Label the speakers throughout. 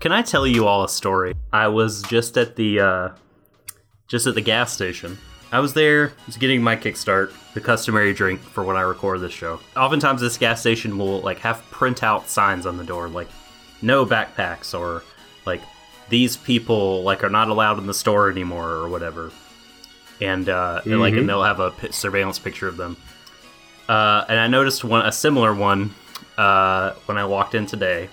Speaker 1: Can I tell you all a story? I was just at the uh, just at the gas station. I was there, was getting my kickstart, the customary drink for when I record this show. Oftentimes, this gas station will like have printout signs on the door, like no backpacks or like these people like are not allowed in the store anymore or whatever. And uh, and, like, and they'll have a p- surveillance picture of them. Uh, and I noticed one a similar one uh, when I walked in today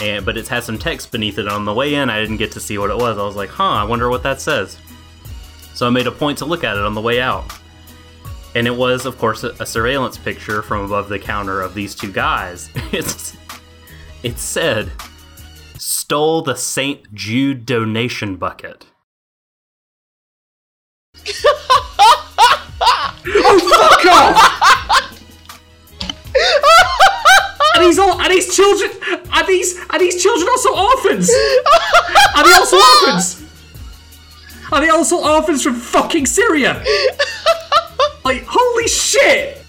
Speaker 1: and but it has some text beneath it. On the way in, I didn't get to see what it was. I was like, "Huh, I wonder what that says." So I made a point to look at it on the way out, and it was, of course, a, surveillance picture from above the counter of these two guys. It's, it said, "Stole the Saint Jude donation bucket."
Speaker 2: Oh, fuck off! These all? Are these children? Are these? Are these children also orphans? Are they also orphans? Are they also orphans from fucking Syria? Like, holy shit!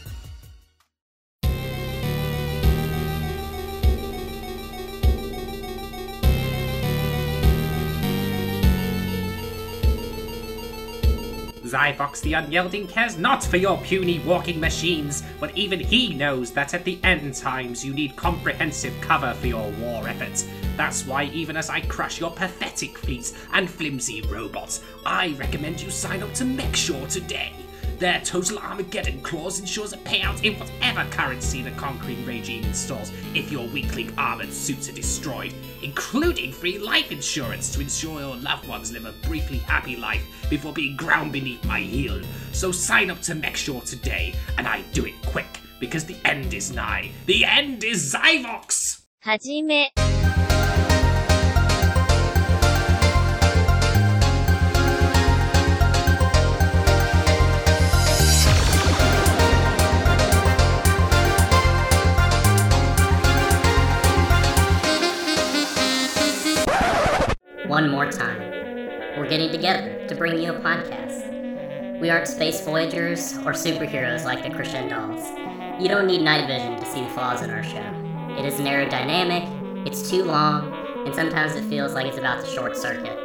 Speaker 3: Zyvox the Unyielding cares not for your puny walking machines, but even he knows that at the end times you need comprehensive cover for your war efforts. That's why, even as I crush your pathetic fleets and flimsy robots, I recommend you sign up to MechSure today. Their total Armageddon clause ensures a payout in whatever currency the conquering regime installs if your weakly armoured suits are destroyed, including free life insurance to ensure your loved ones live a briefly happy life before being ground beneath my heel. So sign up to MechSure today, and I do it quick, because the end is nigh. The end is Zyvox!
Speaker 4: Hajime.
Speaker 5: One more time. We're getting together to bring you a podcast. We aren't space voyagers or superheroes like the Crescendolls. You don't need night vision to see the flaws in our show. It isn't aerodynamic, it's too long, and sometimes it feels like it's about to short circuit.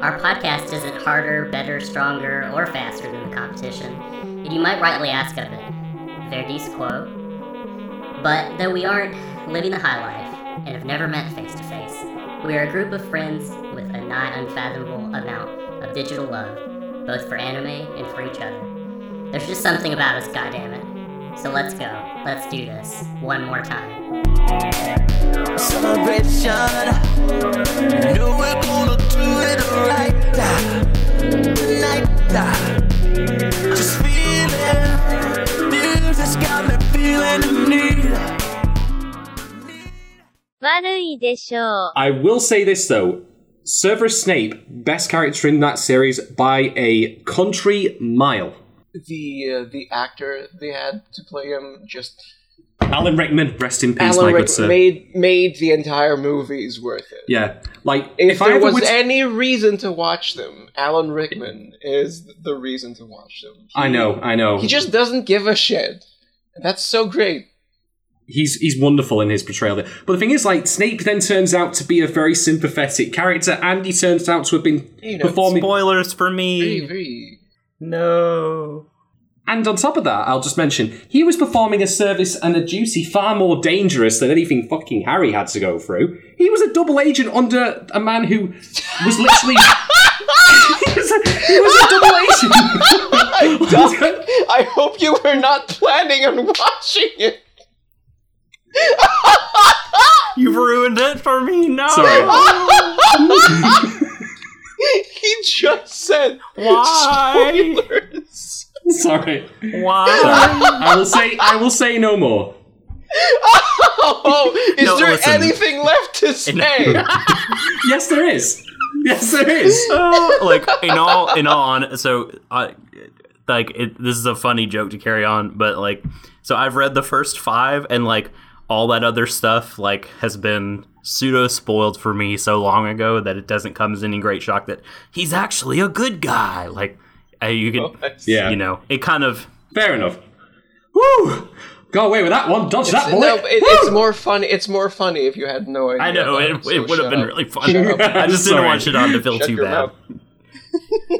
Speaker 5: Our podcast isn't harder, better, stronger, or faster than the competition, and you might rightly ask of it. Veridis Quo. But though we aren't living the high life and have never met face to face, we are a group of friends a nigh unfathomable amount of digital love, both for anime and for each other. There's just something about us, goddammit. So let's go. Let's do this. One more time.
Speaker 6: Celebration. We're gonna do it right. Tonight. Just got me feeling the need.
Speaker 2: I will say this though, Severus Snape, best character in that series by a country mile.
Speaker 7: The uh, the actor they had to play him just
Speaker 2: Alan Rickman, rest in peace,
Speaker 7: Alan
Speaker 2: my
Speaker 7: Rick
Speaker 2: good sir.
Speaker 7: made made the entire movies worth it.
Speaker 2: yeah, like
Speaker 7: If,
Speaker 2: if,
Speaker 7: there was
Speaker 2: would,
Speaker 7: any reason to watch them, Alan Rickman is the reason to watch them.
Speaker 2: I know, I know.
Speaker 7: He just doesn't give a shit. That's so great.
Speaker 2: He's he's wonderful in his portrayal there. But the thing is, like Snape then turns out to be a very sympathetic character, and he turns out to have been
Speaker 7: You know,
Speaker 2: performing.
Speaker 1: Spoilers for me.
Speaker 7: very.
Speaker 1: No.
Speaker 2: And on top of that, I'll just mention he was performing a service and a duty far more dangerous than anything fucking Harry had to go through. He was a double agent under a man who was literally. he, was a, he was a double agent.
Speaker 7: Duncan, I hope you were not planning on watching it.
Speaker 1: You've ruined it for me. No.
Speaker 2: Sorry.
Speaker 7: He just said
Speaker 1: Why?
Speaker 7: spoilers.
Speaker 2: Sorry.
Speaker 1: Why?
Speaker 2: I will say. I will say no more.
Speaker 7: Oh, is
Speaker 1: No,
Speaker 7: there
Speaker 1: listen.
Speaker 7: anything left to say?
Speaker 2: Yes, there is. Yes, there is.
Speaker 1: Oh, like in all in all on so I like it, this is a funny joke to carry on but like so I've read the first 5 and like all that other stuff like has been pseudo spoiled for me so long ago that it doesn't come as any great shock that he's actually a good guy like uh, you can
Speaker 7: Oh,
Speaker 2: Yeah.
Speaker 1: you know it kind of
Speaker 2: Fair enough. Woo! Got away with that one. Dodge that bullet.
Speaker 7: No, it, it's more funny. It's more funny if you had no idea.
Speaker 1: I know
Speaker 7: about
Speaker 1: it,
Speaker 7: so
Speaker 1: it would have been
Speaker 7: up.
Speaker 1: really fun. I just didn't
Speaker 2: Sorry.
Speaker 1: want Shadon to feel
Speaker 7: Shut
Speaker 1: too bad.
Speaker 7: mouth.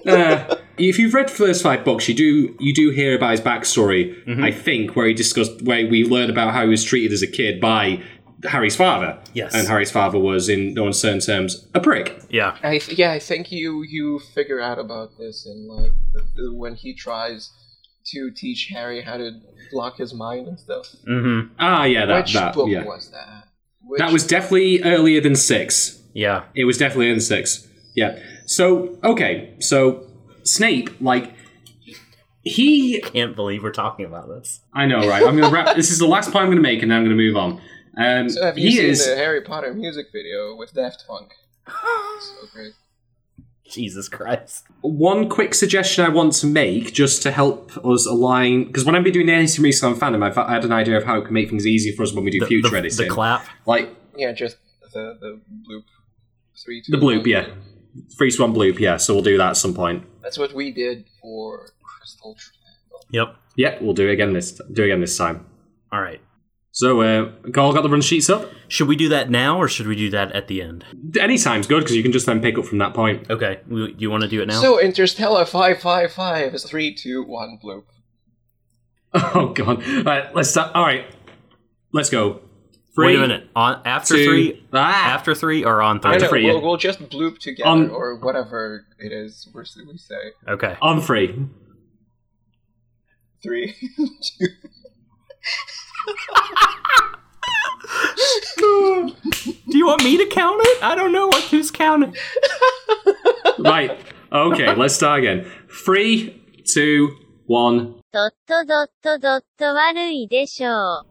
Speaker 2: Uh, if you've read the first five books, you do you do hear about his backstory. I think where he discussed where we learn about how he was treated as a kid by Harry's father.
Speaker 1: Yes.
Speaker 2: and Harry's father was, in no uncertain terms, a prick.
Speaker 1: Yeah,
Speaker 7: I th- yeah, I think you you figure out about this in like the, the, when he tries to teach Harry how to block his mind and stuff.
Speaker 1: hmm
Speaker 2: Ah, yeah, that
Speaker 7: Which
Speaker 2: that
Speaker 7: book
Speaker 2: yeah.
Speaker 7: was that? Which,
Speaker 2: That was definitely earlier than six.
Speaker 1: yeah.
Speaker 2: It was definitely in six. Yeah. So okay, so Snape, like he
Speaker 1: Can't believe we're talking about this.
Speaker 2: I know, right? I'm gonna wrap. this is the last point I'm gonna make, and then I'm gonna move on. Um,
Speaker 7: So have you
Speaker 2: he
Speaker 7: seen
Speaker 2: is.
Speaker 7: the Harry Potter music video with Daft Punk? so great.
Speaker 1: Jesus Christ.
Speaker 2: One quick suggestion I want to make, just to help us align, because when I've been doing anything recently on fandom, I've had an idea of how it can make things easier for us when we do
Speaker 1: The,
Speaker 2: future
Speaker 1: the,
Speaker 2: editing.
Speaker 1: the clap.
Speaker 2: like
Speaker 7: Yeah, just the the bloop. Three, two,
Speaker 2: the bloop,
Speaker 7: one.
Speaker 2: yeah. Free swan bloop, yeah. So we'll do that at some point.
Speaker 7: That's what we did for Crystal Triangle.
Speaker 1: Yep.
Speaker 2: Yeah, we'll do it again this do it again this time.
Speaker 1: All right.
Speaker 2: So, uh, all got the run sheets up.
Speaker 1: Should we do that now or should we do that at the end?
Speaker 2: Any time's good because you can just then pick up from that point.
Speaker 1: Okay. Do you want to do it now?
Speaker 7: So Interstella five five five is three, two, one bloop.
Speaker 2: Oh god! All right, let's start. All right, let's go. Three,
Speaker 1: Wait a minute. On after
Speaker 2: two,
Speaker 1: three,
Speaker 2: ah.
Speaker 1: after three, or on three?
Speaker 7: Know,
Speaker 2: three
Speaker 7: we'll, we'll, just bloop together
Speaker 2: um,
Speaker 7: or whatever it is we say.
Speaker 1: Okay,
Speaker 2: on three.
Speaker 7: Three, two.
Speaker 1: Do you want me to count it? I don't know what who's counting.
Speaker 2: right. Okay, let's start again. Three, two, one.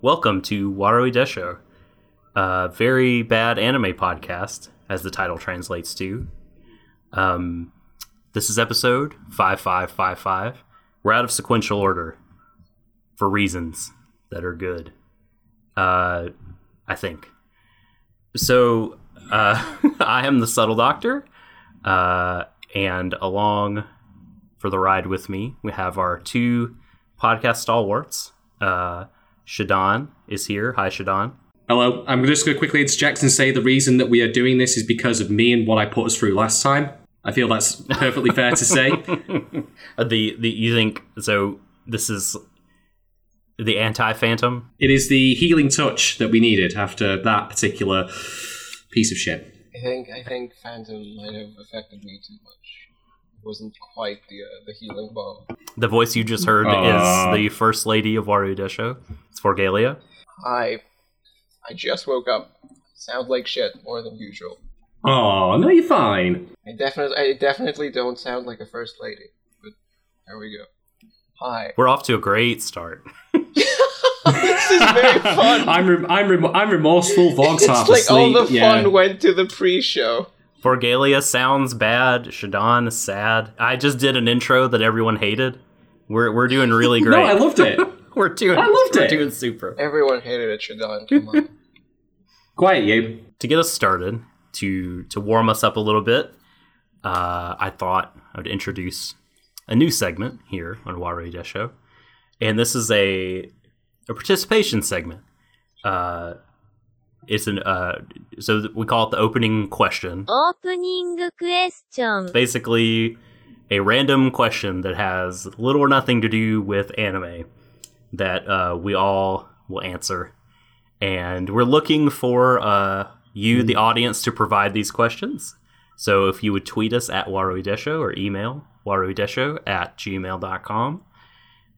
Speaker 1: Welcome to Warui Desho a very bad anime podcast, as the title translates to. Um, this is episode 5555. We're out of sequential order for reasons that are good. Uh, I think. So, uh, I am the Subtle Doctor, uh, and along for the ride with me, we have our two podcast stalwarts. Uh, Shadon is here. Hi, Shadon.
Speaker 2: Hello. I'm just going to quickly interject and say the reason that we are doing this is because of me and what I put us through last time. I feel that's perfectly fair to say.
Speaker 1: Uh, the the you think so? This is the anti Phantom.
Speaker 2: It is the healing touch that we needed after that particular piece of shit.
Speaker 7: I think I think Phantom might have affected me too much. It wasn't quite the uh, the healing bomb.
Speaker 1: The voice you just heard
Speaker 2: Aw.
Speaker 1: is the first lady of Warui Desho. It's Forgalia.
Speaker 7: I I just woke up. Sound like shit more than usual.
Speaker 2: Oh, no, you're fine.
Speaker 7: I definitely I definitely don't sound like a first lady. But there we go. Hi.
Speaker 1: We're off to a great start.
Speaker 7: this is very fun.
Speaker 2: I'm rem- I'm rem- I'm remorseful. Vog's
Speaker 7: it's
Speaker 2: half
Speaker 7: like all
Speaker 2: asleep.
Speaker 7: the
Speaker 2: yeah.
Speaker 7: fun went to the pre-show.
Speaker 1: Forgalia sounds bad. Shadon is sad. I just did an intro that everyone hated. We're we're doing really great.
Speaker 2: No, I loved it.
Speaker 1: we're doing.
Speaker 2: I loved
Speaker 1: we're
Speaker 2: it.
Speaker 1: Doing super.
Speaker 7: Everyone hated it, Shadon. Come on.
Speaker 2: Quiet, Gabe.
Speaker 1: To get us started, to to warm us up a little bit, uh, I thought I would introduce a new segment here on Ware Show, and this is a a participation segment. Uh, it's an uh, so we call it the opening question.
Speaker 4: Opening question.
Speaker 1: Basically, a random question that has little or nothing to do with anime that uh, we all will answer. And we're looking for uh, you, the audience, to provide these questions. So if you would tweet us at waruidesho or email waruidesho at gmail.com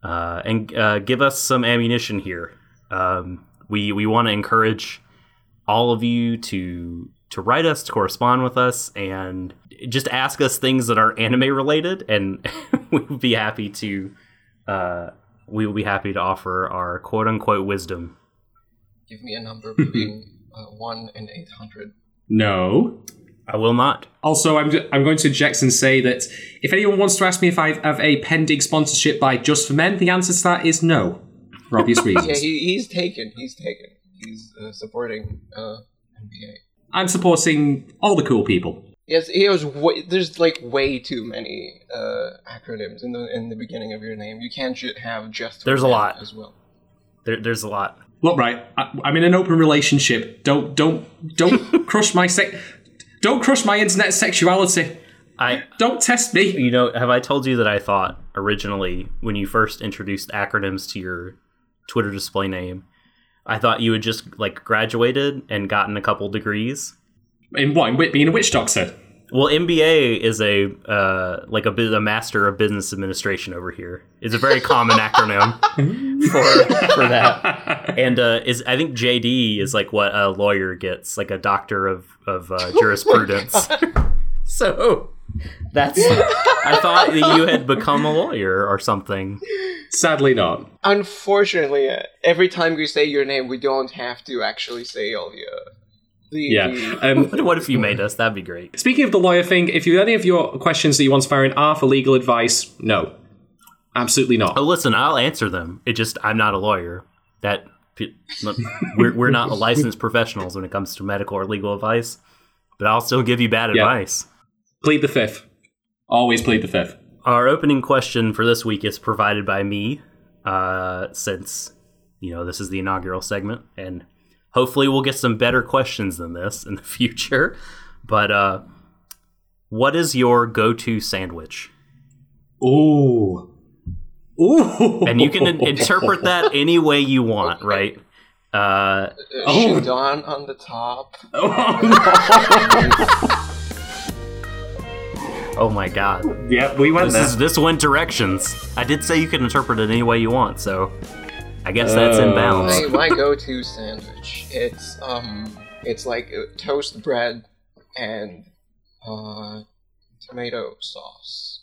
Speaker 1: uh, and uh, give us some ammunition here. Um, we we want to encourage all of you to to write us, to correspond with us, and just ask us things that are anime related, and we would be happy to uh, we will be happy to offer our quote unquote wisdom.
Speaker 7: Give me a number between uh, one and eight hundred.
Speaker 2: No.
Speaker 1: I will not.
Speaker 2: Also, I'm, I'm going to inject and say that if anyone wants to ask me if I have a pending sponsorship by Just for Men, the answer to that is no, for obvious reasons.
Speaker 7: Yeah, he, he's taken. He's taken. He's uh, supporting uh, NBA.
Speaker 2: I'm supporting all the cool people.
Speaker 7: Yes, he has. Way, there's like way too many uh, acronyms in the in the beginning of your name. You can't ju- have just.
Speaker 1: There's a lot.
Speaker 7: as well.
Speaker 1: There, there's a lot.
Speaker 2: Look, right, I, I'm in an open relationship. Don't, don't, don't crush my sex. Don't crush my internet sexuality.
Speaker 1: I,
Speaker 2: Don't test me.
Speaker 1: you know, have I told you that I thought originally when you first introduced acronyms to your Twitter display name, I thought you had just like graduated and gotten a couple degrees.
Speaker 2: In what? In being a witch doctor?
Speaker 1: Well, MBA is a uh, like a, bit a master of business administration over here. It's a very common acronym for for that. And uh, is I think JD is like what a lawyer gets, like a doctor of of uh, jurisprudence. so that's I thought that you had become a lawyer or something.
Speaker 2: Sadly, not.
Speaker 7: Unfortunately, uh, every time we say your name, we don't have to actually say all the. The
Speaker 2: Yeah.
Speaker 7: the-
Speaker 2: Um,
Speaker 1: what if you made us? That'd be great.
Speaker 2: speaking of the lawyer thing, if you any of your questions that you want to fire in are for legal advice, no, absolutely not.
Speaker 1: Oh, listen, I'll answer them. It just I'm not a lawyer. That we're we're not licensed professionals when it comes to medical or legal advice. But I'll still give you bad
Speaker 2: Yeah.
Speaker 1: advice.
Speaker 2: Plead the fifth. Always plead the fifth.
Speaker 1: Our opening question for this week is provided by me, uh, since you know this is the inaugural segment, and hopefully we'll get some better questions than this in the future. But uh, what is your go-to sandwich?
Speaker 2: Ooh. Ooh.
Speaker 1: And you can in- interpret that any way you want, right? Uh,
Speaker 2: Oh.
Speaker 7: Shadon on the top.
Speaker 1: oh my god,
Speaker 2: Yep, we went
Speaker 1: this
Speaker 2: there.
Speaker 1: is this went directions. I did say you can interpret it any way you want, so I guess that's in
Speaker 2: Oh.
Speaker 1: bounds.
Speaker 7: My, my go-to sandwich. It's um, it's like uh, toast bread and uh, tomato sauce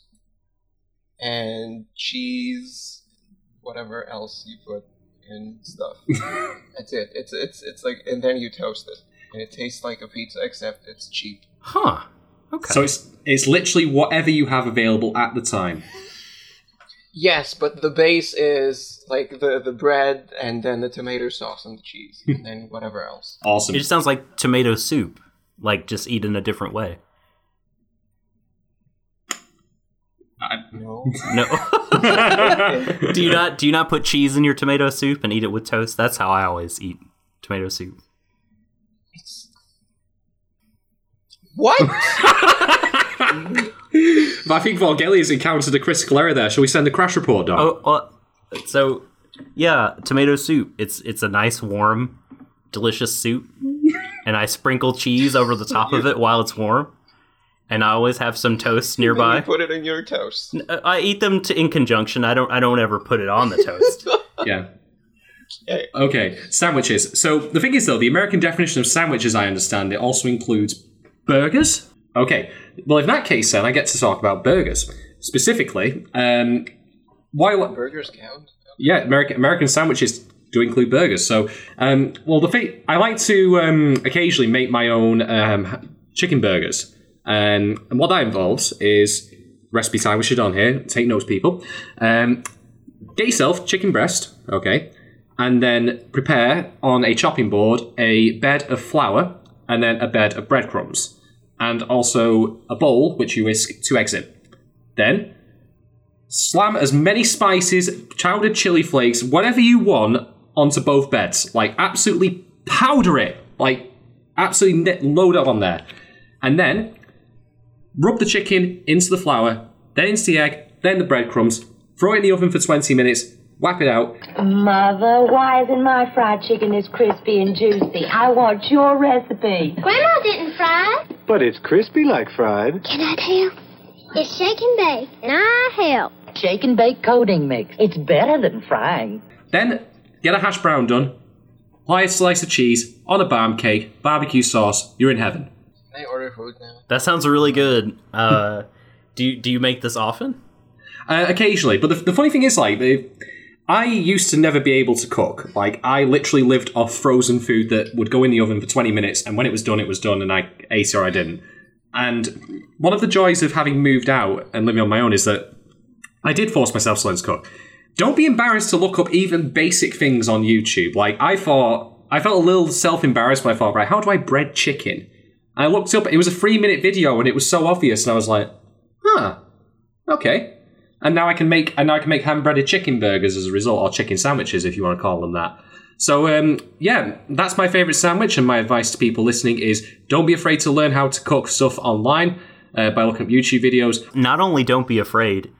Speaker 7: and cheese, whatever else you put in stuff. That's it. It's it's it's like, and then you toast it, and it tastes like a pizza except it's cheap.
Speaker 1: Huh? Okay.
Speaker 2: So it's it's literally whatever you have available at the time.
Speaker 7: Yes, but the base is like the the bread and then the tomato sauce and the cheese, and then whatever else.
Speaker 2: Awesome.
Speaker 1: It just sounds like tomato soup, like just eat in a different way. I...
Speaker 7: No.
Speaker 1: No. do you not do you not put cheese in your tomato soup and eat it with toast? That's how I always eat tomato soup.
Speaker 7: What?
Speaker 2: But I think Volgelli's encountered a critical error there. Shall we send a crash report, Dom?
Speaker 1: Oh, uh, so yeah, tomato soup. It's it's a nice warm, delicious soup, and I sprinkle cheese over the top of it while it's warm, and I always have some toast
Speaker 7: You
Speaker 1: nearby.
Speaker 7: put it in your toast.
Speaker 1: Uh, I eat them to, in conjunction. I don't I don't ever put it on the toast.
Speaker 2: Yeah.
Speaker 7: Okay.
Speaker 2: Okay, sandwiches. So the thing is, though, the American definition of sandwich, as I understand it, also includes burgers. Okay, well, in that case, then I get to talk about burgers specifically. Um, while
Speaker 7: Burgers count.
Speaker 2: yeah, American American sandwiches do include burgers. So, um, well, the thing I like to um, occasionally make my own um, chicken burgers, um, and what that involves is recipe time. We should on here. Take notes, people. Um, get yourself chicken breast, okay, and then prepare on a chopping board a bed of flour and then a bed of breadcrumbs, and also a bowl which you whisk to exit. Then slam as many spices, powdered chili flakes, whatever you want onto both beds. Like absolutely powder it. Like absolutely load it on there. And then rub the chicken into the flour, then into the egg, then the breadcrumbs, throw it in the oven for 20 minutes, whap it out.
Speaker 8: Mother, why isn't my fried chicken as crispy and juicy? I want your recipe.
Speaker 9: Grandma didn't fry.
Speaker 10: But it's crispy like fried.
Speaker 9: Can I help? It's shake and bake, and I help.
Speaker 8: Shake and bake coating mix. It's better than frying.
Speaker 2: Then get a hash brown done, apply a slice of cheese on a barm cake, barbecue sauce, you're in heaven.
Speaker 7: Can I order food now?
Speaker 1: that sounds really good. Uh, do you, do you make this often?
Speaker 2: Uh, occasionally, but the, the funny thing is, like, the, I used to never be able to cook. Like, I literally lived off frozen food that would go in the oven for 20 minutes, and when it was done, it was done, and I ate or I didn't. And one of the joys of having moved out and living on my own is that I did force myself to learn to cook. Don't be embarrassed to look up even basic things on YouTube. Like, I thought, I felt a little self embarrassed when I thought, right, how do I bread chicken? I looked up, it was a three minute video, and it was so obvious, and I was like, huh, okay. And now I can make and now I can make hand breaded chicken burgers as a result, or chicken sandwiches if you want to call them that. So um, yeah, that's my favorite sandwich, and my advice to people listening is don't be afraid to learn how to cook stuff online uh, by looking up YouTube videos.
Speaker 1: Not only don't be afraid,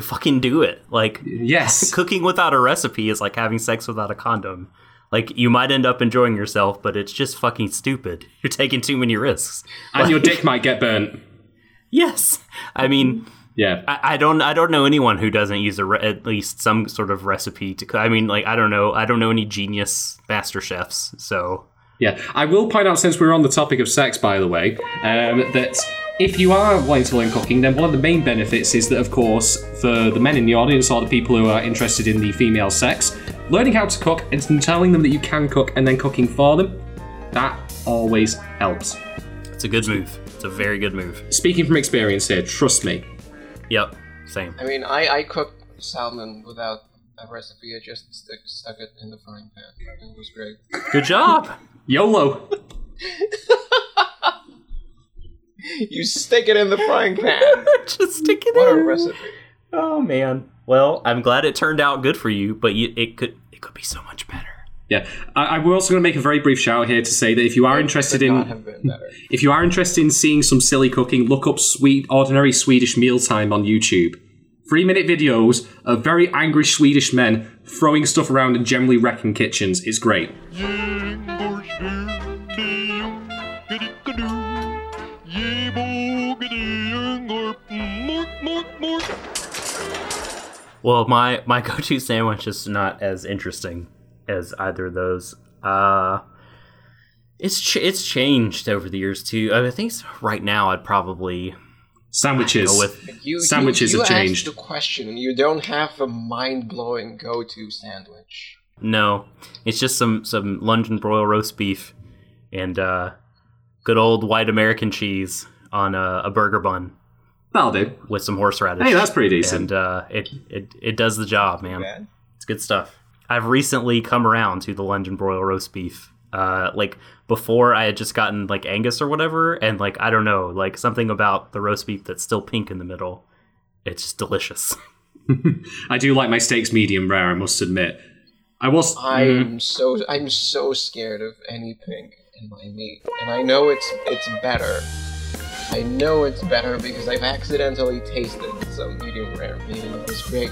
Speaker 1: fucking do it. Like
Speaker 2: Yes,
Speaker 1: cooking without a recipe is like having sex without a condom. Like you might end up enjoying yourself, but it's just fucking stupid. You're taking too many risks.
Speaker 2: and your dick might get burnt.
Speaker 1: Yes, I mean,
Speaker 2: Yeah,
Speaker 1: I, I don't, I don't know anyone who doesn't use a re- at least some sort of recipe to. I mean, like I don't know, I don't know any genius master chefs. So
Speaker 2: Yeah, I will point out since we're on the topic of sex, by the way, um, that if you are wanting to learn cooking, then one of the main benefits is that, of course, for the men in the audience or the people who are interested in the female sex, learning how to cook and telling them that you can cook and then cooking for them, that always helps.
Speaker 1: it's a good move. It's a very good move.
Speaker 2: Speaking from experience here, trust me.
Speaker 1: Yep, same.
Speaker 7: I mean, I, I cooked salmon without a recipe. I just stick, stuck it in the frying pan. It was great.
Speaker 1: Good job.
Speaker 2: YOLO!
Speaker 7: You stick it in the frying pan.
Speaker 1: just stick it in.
Speaker 7: What a recipe.
Speaker 1: Oh man. Well, I'm glad it turned out good for you, but you, it could, it could be so much better.
Speaker 2: Yeah, I, I, we're also going to make a very brief shout out here to say that if you are interested in
Speaker 7: not have been better.
Speaker 2: If you are interested in seeing some silly cooking, look up sweet ordinary Swedish mealtime on YouTube. Three minute videos of very angry Swedish men throwing stuff around and generally wrecking kitchens. It's great.
Speaker 1: Well, my my go-to sandwich is not as interesting as either of those. Uh it's ch- it's changed over the years too. I think right now I'd probably
Speaker 2: Sandwiches.
Speaker 1: go with
Speaker 7: You,
Speaker 2: Sandwiches
Speaker 7: you, you
Speaker 2: have changed.
Speaker 7: Asked the question, and you don't have a mind-blowing go-to sandwich.
Speaker 1: no. It's just some some London broil roast beef and uh good old white American cheese on a, a burger bun
Speaker 2: That'll do.
Speaker 1: with some horseradish.
Speaker 2: Hey, that's pretty decent.
Speaker 1: and uh, it, it it does the job, man. It's good stuff. I've recently come around to the London broil roast beef. Uh, like before, I had just gotten like Angus or whatever, and like I don't know, like something about the roast beef that's still pink in the middle. It's just delicious.
Speaker 2: I do like my steaks medium rare, I must admit. I was.
Speaker 7: I'm so I'm so scared of any pink in my meat, and I know it's it's better. I know it's better because I've accidentally tasted some medium rare meat and it was great.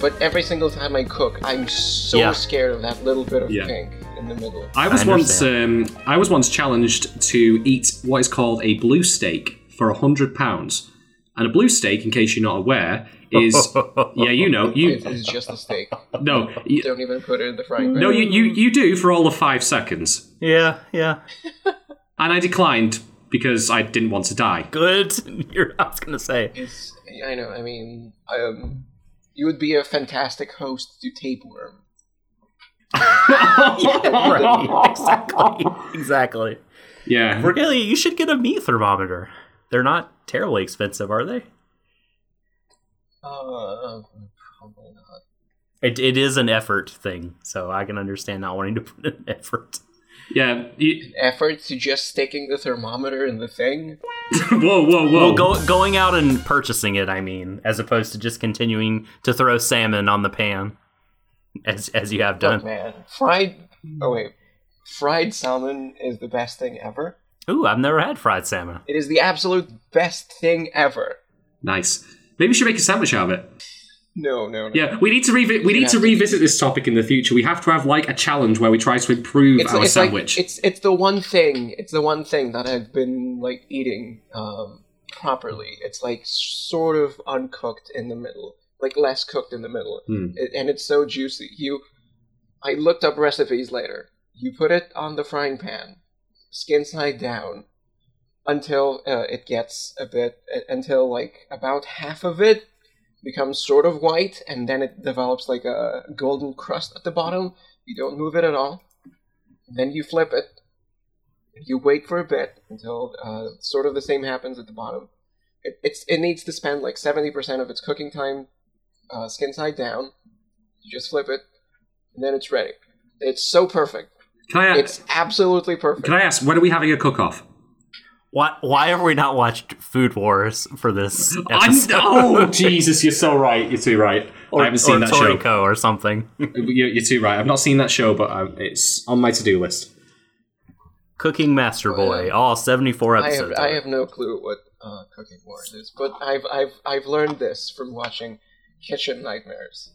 Speaker 7: But every single time I cook, I'm so
Speaker 1: Yeah.
Speaker 7: scared of that little bit of
Speaker 2: Yeah.
Speaker 7: pink in the middle.
Speaker 2: I was
Speaker 1: I
Speaker 2: once um, I was once challenged to eat what is called a blue steak for a hundred pounds. And a blue steak, in case you're not aware, is yeah, you know, you
Speaker 7: It is just a steak.
Speaker 2: no, you,
Speaker 7: Don't even put it in the frying pan.
Speaker 2: no, you, you you do for all of five seconds.
Speaker 1: yeah, yeah,
Speaker 2: And I declined because I didn't want to die.
Speaker 1: good. You're, I was gonna say.
Speaker 7: It's, I know. I mean, um, you would be a fantastic host to tapeworm.
Speaker 1: right, exactly, exactly.
Speaker 2: Yeah,
Speaker 1: Regalia, you should get a meat thermometer. They're not terribly expensive, are they?
Speaker 7: Uh, probably not.
Speaker 1: It, it is an effort thing, so I can understand not wanting to put in effort.
Speaker 2: Yeah. You,
Speaker 7: Effort to just sticking the thermometer in the thing.
Speaker 2: whoa, whoa, whoa!
Speaker 1: Well, go, going out and purchasing it, I mean, as opposed to just continuing to throw salmon on the pan, as as you have done.
Speaker 7: Oh
Speaker 1: done.
Speaker 7: man, fried. Oh wait, fried salmon is the best thing ever.
Speaker 1: Ooh, I've never had fried salmon.
Speaker 7: It is the absolute best thing ever.
Speaker 2: nice. Maybe you should make a sandwich out of it.
Speaker 7: No, no, no.
Speaker 2: Yeah, we need to revi- we need to revisit this topic in the future. We have to have like a challenge where we try to improve
Speaker 7: It's,
Speaker 2: our
Speaker 7: it's like
Speaker 2: sandwich.
Speaker 7: it's it's the one thing. It's the one thing that I've been like eating um, properly. It's like sort of uncooked in the middle, like less cooked in the middle,
Speaker 2: Hmm.
Speaker 7: it, and it's so juicy. You, I looked up recipes later. You put it on the frying pan, skin side down, until uh, it gets a bit uh, until like about half of it becomes sort of white, and then it develops like a golden crust at the bottom. You don't move it at all. Then you flip it. You wait for a bit until uh, sort of the same happens at the bottom. It, it's it needs to spend like seventy percent of its cooking time uh, skin side down. You just flip it, and then it's ready. It's so perfect.
Speaker 2: can I ask
Speaker 7: It's absolutely perfect.
Speaker 2: can I ask when are we having a cook off?
Speaker 1: Why, why have we not watched Food Wars for this
Speaker 2: I'm,
Speaker 1: episode?
Speaker 2: oh, Jesus, you're so right. You're too right.
Speaker 1: or,
Speaker 2: I haven't seen
Speaker 1: or
Speaker 2: that show.
Speaker 1: Toriko or something.
Speaker 2: You're, you're too right. I've not seen that show, but um, it's on my to-do list.
Speaker 1: Cooking Master Boy, all 74
Speaker 7: I have
Speaker 1: episodes.
Speaker 7: I have no clue what uh, Cooking Wars is, but I've I've I've learned this from watching Kitchen Nightmares.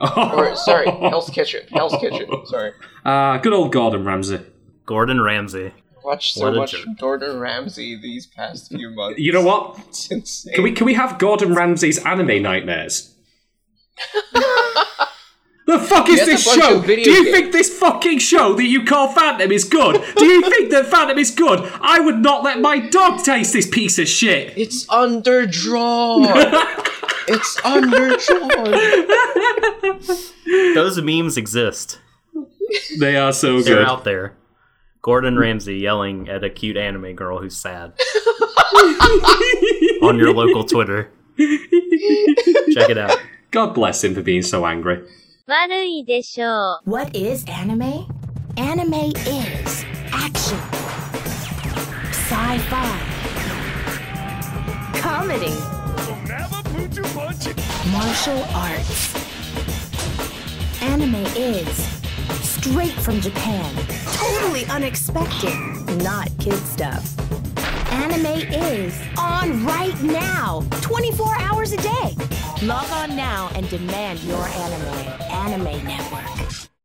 Speaker 7: Or sorry, Hell's Kitchen. Hell's Kitchen. Sorry.
Speaker 2: Ah, good old Gordon Ramsay.
Speaker 1: Gordon Ramsay.
Speaker 7: Watched so much
Speaker 1: jerk.
Speaker 7: Gordon Ramsay these past few months.
Speaker 2: You know what?
Speaker 7: It's insane.
Speaker 2: Can we can we have Gordon Ramsay's anime nightmares? the fuck is this show? Do you
Speaker 7: games.
Speaker 2: think this fucking show that you call Phantom is good? Do you think that Phantom is good? I would not let my dog taste this piece of shit.
Speaker 7: It's underdrawn. it's underdrawn.
Speaker 1: Those memes exist.
Speaker 2: They are so
Speaker 1: They're
Speaker 2: good.
Speaker 1: out there. Gordon Ramsay yelling at a cute anime girl who's sad on your local Twitter. Check it out.
Speaker 2: God bless him for being so angry.
Speaker 11: What is anime? Anime is action, sci fi, comedy, martial arts. Anime is straight from Japan, totally unexpected, not kid stuff. Anime is on right now, 24 hours a day. Log on now and demand your anime. Anime Network.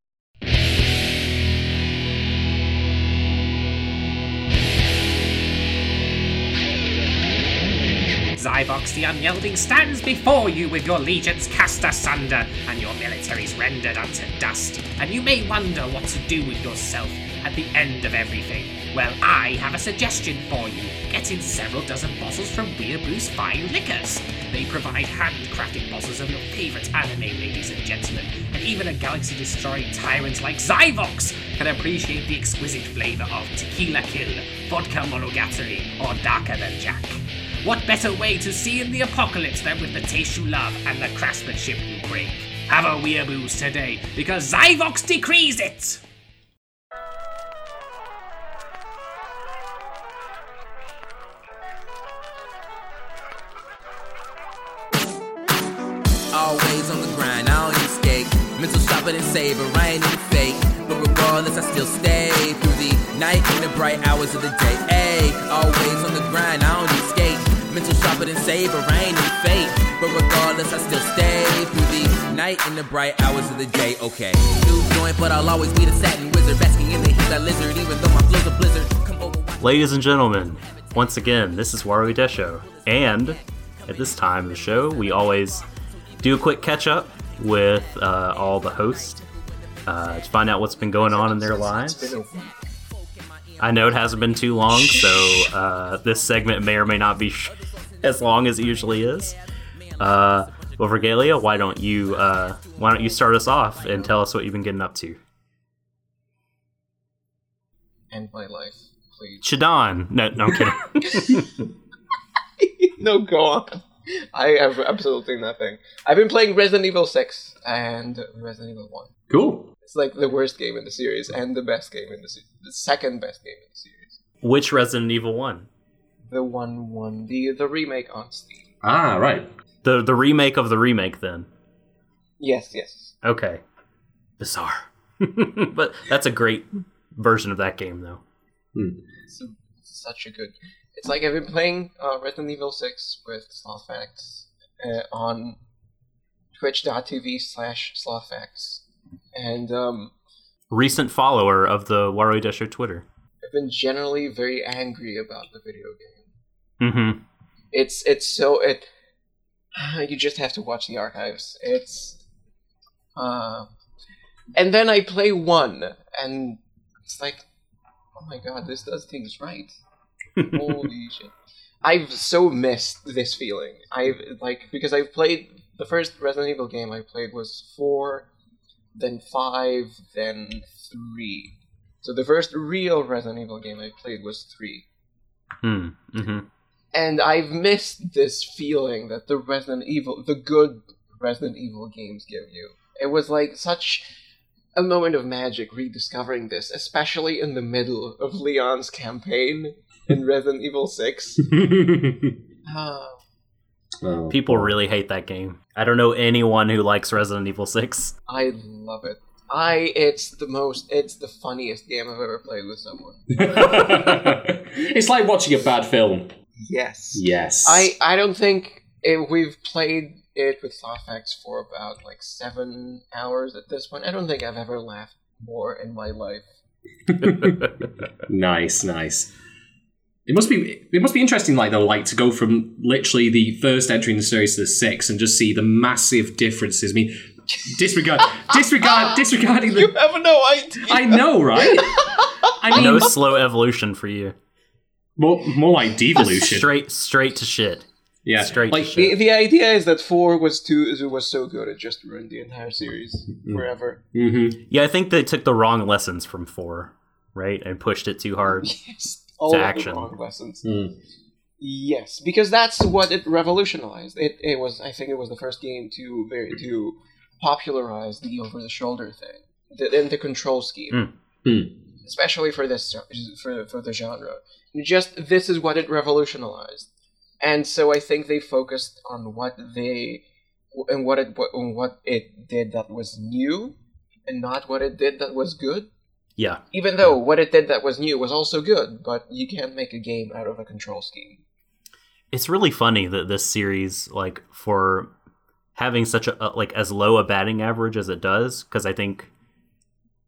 Speaker 3: Zyvox the Unyielding stands before you with your legions cast asunder and your militaries rendered unto dust. And you may wonder what to do with yourself at the end of everything. Well, I have a suggestion for you. Get in several dozen bottles from Weeaboo's Fine Liquors. They provide handcrafted bottles of your favorite anime, ladies and gentlemen, and even a galaxy destroying tyrant like Zyvox can appreciate the exquisite flavor of Tequila Kill, Vodka Monogatari, or Darker Than Jack. What better way to see in the apocalypse than with the taste you love and the craftsmanship you bring? Have a Weeaboos today, because Zyvox decrees it!
Speaker 12: Always on the grind, I don't escape. Mental sharper than saber, I ain't even fake. But regardless, I still stay through the night and the bright hours of the day. Ay, always on the grind, I don't. Mental sharper than saber, fake. But regardless, I still stay through the night and the bright hours of the day. Okay, new joint, but I'll always be the satin wizard, basking in the heat that lizard, even though my flow's a blizzard. Come over.
Speaker 1: Ladies and gentlemen, once again, this is Warui Desho. And at this time of the show, we always do a quick catch up with uh, all the hosts uh, to find out what's been going on in their lives. I know it hasn't been too long, so uh, this segment may or may not be sh- as long as it usually is. Uh, but Regalia, why don't you uh, why don't you start us off and tell us what you've been getting up to?
Speaker 7: End my life, please.
Speaker 1: Shadon, no, no, I'm kidding.
Speaker 7: no, go on. I have absolutely nothing. I've been playing Resident Evil 6 and Resident Evil 1.
Speaker 2: Cool.
Speaker 7: It's like the worst game in the series and the best game in the series. The second best game in the series.
Speaker 1: Which Resident Evil one?
Speaker 7: The one one the the remake on Steam.
Speaker 2: Ah, right.
Speaker 1: The the remake of the remake, then.
Speaker 7: Yes, yes.
Speaker 1: Okay. Bizarre. but that's a great version of that game, though.
Speaker 7: It's a, such a good. It's like I've been playing uh, Resident Evil 6 with Slothfacts uh, on twitch.tv slash Slothfacts. And um,
Speaker 1: Recent follower of the Warui Desho Twitter.
Speaker 7: I've been generally very angry about the video game.
Speaker 1: Mm-hmm.
Speaker 7: It's it's so it. You just have to watch the archives. It's, uh, and then I play one, and it's like, oh my god, this does things right. Holy shit! I've so missed this feeling. I've like because I've played the first Resident Evil game I played was four, then five, then three. So the first real Resident Evil game I played was three.
Speaker 1: Hmm. Mm-hmm.
Speaker 7: And I've missed this feeling that the Resident Evil, the good Resident Evil games give you. It was like such a moment of magic rediscovering this, especially in the middle of Leon's campaign. in Resident Evil Six. Ah,
Speaker 1: People really hate that game. I don't know anyone who likes Resident Evil 6.
Speaker 7: I love it. I it's the most it's the funniest game I've ever played with someone.
Speaker 2: it's like watching a bad film.
Speaker 7: Yes.
Speaker 2: Yes.
Speaker 7: I I don't think it, we've played it with Sofx for about like seven hours at this point. I don't think I've ever laughed more in my life.
Speaker 2: Nice, nice. It must be it must be interesting, like though, like to go from literally the first entry in the series to the six and just see the massive differences. I mean, disregard, disregard, disregarding the.
Speaker 7: You have no idea.
Speaker 2: I know, right? I mean,
Speaker 1: no slow evolution for you.
Speaker 2: more, more like devolution.
Speaker 1: Straight straight to shit.
Speaker 2: yeah,
Speaker 1: Straight
Speaker 2: like
Speaker 1: to shit.
Speaker 7: The, the idea is that four was too it was so good it just ruined the entire series forever.
Speaker 2: hmm
Speaker 1: Yeah, I think they took the wrong lessons from 4, right? And pushed it too hard.
Speaker 7: Yes, all of
Speaker 1: action.
Speaker 7: wrong lessons.
Speaker 2: Mm.
Speaker 7: Yes, because that's what it revolutionized. It it was I think it was the first game to very to popularize the over the shoulder thing, the, and the control scheme,
Speaker 1: Mm.
Speaker 2: Hmm.
Speaker 7: especially for this for for the genre. Just this is what it revolutionized, and so I think they focused on what they and what it what, on what it did that was new, and not what it did that was good.
Speaker 1: Yeah.
Speaker 7: Even though what it did that was new was also good, but you can't make a game out of a control scheme.
Speaker 1: It's really funny that this series like for having such a like as low a batting average as it does because I think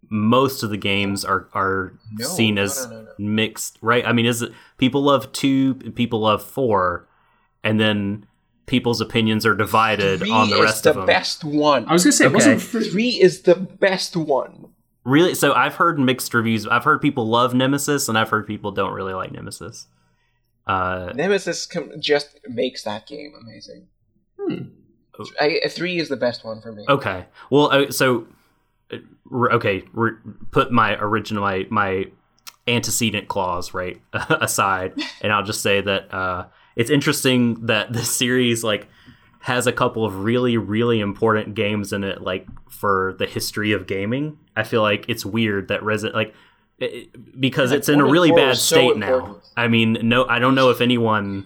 Speaker 1: most of the games are are
Speaker 7: No,
Speaker 1: seen as
Speaker 7: no, no, no.
Speaker 1: mixed, right? I mean, is it people love 2, people love 4 and then people's opinions are divided
Speaker 7: Three
Speaker 1: on the
Speaker 7: is
Speaker 1: rest
Speaker 7: the
Speaker 1: of them.
Speaker 7: best one.
Speaker 2: I was gonna say, it
Speaker 1: Okay.
Speaker 2: wasn't three,
Speaker 7: Three is the best one.
Speaker 1: Really? So I've heard mixed reviews. I've heard people love Nemesis, and I've heard people don't really like Nemesis. Uh,
Speaker 7: Nemesis com- just makes that game amazing.
Speaker 2: Hmm.
Speaker 7: I, three is the best one for me.
Speaker 1: okay. Well, uh, so uh, okay, put my original my my antecedent clause right aside, and I'll just say that uh, it's interesting that this series like has a couple of really really important games in it, like for the history of gaming. I feel like it's weird that Resident like. it- it- because
Speaker 7: Yeah,
Speaker 1: it's in a really bad
Speaker 7: is so
Speaker 1: state now. I mean, no, I don't know if anyone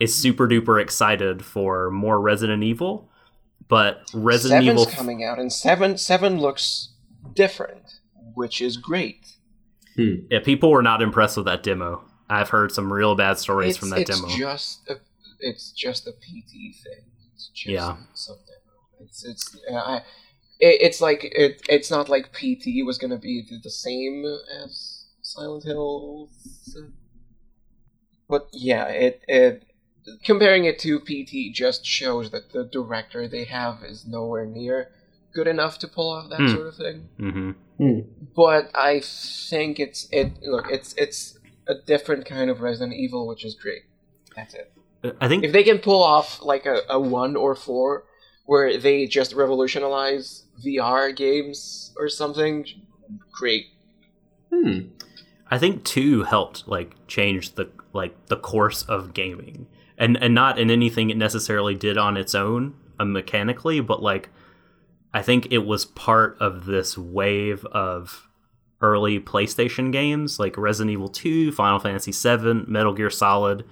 Speaker 1: is super duper excited for more Resident Evil, but Resident
Speaker 7: Seven's
Speaker 1: Evil
Speaker 7: coming out, and seven seven looks different, which is great. Hmm.
Speaker 1: Yeah, people were not impressed with that demo. I've heard some real bad stories
Speaker 7: It's,
Speaker 1: from that
Speaker 7: it's
Speaker 1: demo.
Speaker 7: just a, it's just a PT thing. It's just
Speaker 1: Yeah.
Speaker 7: some demo. It's it's uh, I, it, it's like it, it's not like PT was gonna be the- the same as Silent Hill, but yeah, it it comparing it to PT just shows that the director they have is nowhere near good enough to pull off that
Speaker 1: Hmm.
Speaker 7: sort of thing.
Speaker 1: hmm
Speaker 7: But I think it's it look it's it's a different kind of Resident Evil, which is great. That's it.
Speaker 1: I think
Speaker 7: If they can pull off like a, a one or four where they just revolutionize VR games or something, great.
Speaker 2: Hmm.
Speaker 1: I think two helped like change the like the course of gaming, and and not in anything it necessarily did on its own uh, mechanically, but like I think it was part of this wave of early PlayStation games like Resident Evil 2, Final Fantasy 7, Metal Gear Solid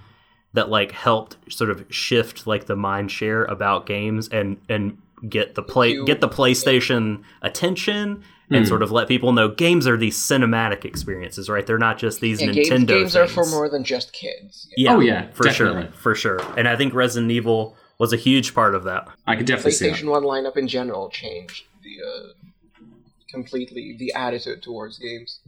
Speaker 1: that like helped sort of shift like the mind share about games and and get the play
Speaker 7: You-
Speaker 1: get the PlayStation attention and
Speaker 2: Hmm.
Speaker 1: sort of let people know games are these cinematic experiences, right? They're not just these
Speaker 7: Yeah, games,
Speaker 1: Nintendo
Speaker 7: games are for more than just kids.
Speaker 1: Yeah,
Speaker 2: Oh, yeah,
Speaker 1: for
Speaker 2: definitely.
Speaker 1: sure, for sure. And I think Resident Evil was a huge part of that.
Speaker 2: I could definitely see that.
Speaker 7: PlayStation One lineup in general changed the uh, completely the attitude towards games.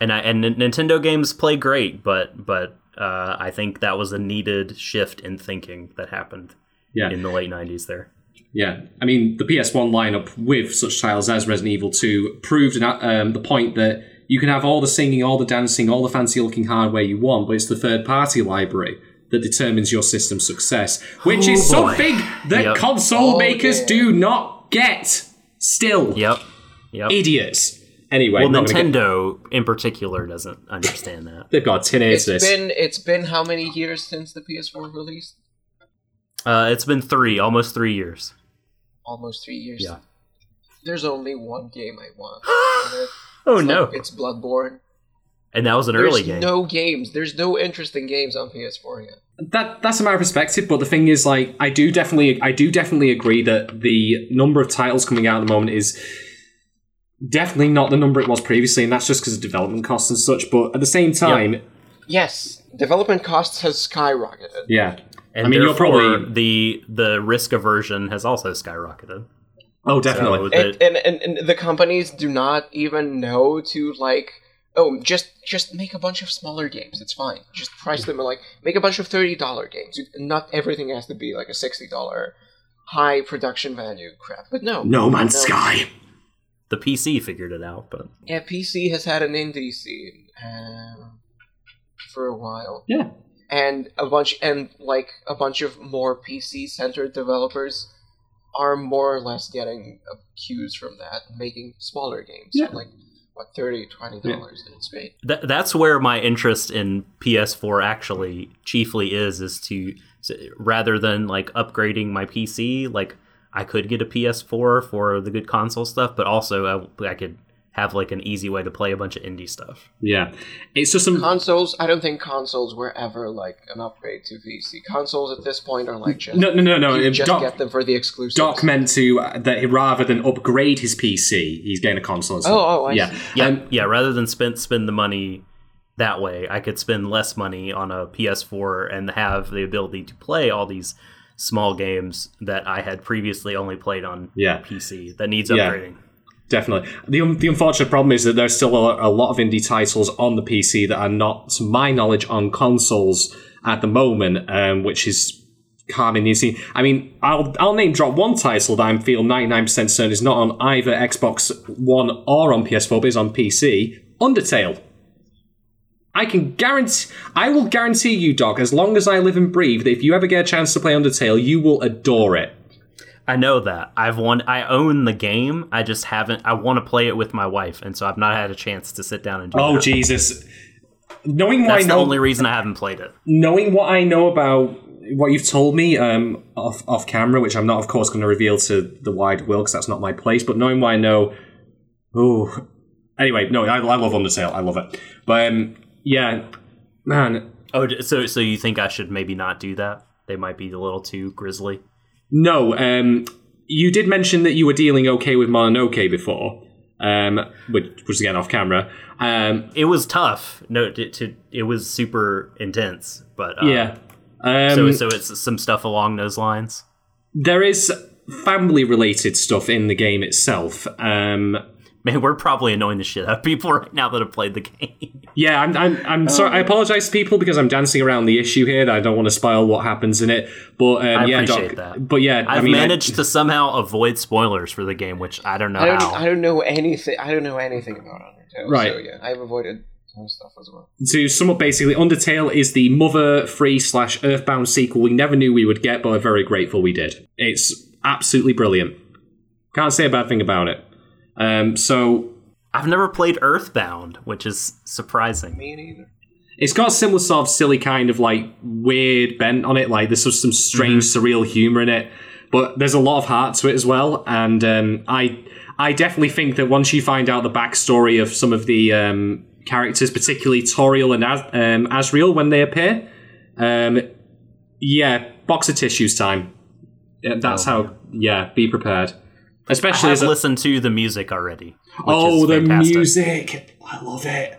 Speaker 1: And I and N- Nintendo games play great, but but uh, I think that was a needed shift in thinking that happened
Speaker 2: Yeah.
Speaker 1: in the late '90s. There,
Speaker 2: Yeah, I mean the PS1 lineup with such titles as Resident Evil 2 proved an- um, the point that you can have all the singing, all the dancing, all the fancy-looking hardware you want, but it's the third-party library that determines your system's success, which is
Speaker 1: Oh, boy.
Speaker 2: something that
Speaker 1: Yep.
Speaker 2: console
Speaker 7: Oh,
Speaker 2: makers
Speaker 7: yeah.
Speaker 2: do not get. Still,
Speaker 1: yep, yep.
Speaker 2: idiots. Anyway,
Speaker 1: well,
Speaker 2: not gonna get-
Speaker 1: Nintendo in particular doesn't understand that.
Speaker 2: they've got a tin ear
Speaker 7: It's
Speaker 2: to this.
Speaker 7: been it's been how many years since the PS4 released?
Speaker 1: Uh, it's been three, almost three years.
Speaker 7: Almost three years.
Speaker 1: Yeah.
Speaker 7: There's only one game I want.
Speaker 1: Oh
Speaker 7: It's
Speaker 1: no!
Speaker 7: not- it's Bloodborne.
Speaker 1: and that was an
Speaker 7: There's
Speaker 1: early game.
Speaker 7: no games. There's no interesting games on PS4 yet.
Speaker 2: That that's a matter of perspective, but the thing is, like, I do definitely, I do definitely agree that the number of titles coming out at the moment is definitely not the number it was previously, and that's just because of development costs and such. But at the same time,
Speaker 7: Yes, development costs has skyrocketed.
Speaker 2: yeah,
Speaker 1: and
Speaker 2: I mean, you're
Speaker 1: therefore,
Speaker 2: probably
Speaker 1: the the risk aversion has also skyrocketed.
Speaker 2: oh, definitely.
Speaker 1: So the-
Speaker 7: And, and, and, and the companies do not even know to like oh just just make a bunch of smaller games it's fine just price them like make a bunch of $30 games not everything has to be like a $60 high production value crap but no
Speaker 2: no Man's Sky.
Speaker 1: The PC figured it out, but
Speaker 7: yeah pc has had an indie scene um, for a while
Speaker 2: Yeah.
Speaker 7: and a bunch and like a bunch of more pc centered developers are more or less getting cues from that making smaller games
Speaker 2: Yeah.
Speaker 7: like what 30 20 dollars it's great
Speaker 1: Th- that's where my interest in PS4 actually chiefly is is to rather than like upgrading my PC like I could get a PS4 for the good console stuff but also I, I could have like an easy way to play a bunch of indie stuff.
Speaker 2: Yeah, it's just some
Speaker 7: consoles i don't think consoles were ever like an upgrade to pc consoles at this point are like just
Speaker 2: no, no, no, no.
Speaker 7: you just
Speaker 2: Doc,
Speaker 7: get them for the exclusives
Speaker 2: Doc meant to uh, that he, rather than upgrade his PC, he's getting a console. and stuff.
Speaker 7: Oh, oh, I
Speaker 2: yeah,
Speaker 7: see.
Speaker 1: Yeah,
Speaker 2: Um,
Speaker 1: yeah, rather than spend spend the money that way, I could spend less money on a PS4 and have the ability to play all these small games that I had previously only played on
Speaker 2: Yeah.
Speaker 1: PC that needs
Speaker 2: Yeah.
Speaker 1: upgrading.
Speaker 2: Definitely. The, the unfortunate problem is that there's still a, a lot of indie titles on the PC that are not, to my knowledge, on consoles at the moment, um, which is calming the scene. I mean, I'll I'll name drop one title that I feel 99% certain is not on either Xbox One or on PS4, but is on PC. Undertale. I can guarantee, I will guarantee you, Doc, as long as I live and breathe, that if you ever get a chance to play Undertale, you will adore it.
Speaker 1: I know that. I've won I own the game. I just haven't I want to play it with my wife, and so I've not had a chance to sit down and do
Speaker 2: Oh
Speaker 1: that.
Speaker 2: Jesus! Knowing what
Speaker 1: That's
Speaker 2: I
Speaker 1: the
Speaker 2: know,
Speaker 1: only reason I haven't played it.
Speaker 2: knowing what I know about what you've told me um, off off camera, which I'm not, of course, going to reveal to the wide world because that's not my place. But knowing what I know, oh, anyway, no, I, I love Undertale. I love it. But um, yeah, man,
Speaker 1: Oh, so so you think I should maybe not do that? They might be a little too grisly.
Speaker 2: no. Um, you did mention that you were dealing okay with Mononoke before, um, which was again off camera. Um,
Speaker 1: It was tough. No, to, to it was super intense, but uh,
Speaker 2: yeah. Um,
Speaker 1: so so it's some stuff along those lines.
Speaker 2: there is family related stuff in the game itself. Um,
Speaker 1: Man, we're probably annoying the shit out of people right now that have played the game.
Speaker 2: Yeah, I'm. I'm, I'm sorry. I apologize to people because I'm dancing around the issue here. I don't want to spoil what happens in it. But um,
Speaker 1: I
Speaker 2: yeah,
Speaker 1: appreciate
Speaker 2: Doc,
Speaker 1: that.
Speaker 2: But yeah,
Speaker 1: I've
Speaker 2: I mean, I-
Speaker 1: managed to somehow avoid spoilers for the game, which I don't know
Speaker 7: I don't.
Speaker 1: how.
Speaker 7: I don't know anything. I don't know anything about Undertale.
Speaker 2: Right.
Speaker 7: So yeah, I've avoided some stuff as well.
Speaker 2: to sum up, basically, Undertale is the mother-free slash Earthbound sequel we never knew we would get, but are very grateful we did. It's absolutely brilliant. Can't say a bad thing about it. Um, so
Speaker 1: I've never played Earthbound, which is surprising.
Speaker 7: Me neither.
Speaker 2: it's got a similar sort of silly kind of like weird bent on it. Like there's some- some strange surreal humor in it, but there's a lot of heart to it as well. And um, I I definitely think that once you find out the backstory of some of the um, characters, particularly Toriel and Az- um, Asriel when they appear, um, yeah, box of tissues time. Yeah, that's how. Yeah, be prepared. Especially
Speaker 1: I
Speaker 2: as
Speaker 1: have listened to the music already.
Speaker 2: oh the
Speaker 1: fantastic.
Speaker 2: music, I love it.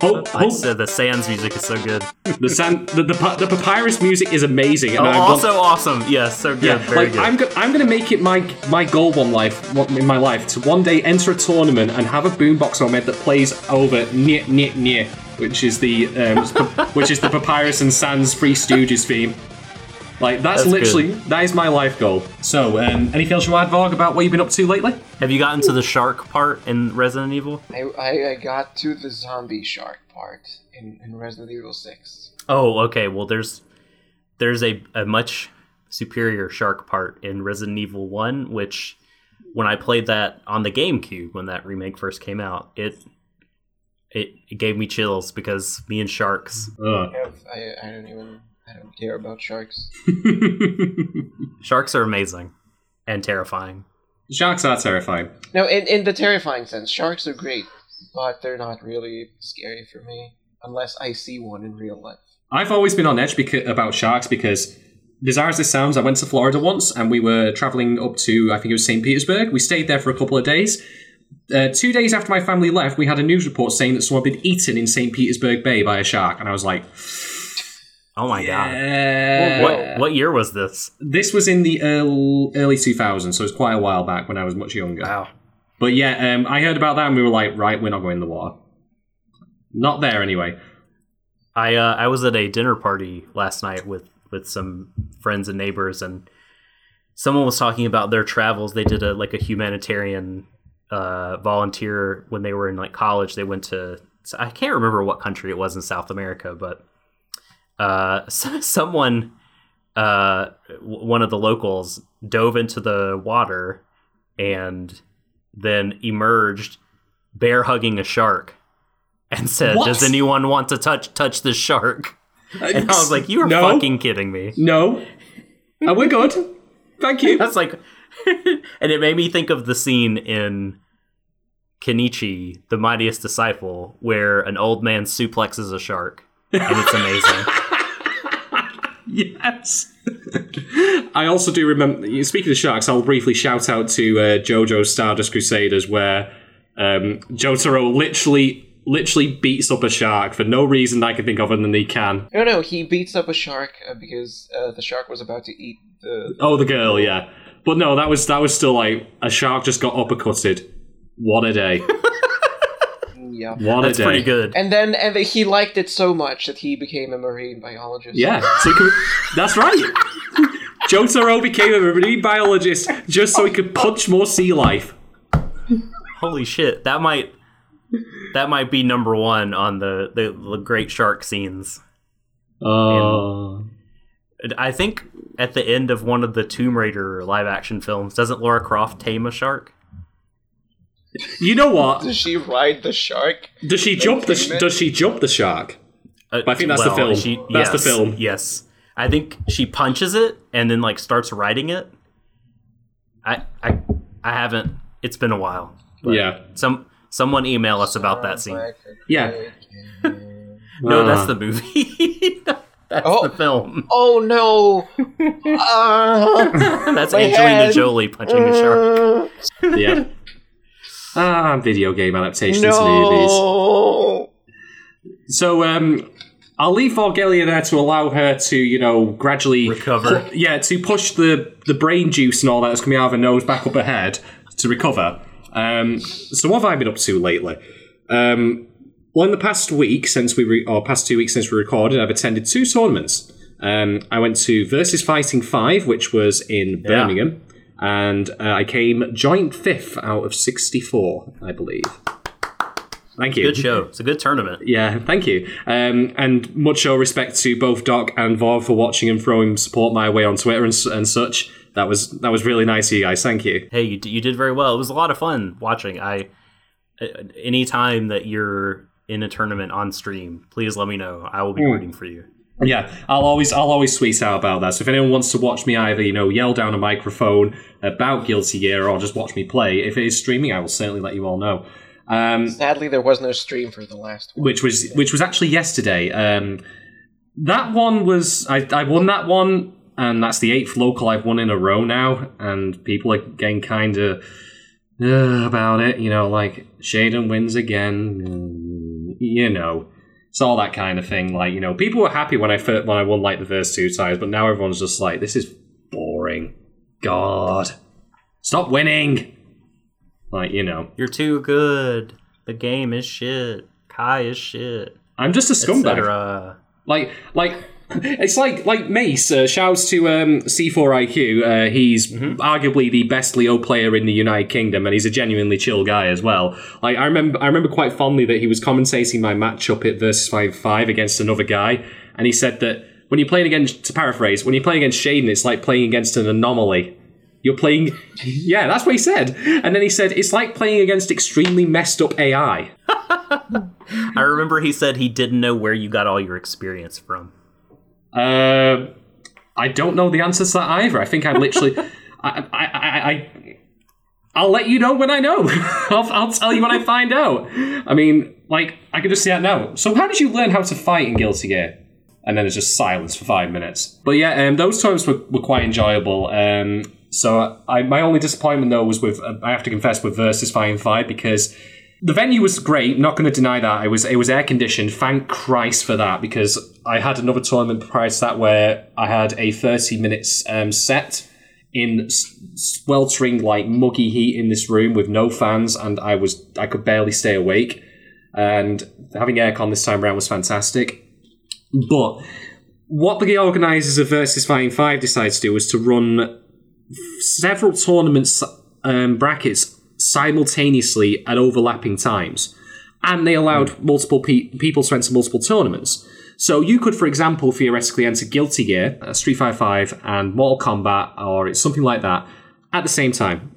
Speaker 1: Oh, I said the Sans music is so good.
Speaker 2: The san- the, the, the papyrus music is amazing. And
Speaker 1: Oh, also awesome. Yes, so good.
Speaker 2: yeah,
Speaker 1: Very
Speaker 2: like
Speaker 1: good.
Speaker 2: I'm go- I'm gonna make it my my goal one life one- in my life to one day enter a tournament and have a boombox on it that plays over near near near, which is the um, which is the papyrus and Sans Free Stooges theme. Like that's,
Speaker 1: That's
Speaker 2: literally
Speaker 1: good.
Speaker 2: that is my life goal. So, um, anything else you want to add, about what you've been up to lately?
Speaker 1: Have you gotten to the shark part in Resident Evil?
Speaker 7: I, I, I got to the zombie shark part in, in Resident Evil Six.
Speaker 1: Oh, okay. Well, there's there's a, a much superior shark part in Resident Evil One, which when I played that on the GameCube when that remake first came out, it it, it gave me chills because me and sharks.
Speaker 7: I, have, I, I don't even I don't care about sharks.
Speaker 1: Sharks are amazing and terrifying.
Speaker 2: Sharks are terrifying.
Speaker 7: No, in, in the terrifying sense, sharks are great. but they're not really scary for me unless I see one in real life.
Speaker 2: I've always been on edge beca- about sharks because, bizarre as this sounds, I went to Florida once and we were traveling up to, I think it was St. Petersburg. We stayed there for a couple of days. Uh, two days after my family left, we had a news report saying that someone had been eaten in St. Petersburg Bay by a shark. And I was like,
Speaker 1: Oh my god. What what year was this?
Speaker 2: This was in the early, early 2000s, so it's quite a while back when I was much younger.
Speaker 1: Wow.
Speaker 2: But yeah, um, I heard about that and we were like, right, we're not going in the water. Not there anyway.
Speaker 1: I uh, I was at a dinner party last night with with some friends and neighbors, and someone was talking about their travels. They did a like a humanitarian uh, volunteer when they were in like college. They went to I can't remember what country it was in South America, but uh, someone uh, w- one of the locals dove into the water and then emerged bear hugging a shark and said,
Speaker 2: What?
Speaker 1: "Does anyone want to touch touch this shark?" And I was like, "You are
Speaker 2: No.
Speaker 1: fucking kidding me."
Speaker 2: No. And we're good. Thank you.
Speaker 1: That's like, and it made me think of the scene in Kenichi, the Mightiest Disciple, where an old man suplexes a shark, and it's amazing.
Speaker 2: Yes. I also do remember. Speaking of sharks, I'll briefly shout out to uh, JoJo's Stardust Crusaders, where um, Jotaro literally, literally beats up a shark for no reason I can think of other than he can.
Speaker 7: No, no, he beats up a shark uh, because uh, the shark was about to eat the.
Speaker 2: Oh, the girl, yeah. But no, that was that was still like a shark just got uppercutted. What a day!
Speaker 7: Yeah.
Speaker 2: What a day!
Speaker 1: good.
Speaker 7: And then, and then he liked it so much that he became a marine biologist.
Speaker 2: Yeah, so he could, that's right. Jotaro became a marine biologist just so he could punch more sea life.
Speaker 1: Holy shit, that might that might be number one on the the, the great shark scenes.
Speaker 2: Oh.
Speaker 1: And I think at the end of one of the Tomb Raider live action films, doesn't Lara Croft tame a shark?
Speaker 2: You know what?
Speaker 7: Does she ride the shark?
Speaker 2: Does she jump the sh- Does she jump the shark?
Speaker 1: Uh,
Speaker 2: I think that's the film. That's the
Speaker 1: yes,
Speaker 2: film.
Speaker 1: Yes, I think she punches it and then like starts riding it. I I I haven't. It's been a while.
Speaker 2: Yeah.
Speaker 1: Some someone email us about that scene.
Speaker 2: Yeah.
Speaker 1: No,
Speaker 2: Uh.
Speaker 1: that's the movie. that's
Speaker 7: Oh.
Speaker 1: the film.
Speaker 7: Oh no! Ah,
Speaker 1: That's Angelina
Speaker 7: head.
Speaker 1: Jolie punching a shark.
Speaker 2: yeah. Ah, video game adaptations movies. So, um, I'll leave Vorgelia there to allow her to, you know, gradually
Speaker 1: Recover.
Speaker 2: pu- yeah, to push the the brain juice and all that that's coming out of her nose back up her head to recover. Um, so, what have I been up to lately? Um, well, in the past week since we re- or past two weeks since we recorded, I've attended two tournaments. Um, I went to Versus Fighting Five, which was in
Speaker 1: Yeah.
Speaker 2: Birmingham, and uh, I came joint fifth out of sixty-four, I believe. Thank you.
Speaker 1: Good show. It's a good tournament.
Speaker 2: Yeah, thank you. Um, and much show respect to both Doc and Vov for watching and throwing support my way on Twitter and, and such. That was that was really nice of you guys. Thank you.
Speaker 1: Hey, you, d- you did very well. It was a lot of fun watching. I uh, anytime that you're in a tournament on stream, please let me know. I will be
Speaker 2: Mm.
Speaker 1: rooting for you.
Speaker 2: Yeah, I'll always I'll always tweet out about that. So if anyone wants to watch me either, you know, yell down a microphone about Guilty Gear or just watch me play, if it is streaming, I will certainly let you all know. Um,
Speaker 7: Sadly, there was no stream for the last one.
Speaker 2: which was which was actually yesterday. Um, that one was I, I won that one, and that's the eighth local I've won in a row now, and people are getting kind of uh, about it. You know, like Shaden wins again. You know, it's all that kind of thing. Like you know, people were happy when I first, when I won like the first two times, but now everyone's just like, this is boring. God, stop winning. Like you know,
Speaker 1: You're too good. The game is shit. Ky is shit.
Speaker 2: I'm just a scumbag. Like, like it's like like Mace. Uh, shouts to um, C4IQ. Uh, he's arguably the best Leo player in the United Kingdom, and he's a genuinely chill guy as well. Like I remember, I remember quite fondly that he was commentating my matchup at versus five five against another guy, and he said that when you're playing against, to paraphrase, when you're playing against Shaden, it's like playing against an anomaly. You're playing, yeah, that's what he said. And then he said it's like playing against extremely messed up AI.
Speaker 1: I remember he said he didn't know where you got all your experience from.
Speaker 2: Uh, I don't know the answer to that either. I think I'm literally, I, I, I, I, I'll let you know when I know. I'll, I'll tell you when I find out. I mean, like, I can just see that now. So, how did you learn how to fight in Guilty Gear? And then it's just silence for five minutes. But yeah, um, those times were, were quite enjoyable. Um, so, I, my only disappointment though was with, uh, I have to confess, with Versus Fighting Five because the venue was great. Not going to deny that. It was it was air conditioned. Thank Christ for that because I had another tournament prior to that where I had a thirty minutes um, set in sweltering like muggy heat in this room with no fans, and I was I could barely stay awake. And having aircon this time around was fantastic. But what the organisers of Versus Fighting Five decided to do was to run several tournaments um, brackets simultaneously at overlapping times, and they allowed multiple pe- people to enter multiple tournaments. So you could, for example, theoretically enter Guilty Gear, uh, Street Fighter Five, and Mortal Kombat, or it's something like that, at the same time,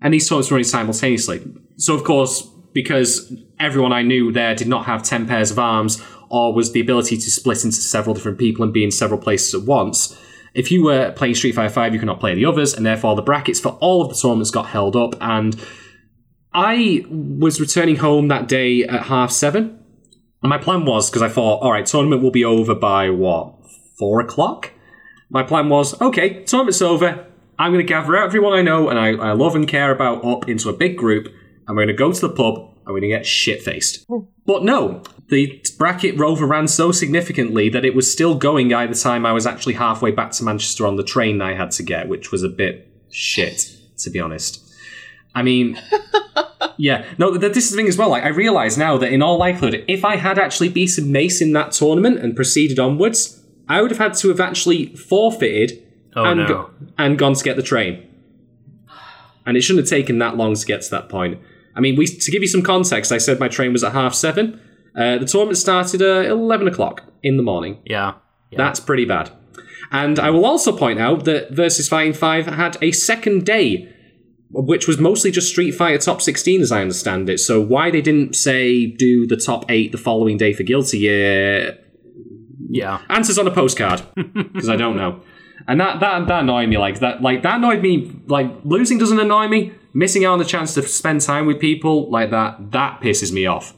Speaker 2: and these tournaments were running simultaneously. So of course, because everyone I knew there did not have ten pairs of arms, or was the ability to split into several different people and be in several places at once. If you were playing Street Fighter Five, you could not play the others, and therefore the brackets for all of the tournaments got held up. And I was returning home that day at half seven, and my plan was because I thought, all right, tournament will be over by what four o'clock. My plan was, okay, tournament's over. I'm going to gather everyone I know and I, I love and care about up into a big group, and we're going to go to the pub and we're going to get shit faced. Hmm. But no, the bracket rover ran so significantly that it was still going by the time I was actually halfway back to Manchester on the train I had to get, which was a bit shit, to be honest. I mean, yeah, no, th- this is the thing as well. Like, I realise now that in all likelihood, if I had actually beaten Mace in that tournament and proceeded onwards, I would have had to have actually forfeited
Speaker 1: Oh,
Speaker 2: and,
Speaker 1: no.
Speaker 2: go- and gone to get the train. And it shouldn't have taken that long to get to that point. I mean, we to give you some context, I said my train was at half seven. Uh, the tournament started at eleven o'clock in the morning.
Speaker 1: Yeah.
Speaker 2: That's pretty bad. And I will also point out that Versus Fighting 5 had a second day, which was mostly just Street Fighter Top 16, as I understand it. So why they didn't say do the top eight the following day for Guilty Gear?
Speaker 1: Yeah.
Speaker 2: Answers on a postcard, because I don't know. And that, that that annoyed me. Like that like that annoyed me. Like losing doesn't annoy me. Missing out on the chance to spend time with people like that that pisses me off.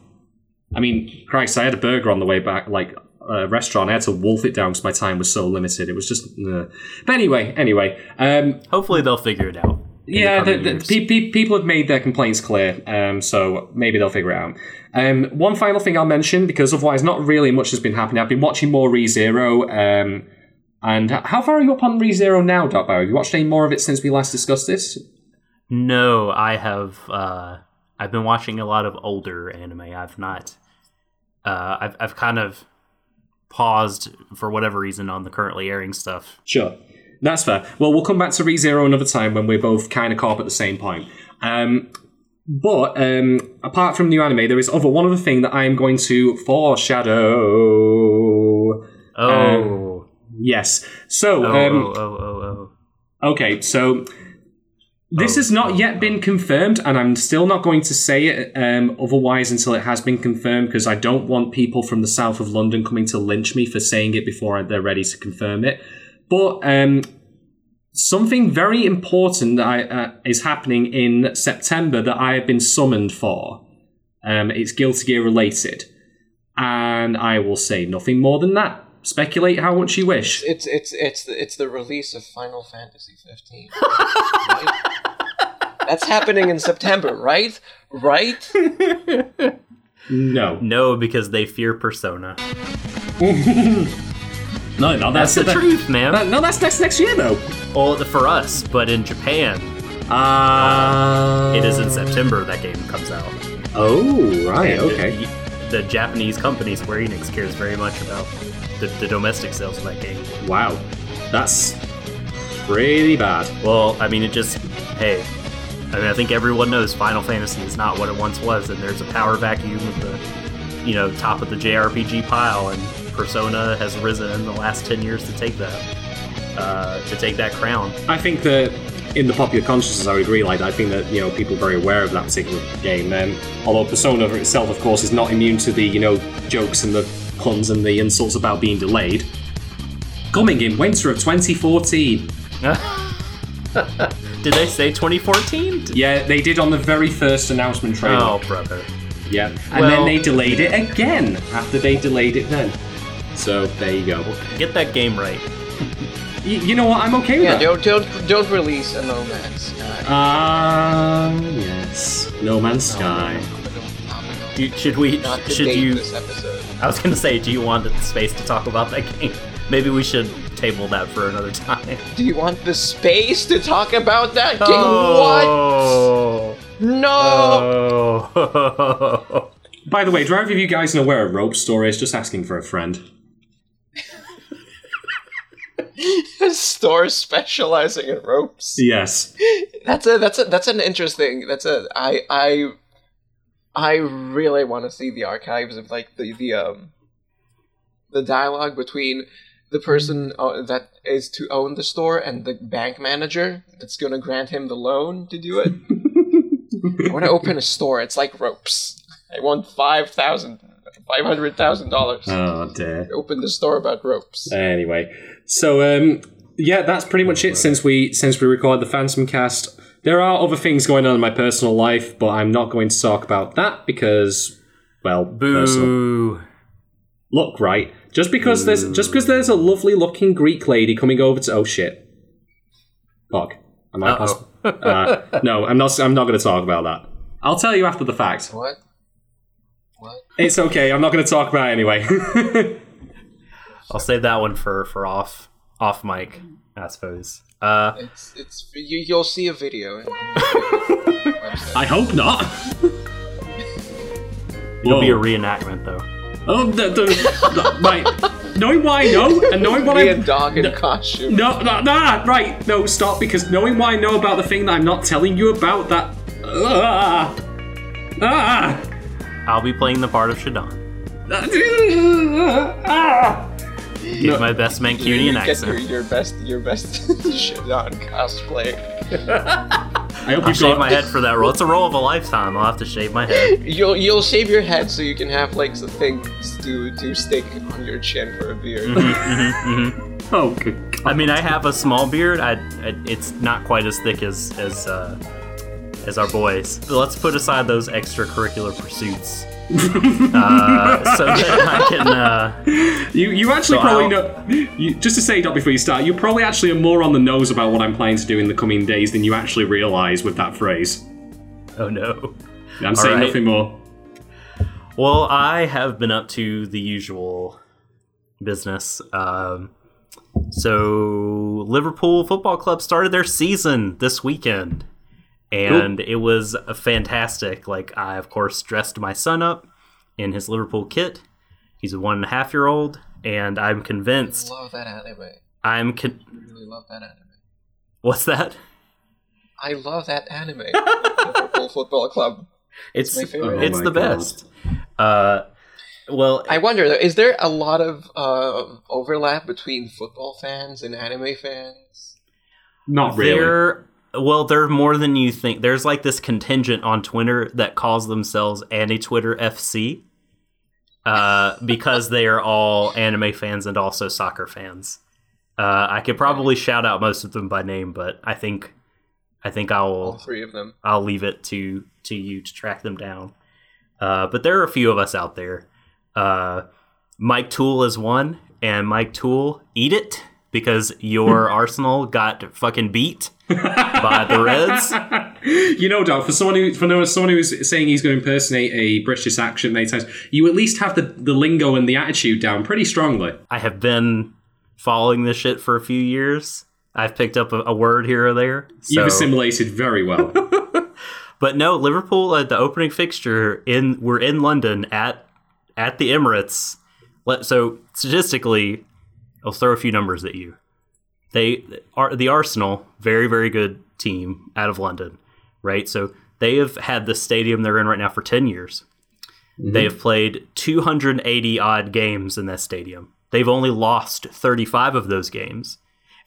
Speaker 2: I mean, Christ, I had a burger on the way back, like a restaurant. I had to wolf it down because my time was so limited. It was just. Uh. But anyway, anyway. Um,
Speaker 1: Hopefully they'll figure it out. In
Speaker 2: yeah,
Speaker 1: the
Speaker 2: the,
Speaker 1: coming
Speaker 2: the, pe- pe- people have made their complaints clear, um, so maybe they'll figure it out. Um, one final thing I'll mention, because otherwise not really much has been happening. I've been watching more ReZero, um, and how far are you up on ReZero now, Doc Have you watched any more of it since we last discussed this?
Speaker 1: No, I have. Uh, I've been watching a lot of older anime. I've not. Uh, I've I've kind of paused for whatever reason on the currently airing stuff.
Speaker 2: Sure. That's fair. Well, we'll come back to ReZero another time when we're both kind of caught up at the same point. Um, but um, apart from new anime, there is other one other thing that I am going to foreshadow.
Speaker 1: Oh.
Speaker 2: Um, yes. So,
Speaker 1: Oh,
Speaker 2: um,
Speaker 1: oh, oh, oh, oh.
Speaker 2: okay, so this has not yet been confirmed, and I'm still not going to say it um, otherwise until it has been confirmed because I don't want people from the south of London coming to lynch me for saying it before they're ready to confirm it. But um, something very important that I, uh, is happening in September that I have been summoned for. Um, it's Guilty Gear related, and I will say nothing more than that. Speculate how much you wish.
Speaker 7: It's it's it's the, it's the release of Final Fantasy 15. That's happening in September, right? Right?
Speaker 2: No.
Speaker 1: No, because they fear Persona.
Speaker 2: No, no,
Speaker 1: That's the
Speaker 2: that-
Speaker 1: truth, man.
Speaker 2: that- no, that's next next year though.
Speaker 1: Well, for us, but in Japan,
Speaker 2: Uh,
Speaker 1: it is in September that game comes out.
Speaker 2: Oh, right,
Speaker 1: And
Speaker 2: okay.
Speaker 1: The, the Japanese company Square Enix cares very much about the, the domestic sales of that game.
Speaker 2: Wow, that's pretty bad.
Speaker 1: Well, I mean, it just hey, I mean, I think everyone knows Final Fantasy is not what it once was, and there's a power vacuum at the, you know, top of the JRPG pile, and Persona has risen in the last ten years to take that, uh, to take that crown.
Speaker 2: I think that in the popular consciousness, I would agree. Like, I think that you know people are very aware of that particular game. Um, although Persona itself, of course, is not immune to the you know jokes and the puns and the insults about being delayed. Coming in winter of 2014.
Speaker 1: Did they say 2014?
Speaker 2: Yeah, they did on the very first announcement trailer.
Speaker 1: Oh, brother.
Speaker 2: Yeah, and
Speaker 1: Well-
Speaker 2: then they delayed it again after they delayed it then. So there you go.
Speaker 1: Get that game right.
Speaker 2: Y- you know what? I'm okay with
Speaker 7: Yeah,
Speaker 2: that.
Speaker 7: don't don't don't release a No Man's Sky.
Speaker 2: Ah, yes. No Man's Sky.
Speaker 1: Do, should we?
Speaker 7: Not to
Speaker 1: Should
Speaker 7: date
Speaker 1: you?
Speaker 7: this episode.
Speaker 1: I was gonna say, do you want the space to talk about that game? Maybe we should table that for another time.
Speaker 7: Do you want the space to talk about that game?
Speaker 1: Oh.
Speaker 7: What? No.
Speaker 1: Oh.
Speaker 2: By the way, do either of you guys know where a rope store is? Just asking for a friend.
Speaker 7: A store specializing in ropes.
Speaker 2: Yes.
Speaker 7: That's a that's a that's an interesting. That's a I I I really want to see the archives of like the the um the dialogue between the person uh, that is to own the store and the bank manager that's going to grant him the loan to do it. I want to open a store. It's like ropes. I want five thousand, five hundred thousand dollars.
Speaker 2: Oh dear.
Speaker 7: Open the store about ropes.
Speaker 2: Anyway, so um, yeah, that's pretty much it. Since we since we recorded the Phantom Cast, there are other things going on in my personal life, but I'm not going to talk about that because, well, personal. Look, right, just because there's just because there's a lovely looking Greek lady coming over to oh shit, fuck, am I
Speaker 1: Uh-oh.
Speaker 2: uh, no, I'm not. I'm not going to talk about that. I'll tell you after the fact.
Speaker 7: What? What?
Speaker 2: It's okay. I'm not going to talk about it anyway.
Speaker 1: I'll save that one for for off off mic, I suppose. Uh,
Speaker 7: It's it's you. You'll see a video.
Speaker 2: I hope not.
Speaker 1: it'll be a reenactment though.
Speaker 2: Oh, the, the, the- right. Knowing why I know, and knowing what
Speaker 7: Be
Speaker 2: I
Speaker 7: a dog in costume.
Speaker 2: no, no, no, right, no, stop, because knowing why I know about the thing that I'm not telling you about, that, ah, ah,
Speaker 1: I'll be playing the part of Shaden.
Speaker 2: ah.
Speaker 1: Give my best
Speaker 7: You,
Speaker 1: Mancunian
Speaker 7: you get your,
Speaker 1: accent.
Speaker 7: your best your best shit on cosplay.
Speaker 2: I hope
Speaker 1: I'll
Speaker 2: you
Speaker 1: shave
Speaker 2: got
Speaker 1: my head for that role. It's a role of a lifetime. I'll have to shave my head.
Speaker 7: You'll you'll shave your head so you can have like the things to to stick on your chin for a beard. Mm-hmm, mm-hmm, mm-hmm.
Speaker 2: Oh, good.
Speaker 1: I mean, I have a small beard. I, I it's not quite as thick as as uh, as our boys. Let's put aside those extracurricular pursuits. uh, so that I can. Uh,
Speaker 2: You, you actually
Speaker 1: So
Speaker 2: probably know. You, just to say that before you start, you probably actually are more on the nose about what I'm planning to do in the coming days than you actually realise with that phrase.
Speaker 1: oh no.
Speaker 2: I'm
Speaker 1: All
Speaker 2: saying
Speaker 1: right.
Speaker 2: nothing more.
Speaker 1: Well, I have been up to the usual business. Um, so, Liverpool Football Club started their season this weekend, and it was fantastic. Like, I, of course, dressed my son up in his Liverpool kit. He's a one and a half year old, and I'm convinced.
Speaker 7: love that anime.
Speaker 1: I'm con-
Speaker 7: I really love that anime.
Speaker 1: What's that?
Speaker 7: I love that anime. Liverpool Football Club.
Speaker 1: It's
Speaker 7: my favorite.
Speaker 1: it's
Speaker 2: Oh my
Speaker 1: the
Speaker 2: God.
Speaker 1: best. Uh, well,
Speaker 7: I wonder, though, is there a lot of uh, overlap between football fans and anime fans?
Speaker 2: Not really.
Speaker 1: They're well, they're more than you think. There's like this contingent on Twitter that calls themselves Anime Twitter FC, uh, because they are all anime fans and also soccer fans. Uh, I could probably shout out most of them by name, but I think I think I
Speaker 7: All three of them.
Speaker 1: I'll leave it to to you to track them down. Uh, but there are a few of us out there. Uh, Mike Toole is one, and Mike Toole, eat it because your Arsenal got fucking beat by the Reds.
Speaker 2: You know, Doc, for someone who for no- someone who's saying he's going to impersonate a British accent many times, you at least have the, the lingo and the attitude down pretty strongly.
Speaker 1: I have been following this shit for a few years. I've picked up a, a word here or there.
Speaker 2: You've assimilated very well.
Speaker 1: But no, Liverpool at the opening fixture in we're in London at at the Emirates. So statistically, I'll throw a few numbers at you. They are the Arsenal, very very good team out of London, right? So they have had the stadium they're in right now for ten years. Mm-hmm. They have played 280 odd games in that stadium. They've only lost 35 of those games,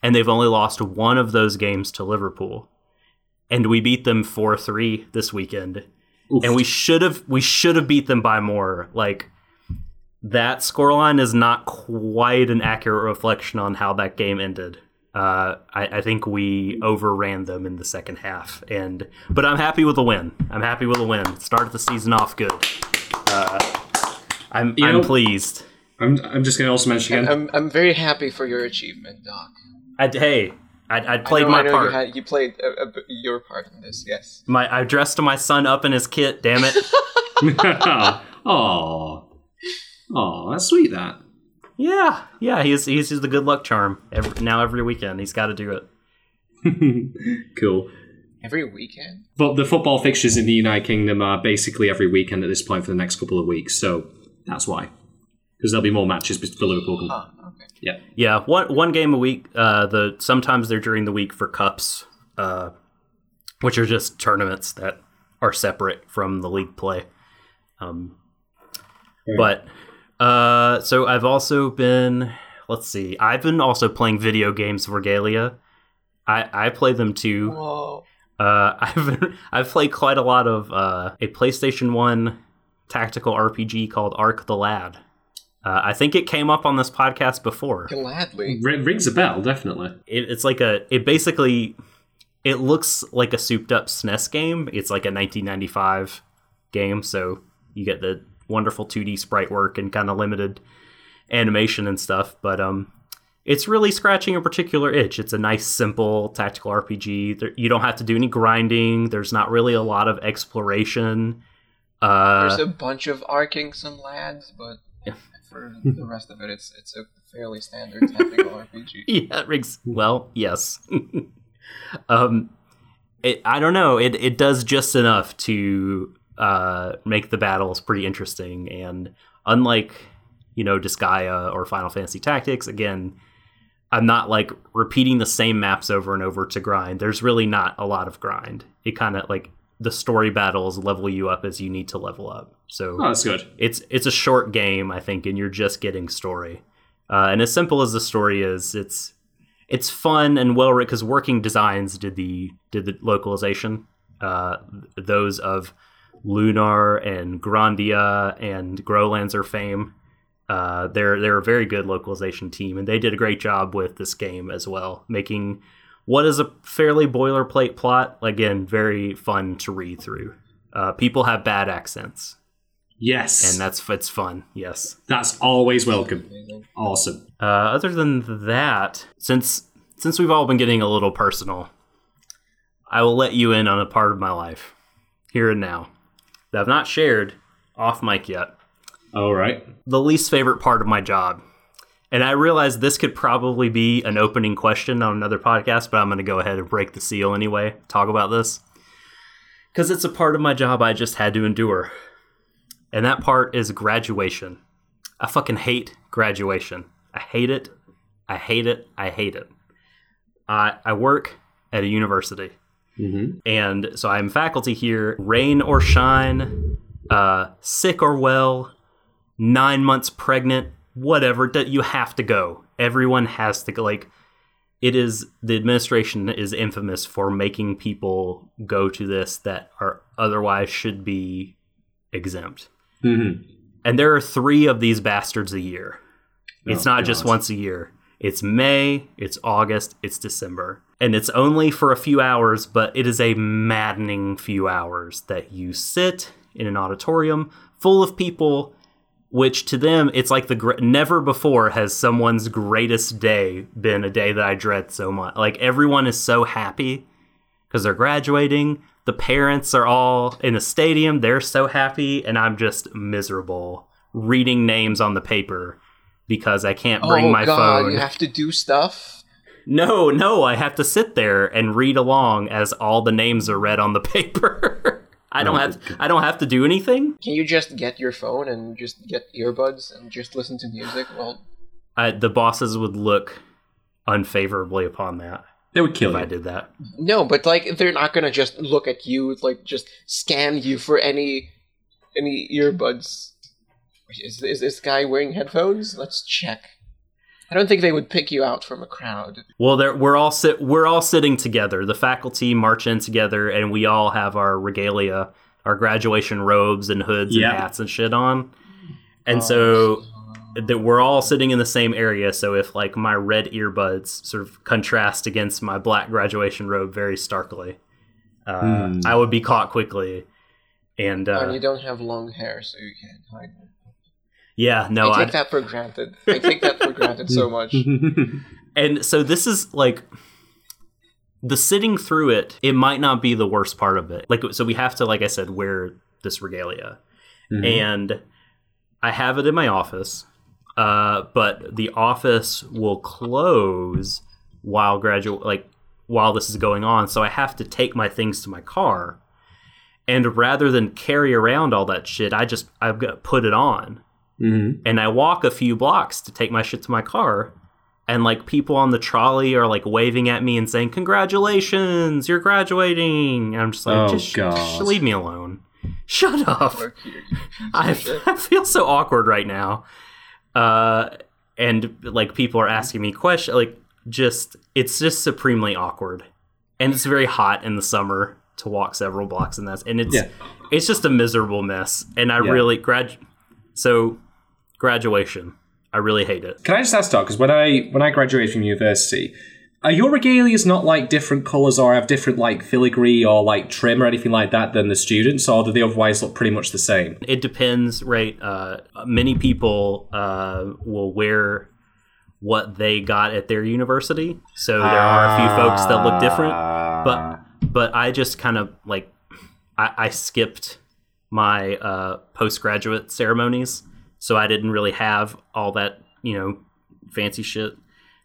Speaker 1: and they've only lost one of those games to Liverpool and we beat them 4-3 this weekend and we should have we should have beat them by more like that scoreline is not quite an accurate reflection on how that game ended Uh, I, I think we overran them in the second half, and but I'm happy with the win. I'm happy with the win. Started the season off good. Uh, I'm
Speaker 2: You
Speaker 1: I'm
Speaker 2: know-
Speaker 1: pleased.
Speaker 2: I'm, I'm just going to also mention again.
Speaker 7: I'm, I'm very happy for your achievement, Doc.
Speaker 1: I, hey, I, I
Speaker 7: I
Speaker 1: played
Speaker 7: know-
Speaker 1: my
Speaker 7: I know
Speaker 1: part.
Speaker 7: You, had, you played a, a, your part in this, yes.
Speaker 1: My I dressed my son up in his kit. Damn it.
Speaker 2: Oh, oh, that's sweet. That.
Speaker 1: yeah, yeah. He's he's just the good luck charm. Every, now every weekend he's got to do it.
Speaker 2: Cool.
Speaker 7: Every weekend?
Speaker 2: But the football fixtures in the United Kingdom are basically every weekend at this point for the next couple of weeks, so that's why. Because there'll be more matches for Liverpool. Yeah.
Speaker 1: Yeah, one one game a week. Uh, the sometimes they're during the week for cups, uh, which are just tournaments that are separate from the league play. Um, but uh, so I've also been. Let's see. I've been also playing video games. Regalia. I I play them too.
Speaker 7: Whoa.
Speaker 1: Uh, I've been, I've played quite a lot of uh, a PlayStation One tactical RPG called Arc the Lad. Uh, I think it came up on this podcast before.
Speaker 7: Gladly.
Speaker 2: R- rings a bell, definitely.
Speaker 1: It, it's like a it basically it looks like a souped up SNES game. It's like a 1995 game, so you get the wonderful 2D sprite work and kind of limited animation and stuff. But um, it's really scratching a particular itch. It's a nice, simple tactical RPG. There, you don't have to do any grinding. There's not really a lot of exploration. Uh,
Speaker 7: There's a bunch of arcing some lads, but for the rest of it, it's it's a fairly standard tactical RPG.
Speaker 1: yeah, well. Yes. um, it, I don't know. It it does just enough to uh make the battles pretty interesting, and unlike you know Disgaea or Final Fantasy Tactics, again, I'm not like repeating the same maps over and over to grind. There's really not a lot of grind. It kind of like the story battles level you up as you need to level up. So
Speaker 2: Oh, that's good.
Speaker 1: it's it's a short game, I think, and you're just getting story. Uh, and as simple as the story is, it's it's fun and well written because Working Designs did the did the localization. Uh, those of Lunar and Grandia and Growlancer fame. Uh, they're they're a very good localization team, and they did a great job with this game as well, making what is a fairly boilerplate plot again very fun to read through. Uh, people have bad accents,
Speaker 2: Yes.
Speaker 1: and that's it's fun. Yes.
Speaker 2: That's always welcome. Awesome.
Speaker 1: Uh, other than that, since since we've all been getting a little personal, I will let you in on a part of my life here and now that I've not shared off mic yet.
Speaker 2: All right.
Speaker 1: The least favorite part of my job. And I realize this could probably be an opening question on another podcast, but I'm going to go ahead and break the seal anyway, talk about this. Because it's a part of my job I just had to endure. And that part is graduation. I fucking hate graduation. I hate it. I hate it. I hate it. I I work at a university.
Speaker 2: Mm-hmm.
Speaker 1: And so I'm faculty here, rain or shine, uh, sick or well, nine months pregnant, whatever, you have to go. Everyone has to go. Like, it is, the administration is infamous for making people go to this that are otherwise should be exempt.
Speaker 2: Mm-hmm.
Speaker 1: And there are three of these bastards a year. It's
Speaker 2: Oh,
Speaker 1: not just once a year. It's May, it's August, it's December. And it's only for a few hours, but it is a maddening few hours that you sit in an auditorium full of people, which to them, it's like the gr- never before has someone's greatest day been a day that I dread so much. Like everyone is so happy because they're graduating. The parents are all in a stadium. They're so happy, and I'm just miserable reading names on the paper because I can't bring
Speaker 7: oh
Speaker 1: my
Speaker 7: god,
Speaker 1: phone.
Speaker 7: you have to do stuff.
Speaker 1: No, no, I have to sit there and read along as all the names are read on the paper. I don't have I don't have to do anything.
Speaker 7: Can you just get your phone and just get earbuds and just listen to music? Well,
Speaker 1: I, the bosses would look unfavorably upon that
Speaker 2: They would kill
Speaker 1: if
Speaker 2: you.
Speaker 1: I did that.
Speaker 7: no, but like they're not gonna just look at you, like just scan you for any any earbuds. Is is this guy wearing headphones? Let's check. I don't think they would pick you out from a crowd.
Speaker 1: Well, we're all sit we're all sitting together. The faculty march in together, and we all have our regalia, our graduation robes and hoods
Speaker 2: Yeah.
Speaker 1: and hats and shit on. And so that we're all sitting in the same area. So if like my red earbuds sort of contrast against my black graduation robe very starkly, uh,
Speaker 2: Hmm.
Speaker 1: I would be caught quickly. And uh,
Speaker 7: and you don't have long hair, so you can't hide it.
Speaker 1: Yeah, no,
Speaker 7: I
Speaker 1: I,
Speaker 7: take that for granted. I take that for granted so much.
Speaker 1: and so this is like the sitting through it. It might not be the worst part of it. Like so, we have to, like I said, wear this regalia,
Speaker 2: Mhm.
Speaker 1: and I have it in my office. Uh, but the office will close while graduate like while this is going on, so I have to take my things to my car. And rather than carry around all that shit, I just I've got to put it on
Speaker 2: Mhm.
Speaker 1: and I walk a few blocks to take my shit to my car, and like people on the trolley are like waving at me and saying, "Congratulations, you're graduating!" And I'm just like,
Speaker 2: Oh,
Speaker 1: just,
Speaker 2: God.
Speaker 1: just leave me alone. Shut up. I, I feel so awkward right now. Uh, and like people are asking me questions, like just it's just supremely awkward, and it's very hot in the summer to walk several blocks in this. and it's
Speaker 2: Yeah.
Speaker 1: it's just a miserable mess. And I
Speaker 2: Yeah.
Speaker 1: really grad so graduation, I really hate it.
Speaker 2: Can I just ask, Doc? Because when I when I graduated from university, are your regalias not like different colours or have different like filigree or like trim or anything like that than the students, or do they otherwise look pretty much the same?
Speaker 1: It depends, right? Uh, many people uh, will wear what they got at their university, so there are a few folks that look different. But but I just kind of like I, I skipped my uh, postgraduate ceremonies, so I didn't really have all that you know fancy shit.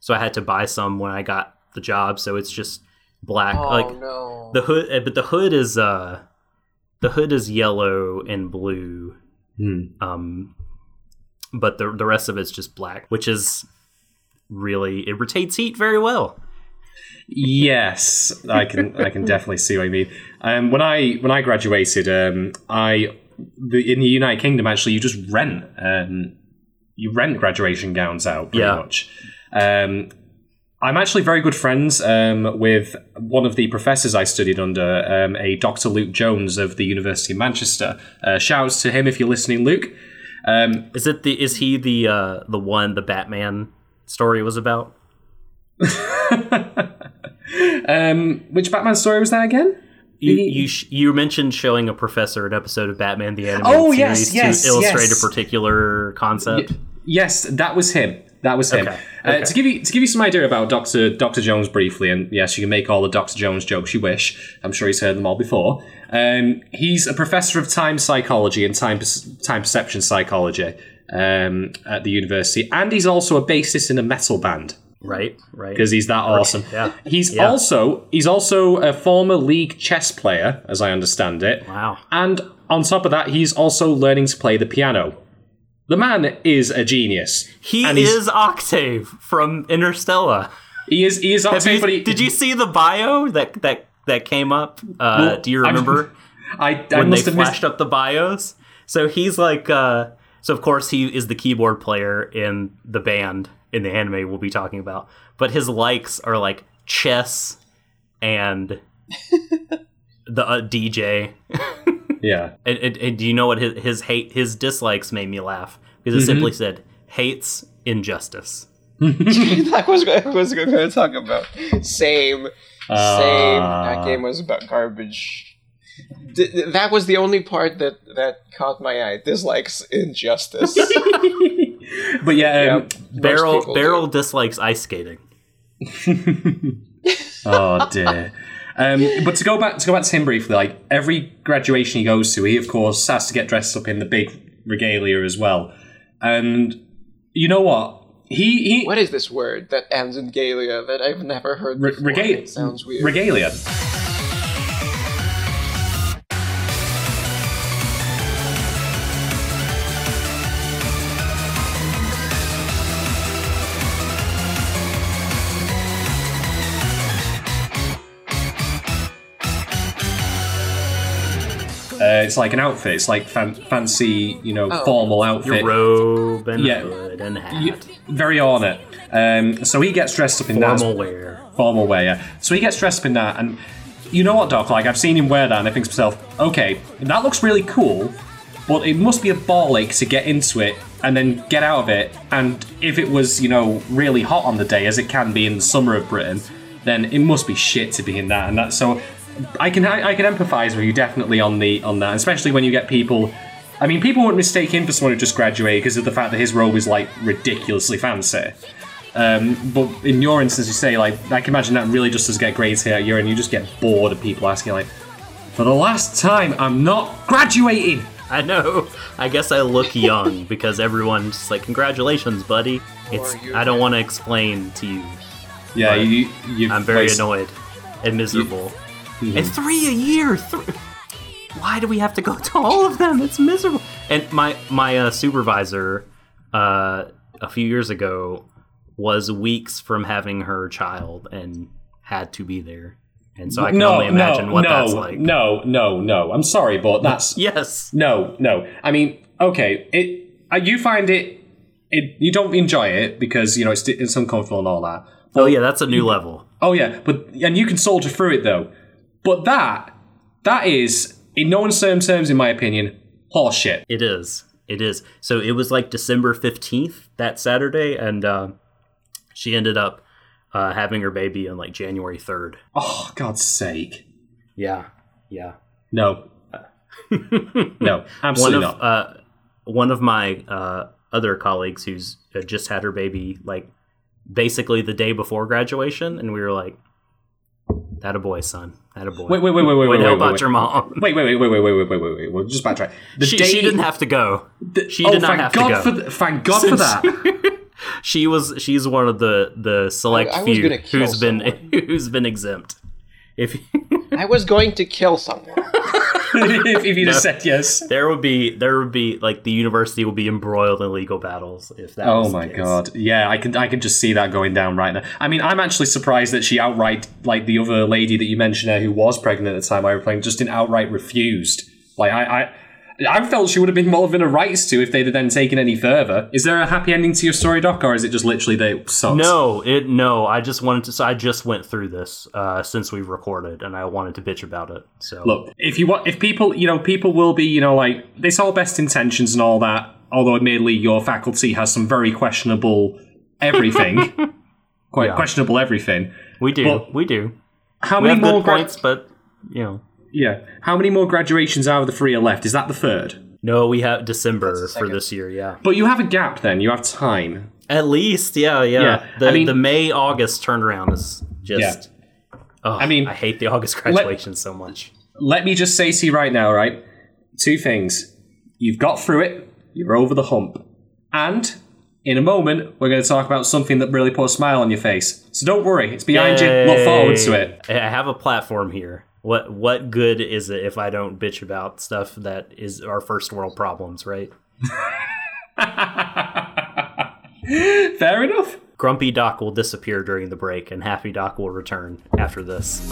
Speaker 1: So I had to buy some when I got the job. So it's just black,
Speaker 7: Oh
Speaker 1: like
Speaker 7: no.
Speaker 1: the hood. uh, But the hood is uh, the hood is yellow and blue. Um, but the the rest of it's just black, which is really it retains heat very well.
Speaker 2: Yes, I can I can definitely see what you mean. Um, when I when I graduated, um, I the, in the United Kingdom actually you just rent um, you rent graduation gowns out pretty
Speaker 1: Yeah.
Speaker 2: much. Um, I'm actually very good friends um, with one of the professors I studied under, um, a Dr. Luke Jones of the University of Manchester. Uh, shouts to him if you're listening, Luke. Um,
Speaker 1: Is it the is he the uh, the one the Batman story was about?
Speaker 2: um, which Batman story was that again?
Speaker 1: You you, sh- you mentioned showing a professor an episode of Batman the animated
Speaker 2: Oh,
Speaker 1: series
Speaker 2: yes, yes,
Speaker 1: to illustrate
Speaker 2: yes.
Speaker 1: a particular concept.
Speaker 2: Yes, that was him. That was him.
Speaker 1: Okay,
Speaker 2: Uh,
Speaker 1: okay.
Speaker 2: to give you to give you some idea about Doctor Doctor Jones briefly, and yes, you can make all the Doctor Jones jokes you wish. I'm sure he's heard them all before. Um, he's a professor of time psychology and time time perception psychology um, at the university, and he's also a bassist in a metal band
Speaker 1: Right, right.
Speaker 2: because he's that awesome.
Speaker 1: Yeah.
Speaker 2: He's
Speaker 1: Yeah.
Speaker 2: also he's also a former league chess player, as I understand it.
Speaker 1: Wow.
Speaker 2: And on top of that, he's also learning to play the piano. The man is a genius.
Speaker 1: He is Octave from Interstella.
Speaker 2: He is. He is Octave,
Speaker 1: you-
Speaker 2: but he-
Speaker 1: did you see the bio that that that came up? Uh,
Speaker 2: Well,
Speaker 1: do you remember?
Speaker 2: I, I
Speaker 1: when they
Speaker 2: must have
Speaker 1: flashed
Speaker 2: missed.
Speaker 1: up the bios. So he's like, uh, so of course he is the keyboard player in the band in the anime we'll be talking about. But his likes are like chess and the uh, DJ.
Speaker 2: Yeah.
Speaker 1: And, and, and do you know what his, his hate his dislikes made me laugh because it
Speaker 7: Mhm.
Speaker 1: simply said hates injustice.
Speaker 7: that was what I was going to talk about. Same, same.
Speaker 2: Ah.
Speaker 7: that game was about garbage. Th- th- that was the only part that that caught my eye. Dislikes injustice.
Speaker 2: But yeah, um,
Speaker 7: Most
Speaker 1: Baryl
Speaker 7: people
Speaker 1: Baryl dislikes ice skating.
Speaker 2: oh dear. Um, but to go back to go back to him briefly, like every graduation he goes to, he of course has to get dressed up in the big regalia as well. And you know what? He he
Speaker 7: what is this word that ends in galia that I've never heard
Speaker 2: Re-
Speaker 7: before?
Speaker 2: rega-
Speaker 7: it sounds weird.
Speaker 2: regalia. It's like an outfit. It's like fan- fancy, you know,
Speaker 1: Oh.
Speaker 2: formal outfit.
Speaker 1: Your robe and
Speaker 2: Yeah.
Speaker 1: hood and hat.
Speaker 2: Y- very ornate. Um, so he gets dressed up in that.
Speaker 1: Formal wear.
Speaker 2: Formal wear, yeah. So he gets dressed up in that, and you know what, Doc? Like I've seen him wear that, and I think to myself, okay, that looks really cool, but it must be a ball ache to get into it and then get out of it. And if it was, you know, really hot on the day, as it can be in the summer of Britain, then it must be shit to be in that. And that so, I can I, I can empathise with you definitely on the on that, especially when you get people. I mean, people won't mistake him for someone who just graduated because of the fact that his robe is like ridiculously fancy. Um, but in your instance, you say like I can imagine that really just does get grades here at year, and you just get bored of people asking like, for the last time, I'm not graduating.
Speaker 1: I know. I guess I look young because everyone's like, "Congratulations, buddy." It's. I don't want to explain to you.
Speaker 2: Yeah,
Speaker 1: but
Speaker 2: you, you
Speaker 1: I'm very
Speaker 2: waste-
Speaker 1: annoyed and miserable.
Speaker 2: Mhm.
Speaker 1: And three a year. Three. Why do we have to go to all of them? It's miserable. And my my uh, supervisor, uh, a few years ago, was weeks from having her child and had to be there. And so I can
Speaker 2: no,
Speaker 1: only imagine
Speaker 2: no,
Speaker 1: what
Speaker 2: no,
Speaker 1: that's like.
Speaker 2: No, no, no. I'm sorry, but that's
Speaker 1: yes.
Speaker 2: No, no. I mean, okay. It uh, you find it, it you don't enjoy it because you know it's it's uncomfortable and all that.
Speaker 1: Oh yeah, that's a new level.
Speaker 2: Oh yeah, but and you can soldier through it though. But that that is in no uncertain terms, in my opinion, horseshit.
Speaker 1: It is. It is. So it was like December 15th, that Saturday, and uh, she ended up uh, having her baby on like January 3rd.
Speaker 2: Oh, God's sake.
Speaker 1: Yeah. Yeah.
Speaker 2: No. no,
Speaker 1: one
Speaker 2: absolutely
Speaker 1: of,
Speaker 2: not.
Speaker 1: Uh, one of my uh, other colleagues who's uh, just had her baby, like basically the day before graduation, and we were like, "That a boy, son. That a boy."
Speaker 2: Wait, wait, wait, wait, wait, wait,
Speaker 1: to
Speaker 2: wait,
Speaker 1: help
Speaker 2: wait,
Speaker 1: your mom.
Speaker 2: Wait, wait, wait, wait, wait, wait, wait, wait, wait, wait. We'll just backtrack. The
Speaker 1: she,
Speaker 2: day
Speaker 1: she didn't have to go. she
Speaker 2: oh,
Speaker 1: did not have
Speaker 2: God
Speaker 1: to go.
Speaker 2: for th- thank God for that.
Speaker 1: she was. She's one of the the select
Speaker 7: I- I
Speaker 1: few
Speaker 7: gonna kill
Speaker 1: who's been who's been exempt. If
Speaker 7: I was going to kill someone.
Speaker 2: if, if you just said yes.
Speaker 1: there would be there would be like the university will be embroiled in legal battles if that.
Speaker 2: Oh
Speaker 1: was the
Speaker 2: my
Speaker 1: case.
Speaker 2: god. Yeah, I can I can just see that going down right now. I mean, I'm actually surprised that she outright like the other lady that you mentioned there who was pregnant at the time I were playing just didn't outright refused. Like I I I felt she would have been more than a rights to if they'd have then taken any further. Is there a happy ending to your story, Doc, or is it just literally they sucks?
Speaker 1: No, it no. I just wanted to. So I just went through this uh, since we've recorded, and I wanted to bitch about it. So
Speaker 2: Look, if you want, if people, you know, people will be, you know, like it's all best intentions and all that. Although, admittedly, your faculty has some very questionable everything, quite
Speaker 1: Yeah.
Speaker 2: questionable everything.
Speaker 1: we do,
Speaker 2: But
Speaker 1: we do.
Speaker 2: how
Speaker 1: we
Speaker 2: many more
Speaker 1: good
Speaker 2: gra-
Speaker 1: points, but you know,
Speaker 2: Yeah, how many more graduations out of the three are left? Is that the third?
Speaker 1: no, we have December for this year. Yeah,
Speaker 2: But you have a gap. Then you have time.
Speaker 1: at least, yeah, yeah.
Speaker 2: Yeah,
Speaker 1: The
Speaker 2: I mean-
Speaker 1: the May August turnaround is just. Oh,
Speaker 2: I mean,
Speaker 1: I hate the August graduation so much.
Speaker 2: Let me just say to you right now, right? Two things. You've got through it. You're over the hump. And in a moment, we're going to talk about something that really put a smile on your face. So don't worry. It's behind you. Look forward to
Speaker 1: Yay.
Speaker 2: it.
Speaker 1: I have a platform here. What what good is it if I don't bitch about stuff that is our first world problems, right?
Speaker 2: Fair enough.
Speaker 1: Grumpy Doc will disappear during the break, and Happy Doc will return after this.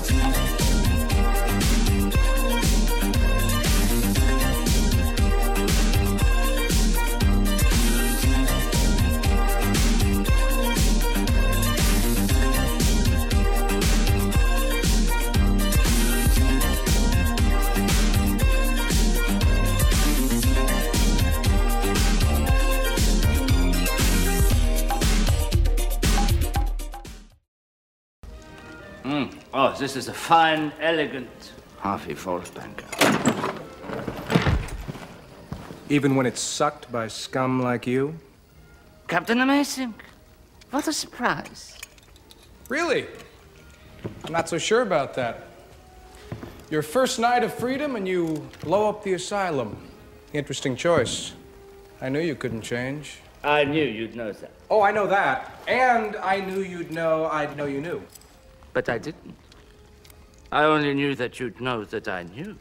Speaker 13: This is a fine, elegant Harvey Volksbanker.
Speaker 14: Even when it's sucked by scum like you?
Speaker 13: Captain Amazing. What a surprise.
Speaker 14: Really? I'm not so sure about that. Your first night of freedom and you blow up the asylum. Interesting choice. I knew you couldn't change.
Speaker 13: I knew you'd know that.
Speaker 14: Oh, I know that. And I knew you'd know I'd know you knew.
Speaker 13: But I didn't. I only knew that you'd know that I knew.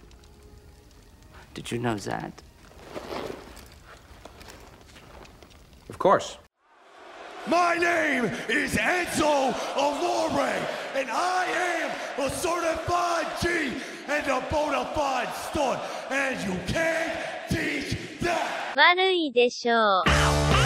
Speaker 13: Did you know that?
Speaker 14: Of course.
Speaker 6: My name is Enzo Amore, and I am a certified G and a bona fide stud, and you can't teach that.
Speaker 4: 悪いでしょう。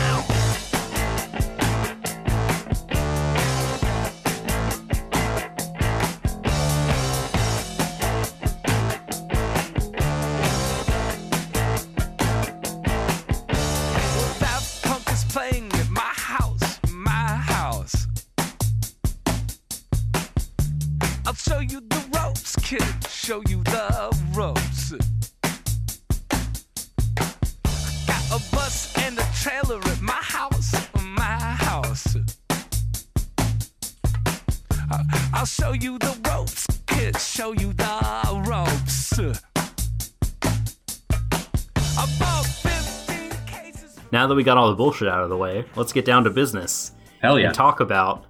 Speaker 15: Show you the ropes. Got a bus and a trailer at my house, my house. I- I'll show you the ropes, kid. Show you the ropes. About 15 cases.
Speaker 1: Now that we got all the bullshit out of the way, let's get down to business.
Speaker 2: Hell yeah.
Speaker 1: And talk about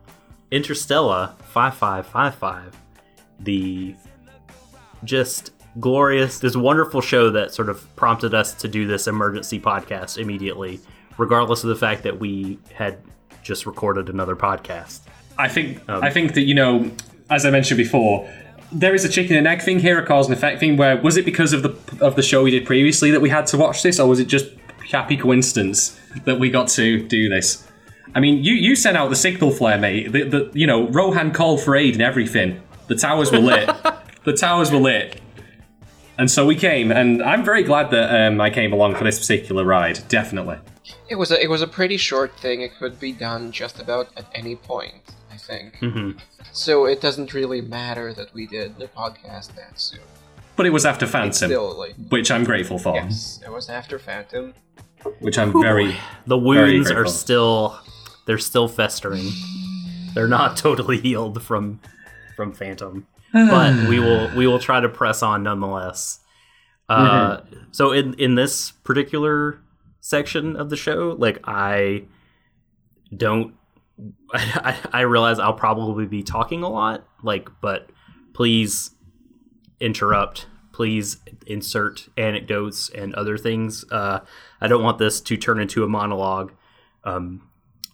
Speaker 1: Interstella 5555, the just glorious, this wonderful show that sort of prompted us to do this emergency podcast immediately, regardless of the fact that we had just recorded another podcast.
Speaker 2: I think
Speaker 1: Um,
Speaker 2: I think that you know, as I mentioned before, there is a chicken and egg thing here, a cause and effect thing. Where was it because of the of the show we did previously that we had to watch this, or was it just happy coincidence that we got to do this? I mean, you you sent out the signal flare, mate. The, the you know Rohan called for aid and everything. The towers were lit. the towers were lit. And so we came, and I'm very glad that um, I came along for this particular ride. Definitely.
Speaker 7: It was a, it was a pretty short thing. It could be done just about at any point, I think.
Speaker 1: Mm-hmm.
Speaker 7: So it doesn't really matter that we did the podcast that soon.
Speaker 2: But it was after Phantom,
Speaker 7: still like
Speaker 2: which I'm grateful for.
Speaker 7: yes, it was after Phantom.
Speaker 2: Which I'm very
Speaker 1: The
Speaker 2: very
Speaker 1: wounds are still they're still festering. They're not totally healed from from Phantom, but we will we will try to press on nonetheless. Uh, So in in this particular section of the show, like I don't, I, I realize I'll probably be talking a lot, like, but please interrupt. Please insert anecdotes and other things. Uh, I don't want this to turn into a monologue. Um,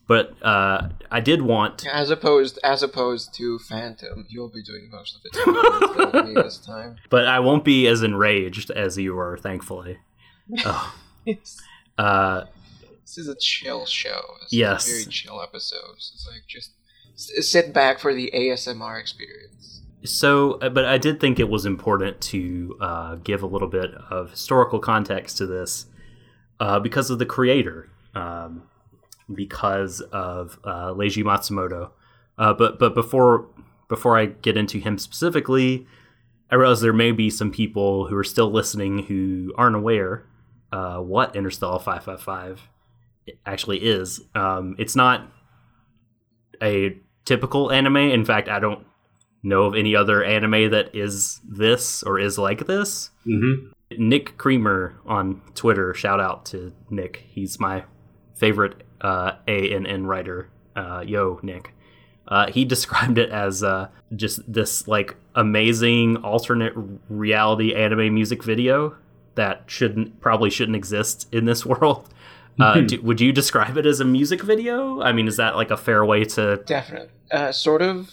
Speaker 1: but uh, I did want
Speaker 7: As opposed as opposed to Phantom, you'll be doing most of it instead of me this time.
Speaker 1: but I won't be as enraged as you were, thankfully. Oh. Uh,
Speaker 7: This is a chill show. It's
Speaker 1: Yes.
Speaker 7: very chill episodes. It's like just s- sit back for the ASMR experience.
Speaker 1: so, uh, but I did think it was important to uh, give a little bit of historical context to this uh, because of the creator, um, because of uh, Leiji Matsumoto. Uh, but but before before I get into him specifically, I realize there may be some people who are still listening who aren't aware uh, what Interstella 555 actually is. Um, it's not a typical anime. In fact, I don't know of any other anime that is this or is like this.
Speaker 2: Mhm.
Speaker 1: Nick Creamer on Twitter, shout out to Nick. He's my favorite uh, ANN writer. Uh, yo, Nick. Uh, he described it as uh, just this like amazing alternate reality anime music video that shouldn't probably shouldn't exist in this world. Uh, do, would you describe it as a music video? I mean, is that like a fair way to?
Speaker 7: Definitely. Uh, sort of.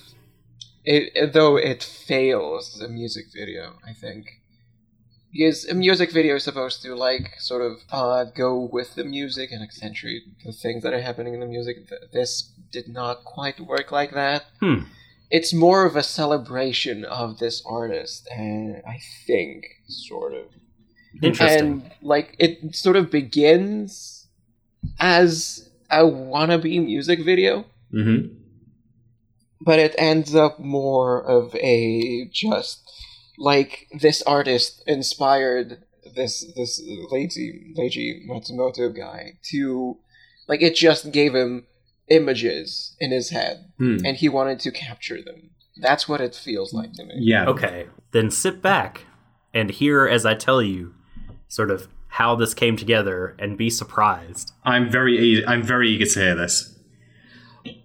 Speaker 7: It, it- though it fails as a music video, I think. Because a music video is supposed to, like, sort of uh, go with the music and accentuate the things that are happening in the music. This did not quite work like that.
Speaker 1: Hmm.
Speaker 7: It's more of a celebration of this artist, and I think, sort of.
Speaker 1: Interesting.
Speaker 7: And, like, it sort of begins as a wannabe music video
Speaker 2: Mm-hmm.
Speaker 7: but it ends up more of a just like this artist inspired this this Leiji Leiji Matsumoto guy to like it just gave him images in his head
Speaker 1: Hmm.
Speaker 7: and he wanted to capture them. That's what it feels like to me. Yeah.
Speaker 1: Okay. Then sit back and hear as I tell you sort of how this came together and be surprised.
Speaker 2: I'm very e- I'm very eager to hear this.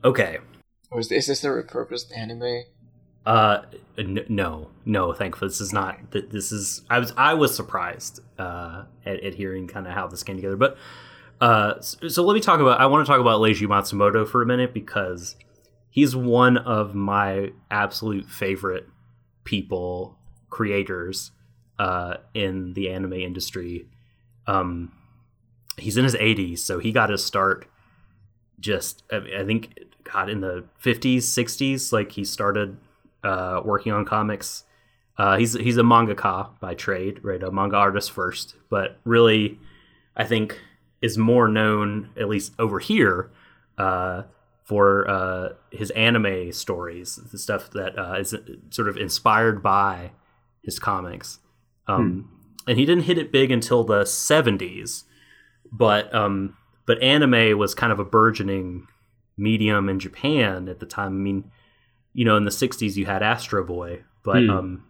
Speaker 1: Okay.
Speaker 7: Or is, is this a repurposed anime?
Speaker 1: Uh, n- no, no. Thankfully, this is not. th- This is. I was. I was surprised uh, at, at hearing kind of how this came together. But uh, so, so let me talk about. I want to talk about Leiji Matsumoto for a minute because he's one of my absolute favorite people, creators uh, in the anime industry. Um, he's in his 80s, so he got his start just I I think God in the 50s, 60s. Like he started uh, working on comics. Uh, he's he's a mangaka by trade, right? A manga artist first, but really, I think is more known, at least over here, uh, for uh, his anime stories, the stuff that uh, is sort of inspired by his comics. Um, And he didn't hit it big until the '70s, but um, but anime was kind of a burgeoning medium in Japan at the time. I mean, you know, in the '60s you had Astro Boy, but
Speaker 2: Hmm.
Speaker 1: um,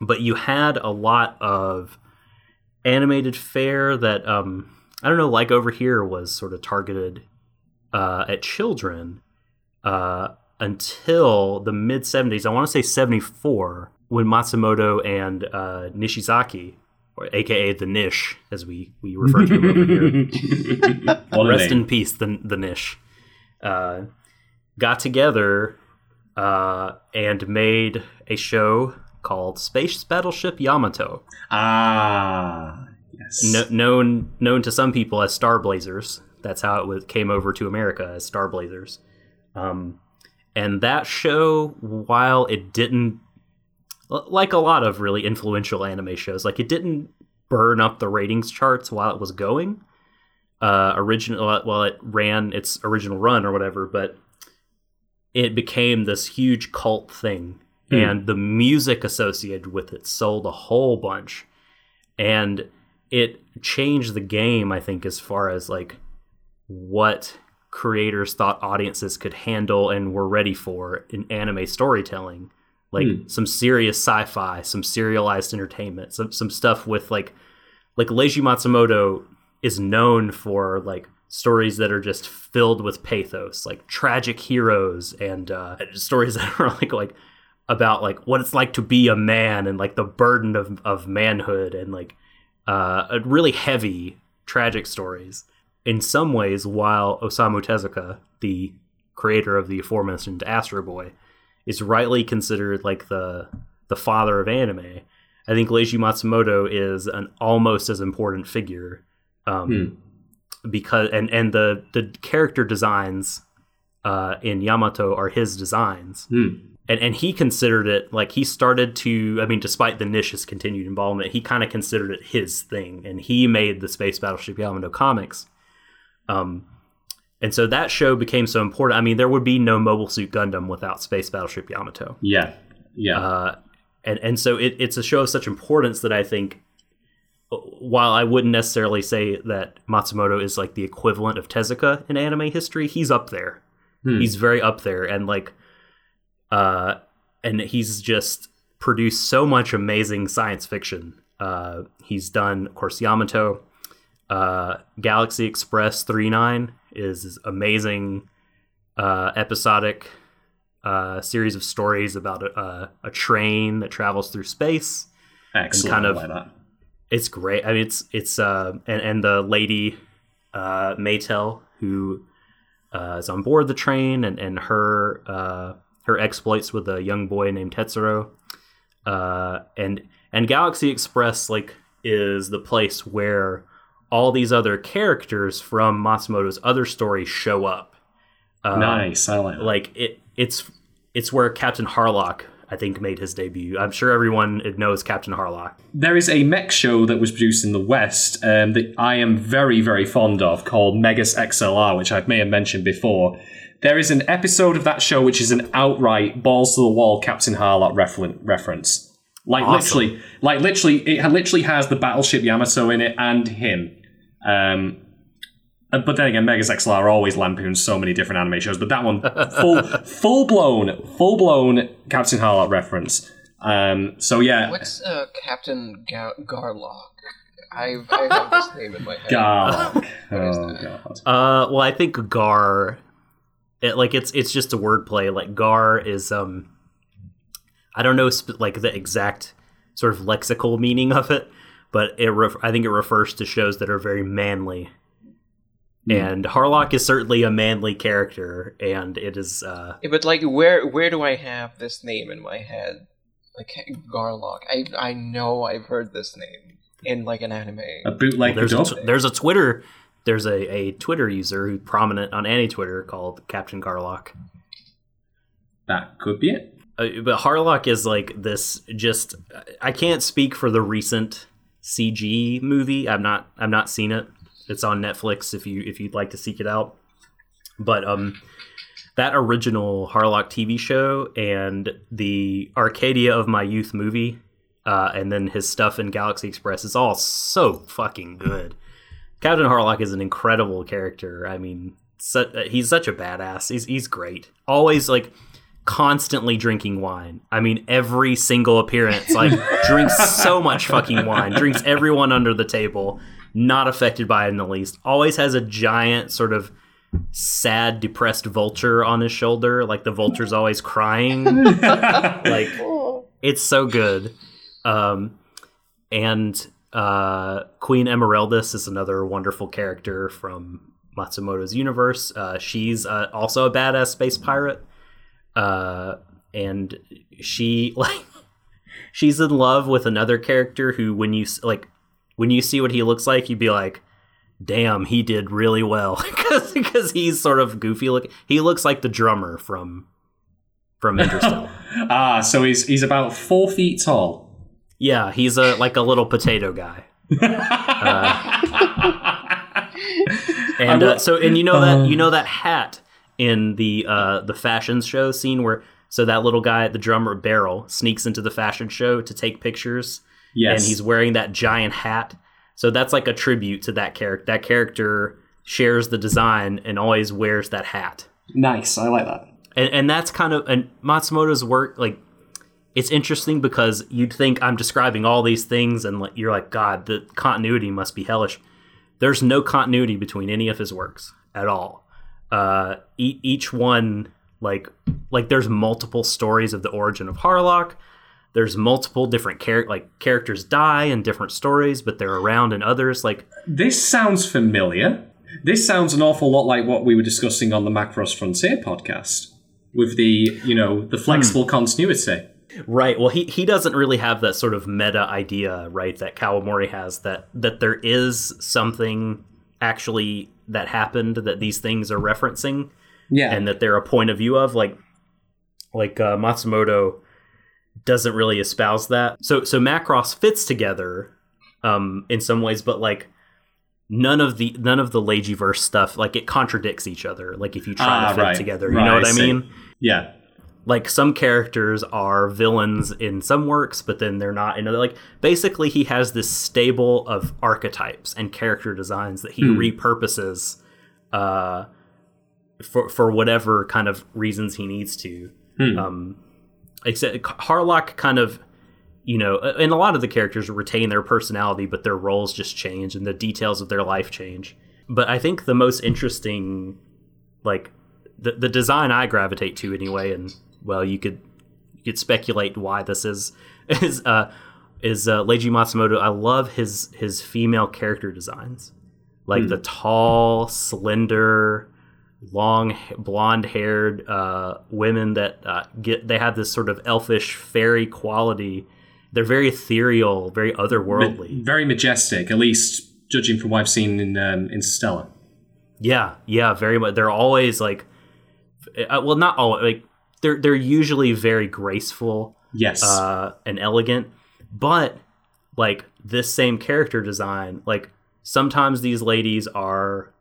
Speaker 1: but you had a lot of animated fare that um, I don't know, like over here was sort of targeted uh, at children uh, until the mid '70s. I want to say '74 when Matsumoto and uh, Nishizaki, or AKA the Nish, as we we refer to him over here. Rest
Speaker 2: name.
Speaker 1: in peace, the the Nish. Uh, got together uh, and made a show called Space Battleship Yamato.
Speaker 2: Ah, yes.
Speaker 1: No, known known to some people as Star Blazers. That's how it was, came over to America as Star Blazers. Um, and that show, while it didn't, like a lot of really influential anime shows, like it didn't burn up the ratings charts while it was going. Uh, original, while it ran its original run or whatever, but it became this huge cult thing,
Speaker 2: Hmm.
Speaker 1: and the music associated with it sold a whole bunch and it changed the game i think as far as like what creators thought audiences could handle and were ready for in anime storytelling like
Speaker 2: Hmm.
Speaker 1: some serious sci-fi some serialized entertainment some some stuff with like like Leiji Matsumoto is known for like stories that are just filled with pathos like tragic heroes and uh, stories that are like like about like what it's like to be a man and like the burden of, of manhood and like uh, really heavy tragic stories. In some ways while osamu tezuka the creator of the aforementioned astro boy is rightly considered like the the father of anime i think leiji matsumoto is an almost as important figure um, because and and the the character designs uh, in yamato are his designs
Speaker 2: Hmm.
Speaker 1: and and he considered it like he started to I mean despite the Nish's continued involvement he kind of considered it his thing and he made the space battleship Yamato comics um and so that show became so important I mean there would be no mobile suit Gundam without space battleship Yamato
Speaker 2: Yeah, yeah.
Speaker 1: uh and and so it, it's a show of such importance that I think while I wouldn't necessarily say that Matsumoto is like the equivalent of Tezuka in anime history, he's up there.
Speaker 2: Hmm.
Speaker 1: He's very up there, and like, uh, and he's just produced so much amazing science fiction. Uh, he's done, of course, Yamato, uh, Galaxy Express three nine is amazing uh, episodic uh, series of stories about a, a, a train that travels through space.
Speaker 2: Excellent,
Speaker 1: And kind of. It's great. I mean, it's it's uh, and and the lady uh, Maetel who uh, is on board the train and and her uh, her exploits with a young boy named Tetsuro, uh, and and Galaxy Express like is the place where all these other characters from Matsumoto's other stories show up. Uh,
Speaker 2: Nice, I like.
Speaker 1: Like it, it's it's where Captain Harlock I think made his debut. I'm sure everyone knows Captain Harlock.
Speaker 2: There is a mech show that was produced in the West um, that I am very, very fond of called Megas XLR, which I may have mentioned before. There is an episode of that show which is an outright balls to the wall Captain Harlock referen- reference. Like
Speaker 1: Awesome.
Speaker 2: literally, like literally, it literally has the battleship Yamato in it and him. Um, uh, but then again, Megas XLR always lampoons so many different anime shows, but that one full, full blown, full blown Captain Harlock reference. Um, so yeah,
Speaker 7: What's uh, Captain Ga- Garlock? I've, I have this name in my head.
Speaker 2: Garlock. Oh,
Speaker 7: that?
Speaker 2: God.
Speaker 1: Uh, well, I think Gar, it, like it's it's just a wordplay. Like Gar is um, I don't know sp- like the exact sort of lexical meaning of it, but it ref- I think it refers to shows that are very manly. And Harlock is certainly a manly character, and it is uh,
Speaker 7: Yeah, but like, where where do I have this name in my head? Like Garlock. I I know I've heard this name in like an anime.
Speaker 2: A bootleg
Speaker 1: there's a,
Speaker 2: dub?
Speaker 1: tw- there's a Twitter there's a, a Twitter user who's prominent on any Twitter called Captain Garlock.
Speaker 2: That could be it.
Speaker 1: Uh, but Harlock is like this. Just I can't speak for the recent CG movie. I'm not. I've not seen it. It's on Netflix if you if you'd like to seek it out. But um, that original Harlock TV show and the Arcadia of my youth movie, uh, and then his stuff in Galaxy Express is all so fucking good. Captain Harlock is an incredible character. I mean, su- he's such a badass. He's he's great. Always like constantly drinking wine. I mean, every single appearance, like drinks so much fucking wine, drinks everyone under the table, not affected by it in the least. Always has a giant sort of sad, depressed vulture on his shoulder. Like the vulture's always crying. like it's so good. Um, and uh, Queen Emeraldas is another wonderful character from Matsumoto's universe. Uh, she's uh, also a badass space pirate uh, and she like she's in love with another character who when you like when you see what he looks like you'd be like damn he did really well. Because he's sort of goofy look he looks like the drummer from from Interstella.
Speaker 2: Ah, so he's he's about four feet tall.
Speaker 1: yeah he's a like a little potato guy. Uh, and uh, so and you know that you know that hat in the uh the fashion show scene where so that little guy the drummer Baryl sneaks into the fashion show to take pictures
Speaker 2: Yes.
Speaker 1: and he's wearing that giant hat so that's like a tribute to that character that character shares the design and always wears that hat
Speaker 2: Nice, I like that.
Speaker 1: and, and that's kind of and Matsumoto's work like it's interesting because you'd think I'm describing all these things and like you're like God the continuity must be hellish. There's no continuity between any of his works at all. Uh, e- each one like like there's multiple stories of the origin of Harlock. There's multiple different char- like characters die in different stories, but they're around in others. Like
Speaker 2: This sounds familiar. This sounds an awful lot like what we were discussing on the Macross Frontier podcast with the, you know, the flexible continuity.
Speaker 1: Right. Well, he he doesn't really have that sort of meta idea, right? That Kawamori has that that there is something actually that happened that these things are referencing,
Speaker 2: Yeah.
Speaker 1: and that they're a point of view of. Like, like uh, Matsumoto doesn't really espouse that. So so Macross fits together, um, in some ways, but like none of the none of the Leijiverse stuff like it contradicts each other. Like if you try
Speaker 2: Ah,
Speaker 1: to fit
Speaker 2: right.
Speaker 1: together, you
Speaker 2: Right,
Speaker 1: know what
Speaker 2: I
Speaker 1: I mean?
Speaker 2: Yeah.
Speaker 1: like some characters are villains in some works but then they're not in other like basically he has this stable of archetypes and character designs that he
Speaker 2: Hmm.
Speaker 1: repurposes uh for for whatever kind of reasons he needs to
Speaker 2: Hmm.
Speaker 1: um except harlock kind of you know and a lot of the characters retain their personality but their roles just change and the details of their life change but i think the most interesting like the the design I gravitate to anyway, and well, you could you could speculate why this is is uh is uh, Leiji Matsumoto. I love his his female character designs, like
Speaker 2: Hmm.
Speaker 1: the tall, slender, long blonde haired uh, women that uh, get they have this sort of elfish fairy quality. They're very ethereal, very otherworldly.
Speaker 2: Very majestic, at least judging from what I've seen in um, Interstella.
Speaker 1: Yeah, yeah, very much. They're always like, uh, well, not all like they're they're usually very graceful,
Speaker 2: Yes.
Speaker 1: uh, and elegant. But like this same character design, like sometimes these ladies are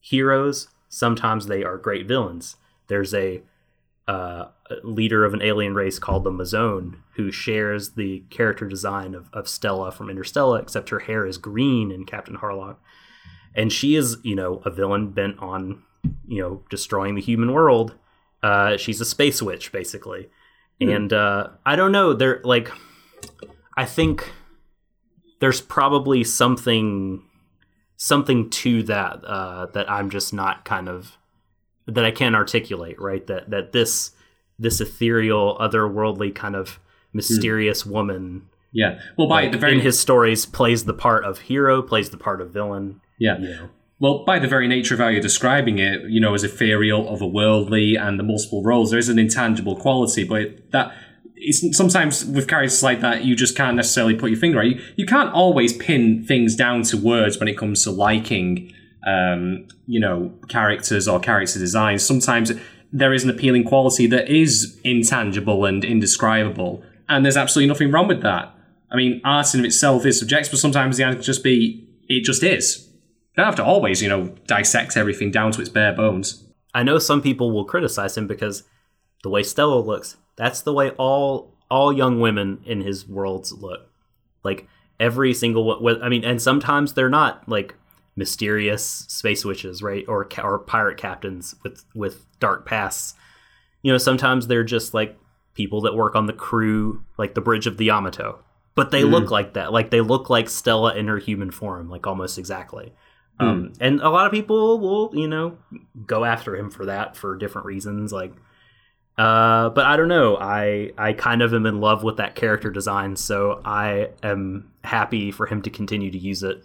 Speaker 1: heroes, sometimes they are great villains. There's a uh, leader of an alien race called the Mazone who shares the character design of, of Stella from Interstella, except her hair is green in Captain Harlock and she is you know a villain bent on you know destroying the human world uh she's a space witch basically
Speaker 2: Hmm.
Speaker 1: and uh i don't know they're like i think there's probably something something to that uh that i'm just not kind of that i can't articulate right that that this this ethereal otherworldly kind of mysterious woman
Speaker 2: Yeah. Well, by
Speaker 1: like,
Speaker 2: the very
Speaker 1: in his stories plays the part of hero plays the part of villain
Speaker 2: Yeah.
Speaker 1: you know
Speaker 2: Well, by the very nature of how you're describing it, you know, as ethereal, otherworldly, and the multiple roles, there is an intangible quality, but that it's sometimes with characters like that, you just can't necessarily put your finger on. You, you can't always pin things down to words when it comes to liking, um, you know, characters or character designs. Sometimes there is an appealing quality that is intangible and indescribable, and there's absolutely nothing wrong with that. I mean, art in itself is subjective, but sometimes the answer can just be, it just is. You don't have to always, you know, dissect everything down to its bare bones.
Speaker 1: I know some people will criticize him because the way Stella looks, that's the way all all young women in his worlds look. Like every single one. I mean, and sometimes they're not like mysterious space witches, right? Or or pirate captains with with dark pasts. You know, sometimes they're just like people that work on the crew, like the bridge of the Yamato. But they
Speaker 2: Mm.
Speaker 1: look like that. Like they look like Stella in her human form, like almost exactly. Um, and a lot of people will, you know, go after him for that for different reasons. Like, uh, but I don't know. I I kind of am in love with that character design, so I am happy for him to continue to use it.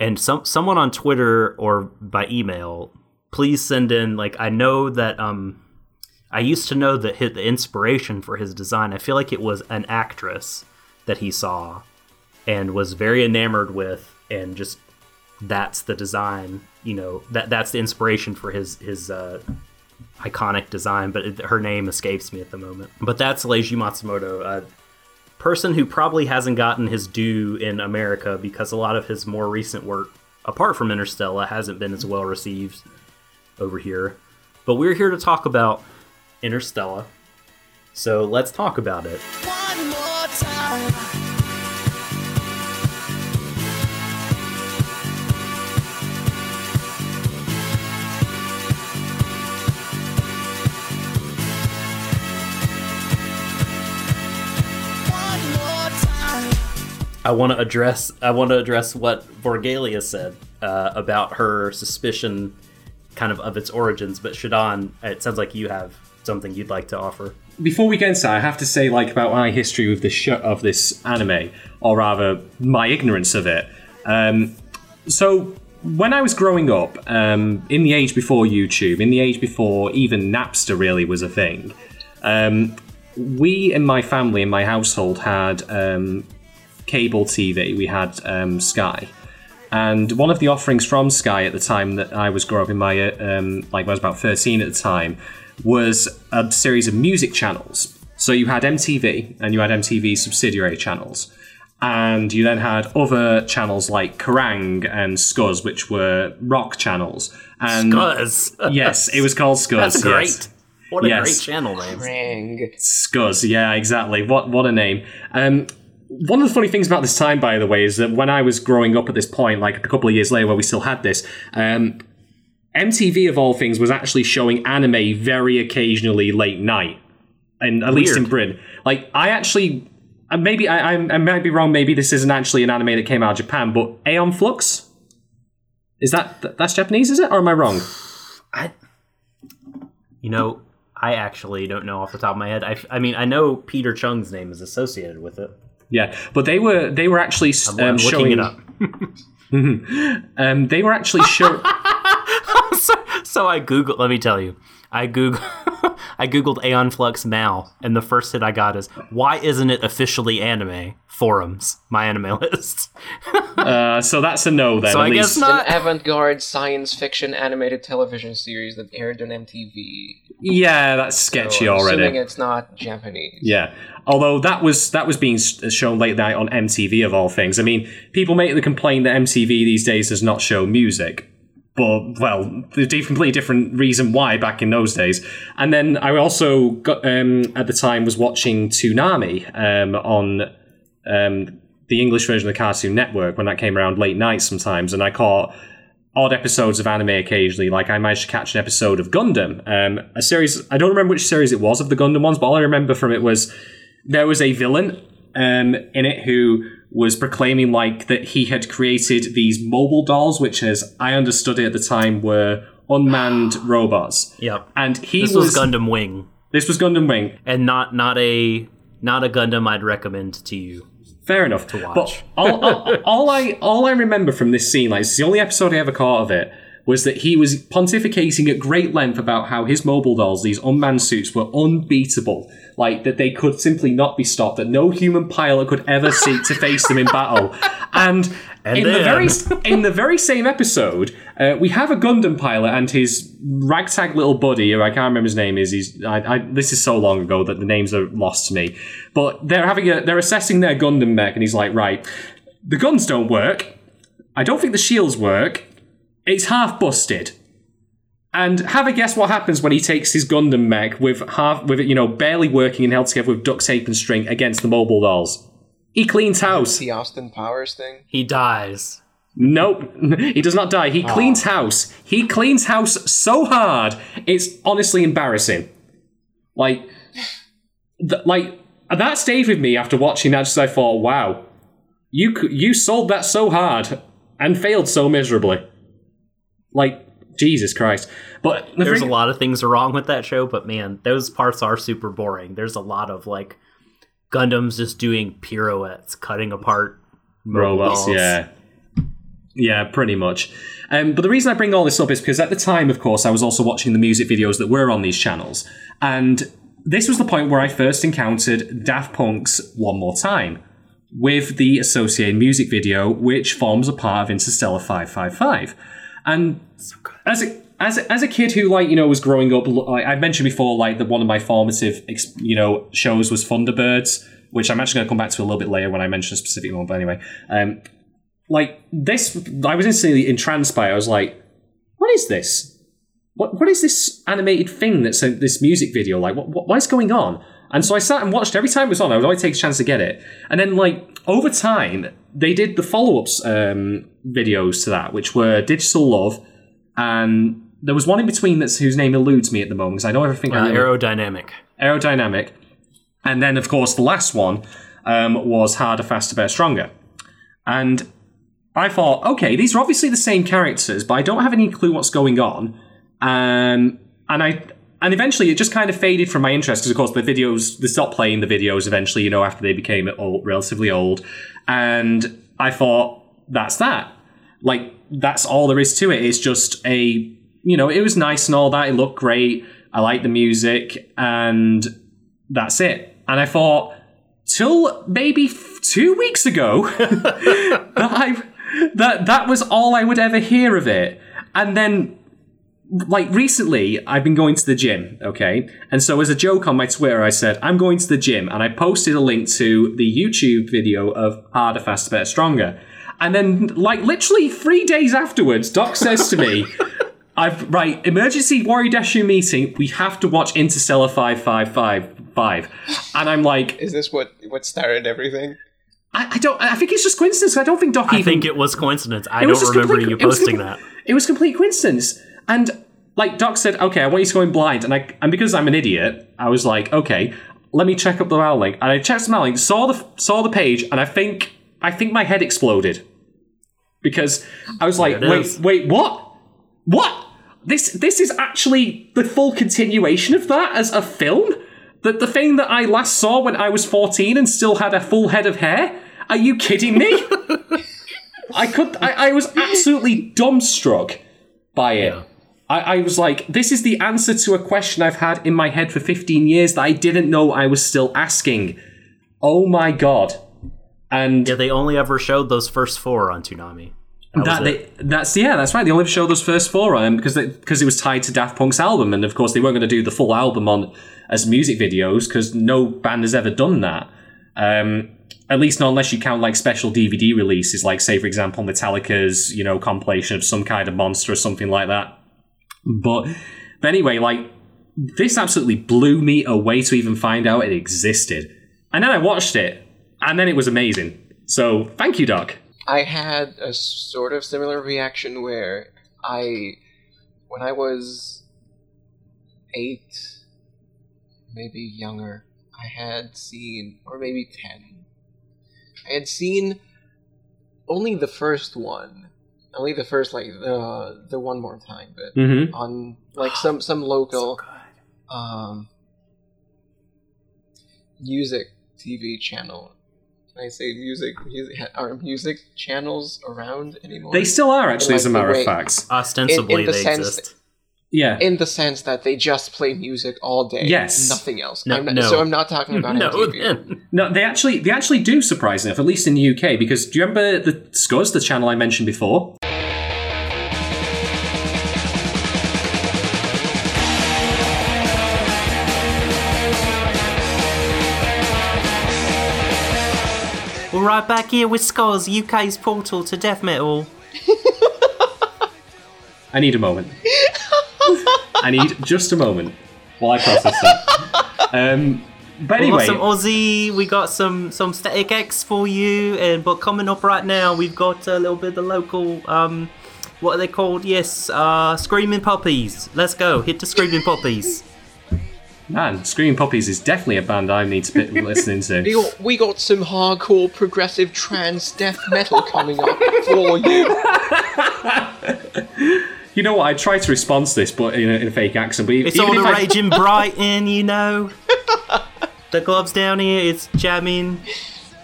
Speaker 1: And some someone on Twitter or by email, please send in. Like, I know that um, I used to know that hit the inspiration for his design. I feel like it was an actress that he saw and was very enamored with, and just that's the design. You know that that's the inspiration for his his uh, iconic design. But it, her name escapes me at the moment. But that's Leiji Matsumoto, a person who probably hasn't gotten his due in America because a lot of his more recent work, apart from Interstella, hasn't been as well received over here. But we're here to talk about Interstella. So let's talk about it. I want to address I want to address what Vorgalia said uh, about her suspicion, kind of of its origins. But Shaden, it sounds like you have something you'd like to offer.
Speaker 2: Before we get that, I have to say, like, about my history with this show, of this anime, or rather, my ignorance of it. Um, so, when I was growing up, um, in the age before YouTube, in the age before even Napster really was a thing, um, we in my family, in my household, had um, cable TV. We had um, Sky. And one of the offerings from Sky at the time that I was growing up in my, uh, um, like, I was about 13 at the time, was a series of music channels. So you had MTV and you had MTV subsidiary channels. And you then had other channels like Kerrang and Scuzz, which were rock channels. And
Speaker 1: Scuzz?
Speaker 2: yes, it was called Scuzz.
Speaker 1: That's great.
Speaker 2: yes.
Speaker 1: What a
Speaker 2: Yes.
Speaker 1: great channel name.
Speaker 2: Scuzz, yeah, exactly. What what a name. Um, one of the funny things about this time, by the way, is that when I was growing up at this point, like a couple of years later, where we still had this, um, MTV of all things was actually showing anime very occasionally late night, and at least in
Speaker 1: Weird.
Speaker 2: Britain. Like I actually, uh, maybe I, I, I might be wrong. Maybe this isn't actually an anime that came out of Japan, but Aeon Flux. Is that that's Japanese? Is it, or am I wrong?
Speaker 1: I, You know, I actually don't know off the top of my head. I, I mean, I know Peter Chung's name is associated with it.
Speaker 2: Yeah, but they were they were actually um,
Speaker 1: I'm
Speaker 2: showing
Speaker 1: it up.
Speaker 2: Um, they were actually show.
Speaker 1: so, so I Googled. Let me tell you, I Google, I Googled Aeon Flux now, and the first hit I got is why isn't it officially anime? Forums, my anime list.
Speaker 2: uh, so that's a no then.
Speaker 1: So
Speaker 2: at
Speaker 1: I guess not-
Speaker 7: An avant-garde science fiction animated television series that aired on MTV.
Speaker 2: Yeah, that's sketchy
Speaker 7: So I'm
Speaker 2: already.
Speaker 7: Assuming it's not Japanese.
Speaker 2: Yeah. Although that was that was being shown late night on MTV of all things. I mean, people make the complaint that MTV these days does not show music. But well, there's a completely different reason why back in those days. And then I also got um, at the time was watching Toonami um, on um, the English version of the Cartoon Network when that came around late night sometimes, and I caught odd episodes of anime occasionally. Like I managed to catch an episode of Gundam, um, a series. I don't remember which series it was of the Gundam ones, but all I remember from it was there was a villain um, in it who was proclaiming like that he had created these mobile dolls, which, as I understood it at the time, were unmanned robots.
Speaker 1: Yep.
Speaker 2: And he
Speaker 1: this was, Gundam Wing.
Speaker 2: This was Gundam Wing,
Speaker 1: and not not a not a Gundam I'd recommend to you.
Speaker 2: Fair enough.
Speaker 1: To watch.
Speaker 2: But all, all, all I all I remember from this scene, like it's the only episode I ever caught of it, was that he was pontificating at great length about how his mobile dolls, these unmanned suits, were unbeatable. Like that they could simply not be stopped, that no human pilot could ever seek to face them in battle. And,
Speaker 1: And
Speaker 2: in the very in the very same episode, uh, we have a Gundam pilot and his ragtag little buddy, or I can't remember his name is. He's I, I, this is so long ago that the names are lost to me. But they're having a they're assessing their Gundam mech, and he's like, right, the guns don't work. I don't think the shields work. It's half busted. And have a guess what happens when he takes his Gundam mech with half with it, you know, barely working and held together with duct tape and string against the mobile dolls. He cleans house.
Speaker 7: The Austin Powers thing.
Speaker 1: He dies.
Speaker 2: Nope, he does not die. He oh. cleans house. He cleans house so hard, it's honestly embarrassing. Like, th- like that stayed with me after watching that. Just I thought, wow, you c- you sold that so hard and failed so miserably. Like Jesus Christ. But the
Speaker 1: there's
Speaker 2: thing-
Speaker 1: a lot of things wrong with that show, but man, those parts are super boring. There's a lot of like Gundams just doing pirouettes, cutting apart
Speaker 2: robots. Yeah, yeah, pretty much. Um, but the reason I bring all this up is because at the time, of course, I was also watching the music videos that were on these channels, and this was the point where I first encountered Daft Punk's "One More Time" with the associated music video, which forms a part of Interstella 555. And so as a as as a kid who like you know was growing up, like I mentioned before, like the one of my formative you know shows was Thunderbirds, which I'm actually going to come back to a little bit later when I mention a specific one. But anyway, um, like this, I was instantly entranced by. It. I was like, what is this? What what is this animated thing that's a, this music video like? What, what what is going on? And so I sat and watched every time it was on. I would always take a chance to get it. And then, like over time, they did the follow ups um, videos to that, which were Digital Love, and there was one in between that's whose name eludes me at the moment because I know everything.
Speaker 1: Uh, aerodynamic.
Speaker 2: Aerodynamic. And then, of course, the last one um, was Harder, Faster, Better, Stronger. And I thought, okay, these are obviously the same characters, but I don't have any clue what's going on. Um, and I and eventually it just kind of faded from my interest because, of course, the videos they stopped playing the videos eventually. You know, after they became old, relatively old, and I thought that's that. Like that's all there is to it. It's just a you know, it was nice and all that. It looked great. I liked the music, and that's it. And I thought, till maybe two weeks ago, that I that that was all I would ever hear of it. And then, like recently, I've been going to the gym. Okay, and so as a joke on my Twitter, I said I'm going to the gym, and I posted a link to the YouTube video of Harder, Faster, Better, Stronger. And then, like literally three days afterwards, Doc says to me. I've right emergency Warui Desho meeting. We have to watch Interstella five five five five, and I'm like,
Speaker 7: Is this what what started everything?
Speaker 2: I, I don't. I think it's just coincidence. I don't think Doc
Speaker 1: I
Speaker 2: even.
Speaker 1: think it was coincidence. I don't remember
Speaker 2: complete-
Speaker 1: you
Speaker 2: it was
Speaker 1: posting
Speaker 2: complete-
Speaker 1: that.
Speaker 2: It was complete coincidence, and like Doc said, okay, I want you to go in blind, and I and because I'm an idiot, I was like, okay, let me check up the Mal link, and I checked the Mal link, saw the saw the page, and I think I think my head exploded because I was like, wait,
Speaker 1: is.
Speaker 2: wait, what, what? This this is actually the full continuation of that as a film. The the thing that I last saw when I was 14 and still had a full head of hair. Are you kidding me? I could. I, I was absolutely dumbstruck by it. I, I was like, this is the answer to a question I've had in my head for 15 years that I didn't know I was still asking. Oh my god. And
Speaker 1: yeah, they only ever showed those first four on Toonami. That,
Speaker 2: That they, that's yeah, that's right. They only showed those first four on because because it was tied to Daft Punk's album, and of course they weren't going to do the full album on as music videos because no band has ever done that. Um, at least not unless you count like special DVD releases, like say for example Metallica's you know compilation of some kind of monster or something like that. But, but anyway, like this absolutely blew me away to even find out it existed, and then I watched it, and then it was amazing. So thank you, Doc.
Speaker 7: I had a sort of similar reaction where I, when I was eight, maybe younger, I had seen, or maybe ten, I had seen only the first one, only the first like the the one more time bit
Speaker 2: Mhm.
Speaker 7: on like some some local um music TV channel. Can I say music? Music are music channels around anymore?
Speaker 2: They still are, actually,
Speaker 7: In,
Speaker 2: as a matter of fact.
Speaker 1: Ostensibly,
Speaker 7: in, in the
Speaker 1: they
Speaker 7: sense
Speaker 1: exist.
Speaker 2: Yeah.
Speaker 7: in the sense that they just play music all day.
Speaker 2: Yes.
Speaker 7: nothing else.
Speaker 2: No,
Speaker 7: I'm not,
Speaker 2: no.
Speaker 7: So I'm not talking about
Speaker 2: No,
Speaker 7: MTV.
Speaker 2: No, they actually they actually do surprise enough, at least in the UK, because do you remember the Scuzz, the channel I mentioned before?
Speaker 1: We're right back here with Scuzz, UK's portal to death metal.
Speaker 2: I need a moment. I need just a moment while I process that. Um, but
Speaker 1: We
Speaker 2: anyway,
Speaker 1: got some Aussie, we got some some Static X for you, and but coming up right now, we've got a little bit of the local. Um, what are they called? Yes, uh, Screaming Puppies. Let's go, hit the Screaming Puppies.
Speaker 2: Man, Screaming Poppies is definitely a band I need to be listening
Speaker 7: We
Speaker 2: to.
Speaker 7: got, we got some hardcore progressive trance death metal coming up for you.
Speaker 2: You know what? I tried to respond to this, but in a, in a fake accent. But
Speaker 1: It's
Speaker 2: even
Speaker 1: all
Speaker 2: if
Speaker 1: the
Speaker 2: I-
Speaker 1: raging Brighton, you know. The gloves down here, it's jamming.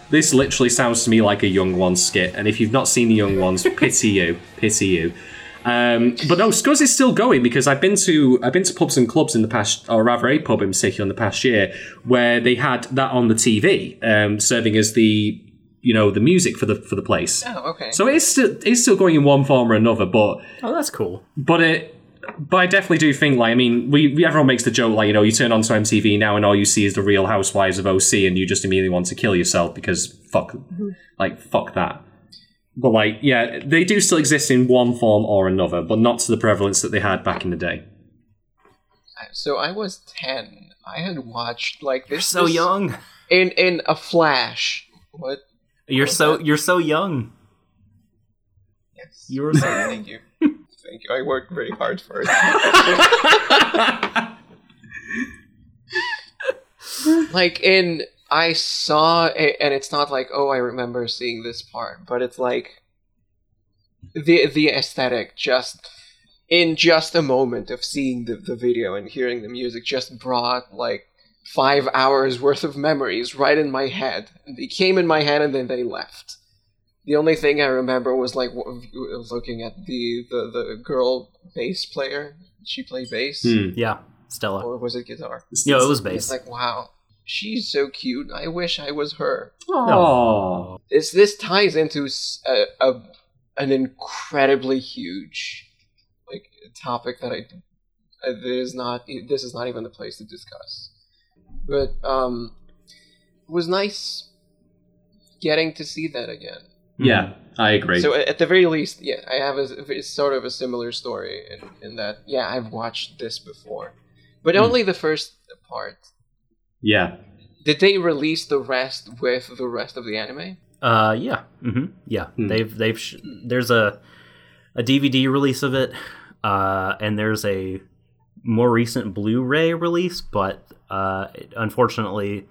Speaker 2: This literally sounds to me like a Young Ones skit, and if you've not seen the Young Ones, pity you, pity you. Um, but no, Scuzz is still going because I've been to I've been to pubs and clubs in the past, or rather a pub in particular in the past year, where they had that on the TV, um, serving as the you know the music for the for the place.
Speaker 7: Oh, okay.
Speaker 2: So it's still it's still going in one form or another, but
Speaker 1: Oh, that's cool.
Speaker 2: but it. But I definitely do think, like, I mean, we, we everyone makes the joke, like, you know, you turn on to MTV now and all you see is the Real Housewives of OC, and you just immediately want to kill yourself because fuck, like, fuck that. But like, yeah, they do still exist in one form or another, but not to the prevalence that they had back in the day.
Speaker 7: So I was ten. I had watched like this.
Speaker 1: so
Speaker 7: this-
Speaker 1: young.
Speaker 7: In in a flash. What?
Speaker 1: You're so you're so young.
Speaker 7: Yes.
Speaker 1: You're so
Speaker 7: Thank you. Thank you. I worked very hard for it. like in I saw it, and it's not like oh I remember seeing this part, but it's like the the aesthetic just in just a moment of seeing the, the video and hearing the music just brought like five hours worth of memories right in my head. They came in my head and then they left. The only thing I remember was like w- w- looking at the, the, the girl bass player. She played bass,
Speaker 2: Hmm.
Speaker 1: Yeah, Stella.
Speaker 7: or was it guitar?
Speaker 1: No, it was
Speaker 7: It's
Speaker 1: bass.
Speaker 7: like wow, she's so cute. I wish I was her.
Speaker 2: Oh,
Speaker 7: This this ties into s- a, a an incredibly huge like topic that I uh, there is not this is not even the place to discuss. But um, it was nice getting to see that again.
Speaker 2: yeah, I agree.
Speaker 7: So at the very least, yeah, I have a it's sort of a similar story in, in that yeah I've watched this before, but
Speaker 2: Hmm.
Speaker 7: only the first part.
Speaker 2: Yeah,
Speaker 7: Did they release the rest with the rest of the anime?
Speaker 1: Uh, yeah, hmm yeah.
Speaker 2: Hmm.
Speaker 1: They've they've sh- there's a a DVD release of it, uh, and there's a more recent Blu-ray release, but uh, it, unfortunately,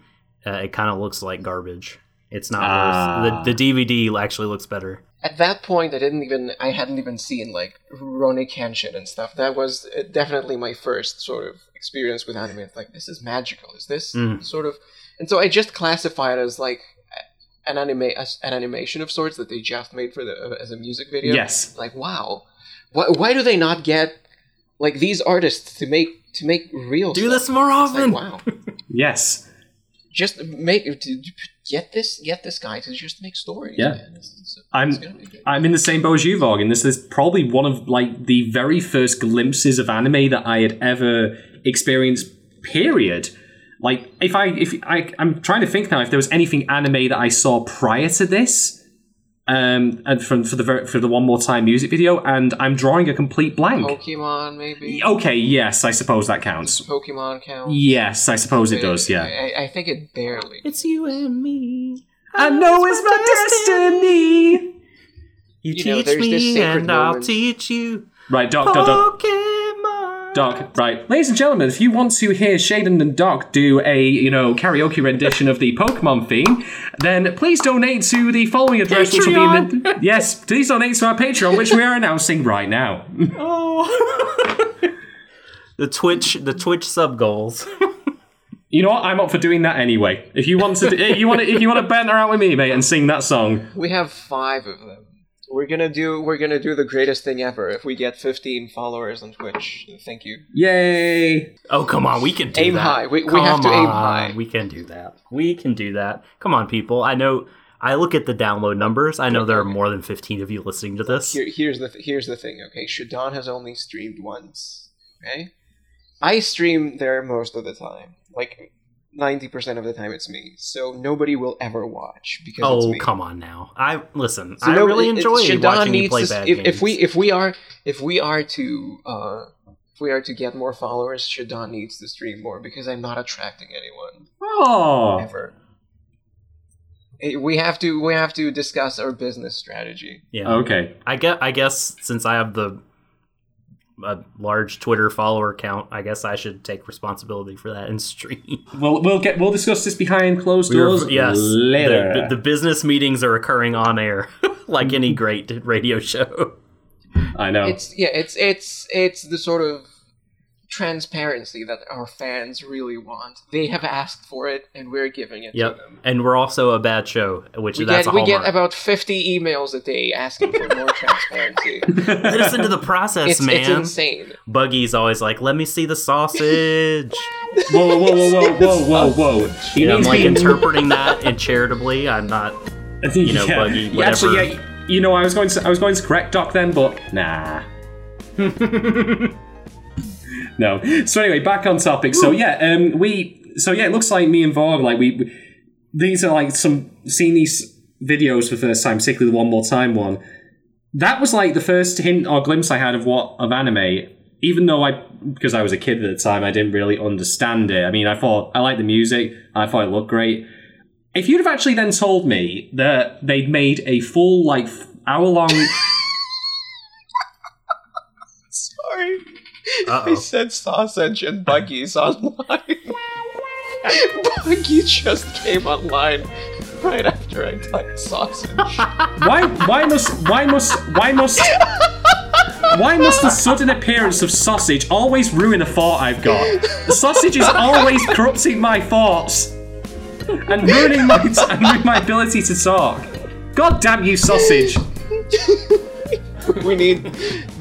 Speaker 1: uh, it kind of looks like garbage. It's not
Speaker 2: Ah.
Speaker 1: worth the the DVD actually looks better.
Speaker 7: At that point, I didn't even I hadn't even seen like Rurouni Kenshin and stuff. That was uh, definitely my first sort of experience with anime. It's like this is magical. Is this
Speaker 1: Mm.
Speaker 7: sort of? And so I just classify it as like an anime as an animation of sorts that they just made for the uh, as a music video.
Speaker 2: Yes.
Speaker 7: Like wow, why why do they not get like these artists to make to make real?
Speaker 1: Do
Speaker 7: stuff?
Speaker 1: this more
Speaker 7: It's like,
Speaker 1: often.
Speaker 7: wow,
Speaker 2: yes,
Speaker 7: just make to get this get this guy to just make stories.
Speaker 2: Yeah.
Speaker 7: It's- it's-
Speaker 2: I'm
Speaker 7: it's gonna be good.
Speaker 2: I'm in the same boat as you, Vog, and this is probably one of like the very first glimpses of anime that I had ever experienced. Period. Like if I if I I'm trying to think now if there was anything anime that I saw prior to this, um, and from for the ver- for the one more time music video, and I'm drawing a complete blank.
Speaker 7: Pokemon maybe.
Speaker 2: Okay, yes, I suppose that counts.
Speaker 7: Pokemon count.
Speaker 2: Yes, I suppose it does. Yeah.
Speaker 7: I, I think it barely.
Speaker 1: It's you and me.
Speaker 2: I know it's my destiny.
Speaker 1: You,
Speaker 7: You
Speaker 1: teach
Speaker 7: there's this
Speaker 1: me
Speaker 7: sacred
Speaker 1: and I'll
Speaker 7: moment.
Speaker 1: teach you.
Speaker 2: Right, Doc, Doc, Doc.
Speaker 1: Pokemon.
Speaker 2: Doc, right. Ladies and gentlemen, if you want to hear Shaden and Doc do a, you know, karaoke rendition of the Pokemon theme, then please donate to the following address, which will be in the... Yes, please donate to our Patreon, which we are announcing right now. Oh.
Speaker 1: The Twitch the Twitch sub goals.
Speaker 2: You know what? I'm up for doing that anyway. If you want to, if you want to, if you want to banter out with me, mate, and sing that song,
Speaker 7: We have five of them. We're gonna do. We're gonna do the greatest thing ever if we get 15 followers on Twitch. Thank you.
Speaker 2: yay!
Speaker 1: Oh come on, we can do that.
Speaker 7: Aim
Speaker 1: that.
Speaker 7: high. We- we have to aim
Speaker 1: on,
Speaker 7: high.
Speaker 1: We can do that. We can do that. Come on, people. I know. I look at the download numbers. I know there are more than fifteen of you listening to this.
Speaker 7: Here, here's the th- here's the thing. Okay, Shaden has only streamed once. Okay, I stream there most of the time. Like ninety percent of the time it's me. So nobody will ever watch because it's
Speaker 1: Oh
Speaker 7: me.
Speaker 1: come on now! I listen.
Speaker 7: So
Speaker 1: I
Speaker 7: no,
Speaker 1: really
Speaker 7: it- it-
Speaker 1: enjoy
Speaker 7: Shaden
Speaker 1: watching you play
Speaker 7: to
Speaker 1: bad
Speaker 7: if,
Speaker 1: games.
Speaker 7: if we if we are if we are to uh, if we are to get more followers, Shaden needs to stream more because I'm not attracting anyone
Speaker 2: Oh,
Speaker 7: ever. Eh, We have to we have to discuss our business strategy.
Speaker 1: Yeah.
Speaker 2: Okay.
Speaker 1: I guess, I guess since I have the a large Twitter follower count, I guess I should take responsibility for that and stream.
Speaker 2: We'll we'll get we'll discuss this behind closed
Speaker 1: We are-
Speaker 2: doors
Speaker 1: yes,
Speaker 2: later.
Speaker 1: The, the, the business meetings are occurring on air, like any great radio show.
Speaker 2: I know.
Speaker 7: It's yeah, it's it's it's the sort of transparency that our fans really want. They have asked for it, and we're giving it to
Speaker 1: Yep,
Speaker 7: them.
Speaker 1: and we're also a bad show, which
Speaker 7: We
Speaker 1: that's
Speaker 7: get
Speaker 1: a
Speaker 7: we get about fifty emails a day asking for more transparency.
Speaker 1: Let us into the process,
Speaker 7: It's,
Speaker 1: man.
Speaker 7: it's insane.
Speaker 1: Buggy's always like, "Let me see the sausage."
Speaker 2: whoa, whoa, whoa, whoa, whoa, whoa, whoa!
Speaker 1: You know, I'm like interpreting that and charitably. I'm not, you know,
Speaker 2: yeah.
Speaker 1: Buggy.
Speaker 2: Yeah,
Speaker 1: Whatever.
Speaker 2: actually, yeah, you know, I was going to I was going to correct Doc then, but nah. No. So anyway, back on topic. So yeah, um, we. So yeah, it looks like me and Vorg, like we, we- These are like some seeing these videos for the first time, particularly the one more time one. That was like the first hint or glimpse I had of what of anime. Even though I, because I was a kid at the time, I didn't really understand it. I mean, I thought I liked the music, I thought it looked great. If you'd have actually then told me that they'd made a full like hour long
Speaker 7: Sorry.
Speaker 1: Uh-oh.
Speaker 7: I said sausage and buggies online. Buggy just came online right after I typed sausage.
Speaker 2: why why must why must why must why must the sudden appearance of sausage always ruin a thought I've got? The sausage is always corrupting my thoughts and ruining my and ruining my ability to talk. God damn you, sausage!
Speaker 7: we need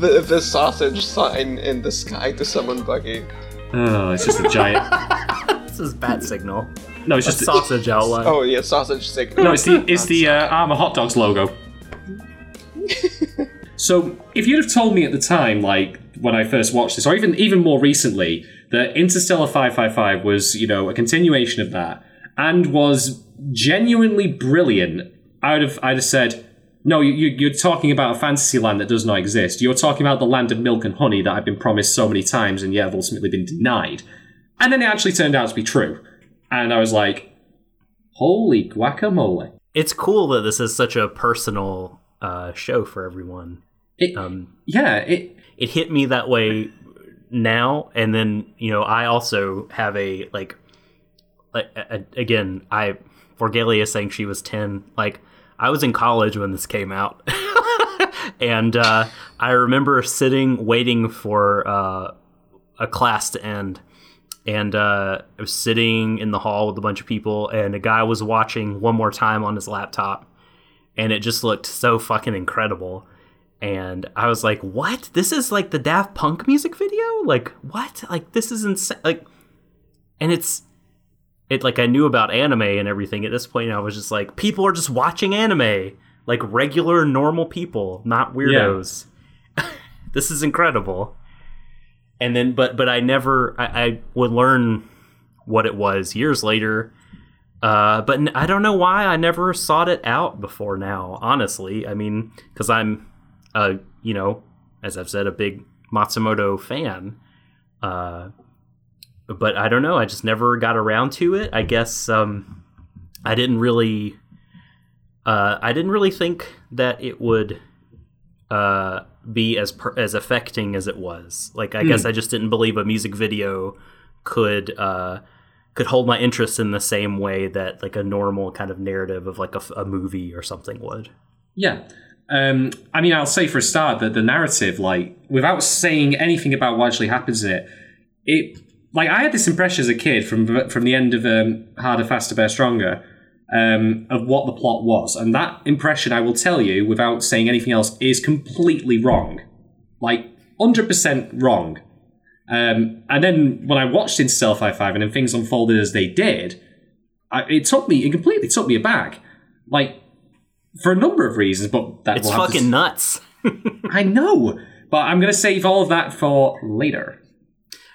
Speaker 7: the the sausage sign in the sky to summon Buggy.
Speaker 2: Oh, it's just a giant.
Speaker 1: this is bat signal.
Speaker 2: No, it's
Speaker 1: A
Speaker 2: just
Speaker 1: sausage outline.
Speaker 7: Oh yeah, sausage signal.
Speaker 2: No, it's the it's the uh, Armour Hot Dogs logo. so, if you'd have told me at the time, like when I first watched this, or even even more recently, that Interstella Five Five Five was you know a continuation of that and was genuinely brilliant, I'd have I'd have said. No, you, you- you're talking about a fantasy land that does not exist. You're talking about the land of milk and honey that I've been promised so many times and yet have ultimately been denied. And then it actually turned out to be true. And I was like, holy guacamole.
Speaker 1: It's cool that this is such a personal uh, show for everyone. um,
Speaker 2: yeah, it
Speaker 1: it hit me that way now, and then you know I also have a like, like a, a- again I Forgelia saying she was ten. Like I was in college when this came out, and uh, I remember sitting waiting for uh, a class to end. And uh, I was sitting in the hall with a bunch of people, and a guy was watching one more time on his laptop, and it just looked so fucking incredible. And I was like, "What? This is like the Daft Punk music video? Like what? Like this is insane!" Like, and it's it like I knew about anime and everything at this point. I was just like, people are just watching anime, like regular normal people, not weirdos. this is incredible. And then, but but I never, I, I would learn what it was years later. Uh, but I don't know why I never sought it out before now. Honestly, I mean, because I'm, uh, you know, as I've said, a big Matsumoto fan. Uh, but I don't know. I just never got around to it. I guess um, I didn't really. Uh, I didn't really think that it would uh, be as per- as affecting as it was. Like I
Speaker 2: Hmm.
Speaker 1: guess I just didn't believe a music video could uh, could hold my interest in the same way that like a normal kind of narrative of like a movie or something would.
Speaker 2: Yeah. Um, I mean, I'll say for a start that the narrative, like, without saying anything about what actually happens in it, it, like, I had this impression as a kid from from the end of um, Harder, Faster, Better, Stronger, um, of what the plot was, and that impression, I will tell you, without saying anything else, is completely wrong, like, hundred percent wrong. Um, and then when I watched Interstella Five Five, and then things unfolded as they did, I, it took me, it completely took me aback, like for a number of reasons. But that
Speaker 1: It's
Speaker 2: we'll to
Speaker 1: fucking nuts.
Speaker 2: I know, but I'm going to save all of that for later.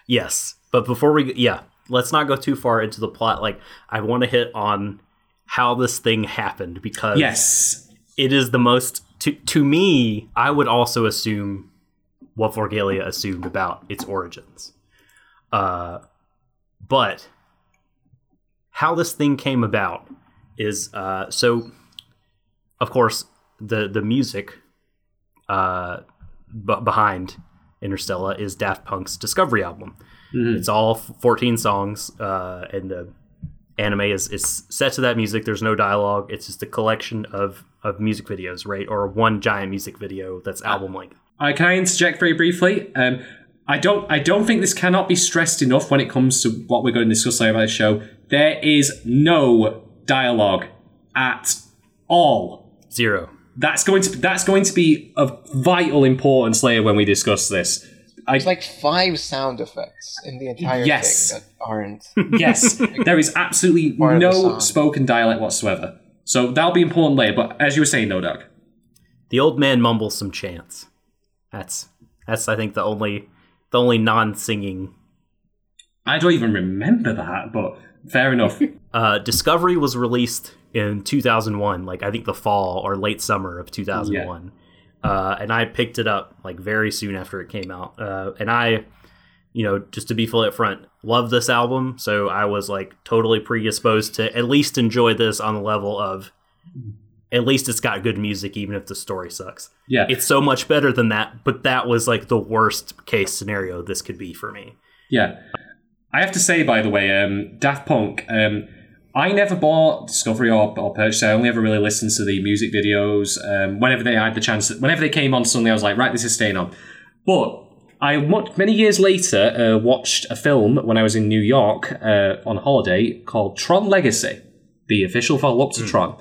Speaker 1: Yes, but before we, yeah, let's not go too far into the plot. Like, I want to hit on how this thing happened because
Speaker 2: Yes.
Speaker 1: it is the most to to me. I would also assume what Vorgalia assumed about its origins. Uh, but how this thing came about is uh, so. Of course, the the music uh, b- behind Interstella is Daft Punk's Discovery album.
Speaker 2: Mhm.
Speaker 1: It's all 14 songs, uh, and the anime is, is set to that music. There's no dialogue. It's just a collection of, of music videos, right? Or one giant music video that's album length.
Speaker 2: I can I interject very briefly? Um, I don't. I don't think this cannot be stressed enough when it comes to what we're going to discuss later about the show. There is no dialogue at all.
Speaker 1: Zero.
Speaker 2: That's going to that's going to be of vital importance later when we discuss this. I,
Speaker 7: There's like five sound effects in the entire
Speaker 2: Yes.
Speaker 7: thing that aren't.
Speaker 2: yes, there is absolutely
Speaker 7: Part of the
Speaker 2: no spoken dialect whatsoever. So that'll be important later. But as you were saying, no, Doug.
Speaker 1: The old man mumbles some chants. That's that's I think the only the only non-singing.
Speaker 2: I don't even remember that, but fair enough.
Speaker 1: Uh, Discovery was released in 2001, like I think the fall or late summer of 2001. Uh, and I picked it up like very soon after it came out. Uh, and I, you know, just to be fully upfront, love this album. So I was like totally predisposed to at least enjoy this on the level of at least it's got good music, even if the story sucks.
Speaker 2: Yeah.
Speaker 1: It's so much better than that, but that was like the worst case scenario this could be for me.
Speaker 2: Yeah. I have to say, by the way, um, Daft Punk, um, I never bought Discovery or, or purchased. I only ever really listened to the music videos. Um, whenever they had the chance, whenever they came on, suddenly I was like, right, this is staying on. But I, many years later, uh, watched a film when I was in New York uh, on holiday called Tron Legacy, the official follow up to Tron.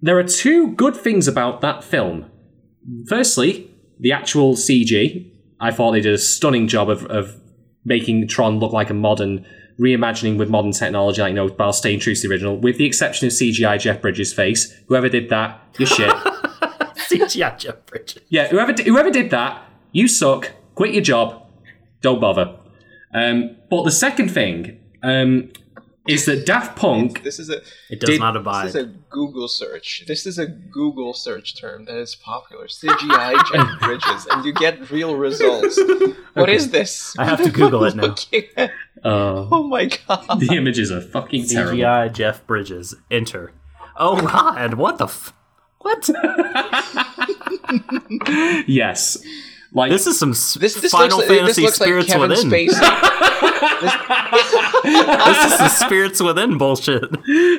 Speaker 2: There are two good things about that film. Firstly, the actual CG. I thought they did a stunning job of, of making Tron look like a modern reimagining with modern technology, like you know, while staying true to the original, with the exception of CGI Jeff Bridges' face. Whoever did that, you're shit.
Speaker 1: CGI Jeff Bridges.
Speaker 2: Yeah, whoever di- whoever did that, you suck. Quit your job. Don't bother. Um, but the second thing um, is that Daft Punk.
Speaker 7: This is a.
Speaker 1: It does
Speaker 2: Did-
Speaker 1: not abide.
Speaker 7: This is a Google search. This is a Google search term that is popular. CGI Jeff Bridges, and you get real results. What
Speaker 2: Okay.
Speaker 7: is this?
Speaker 1: I have to Google it now.
Speaker 7: At-
Speaker 2: Uh,
Speaker 7: oh my god!
Speaker 2: the images are fucking terrible.
Speaker 1: CGI Jeff Bridges. Enter. Oh God! What the? F- what?
Speaker 2: Yes. Like
Speaker 1: this is some
Speaker 7: This this
Speaker 1: Final
Speaker 7: looks, like- this
Speaker 1: Fantasy
Speaker 7: looks like
Speaker 1: spirits
Speaker 7: Kevin
Speaker 1: within.
Speaker 7: Spacey.
Speaker 1: This is the spirits within bullshit.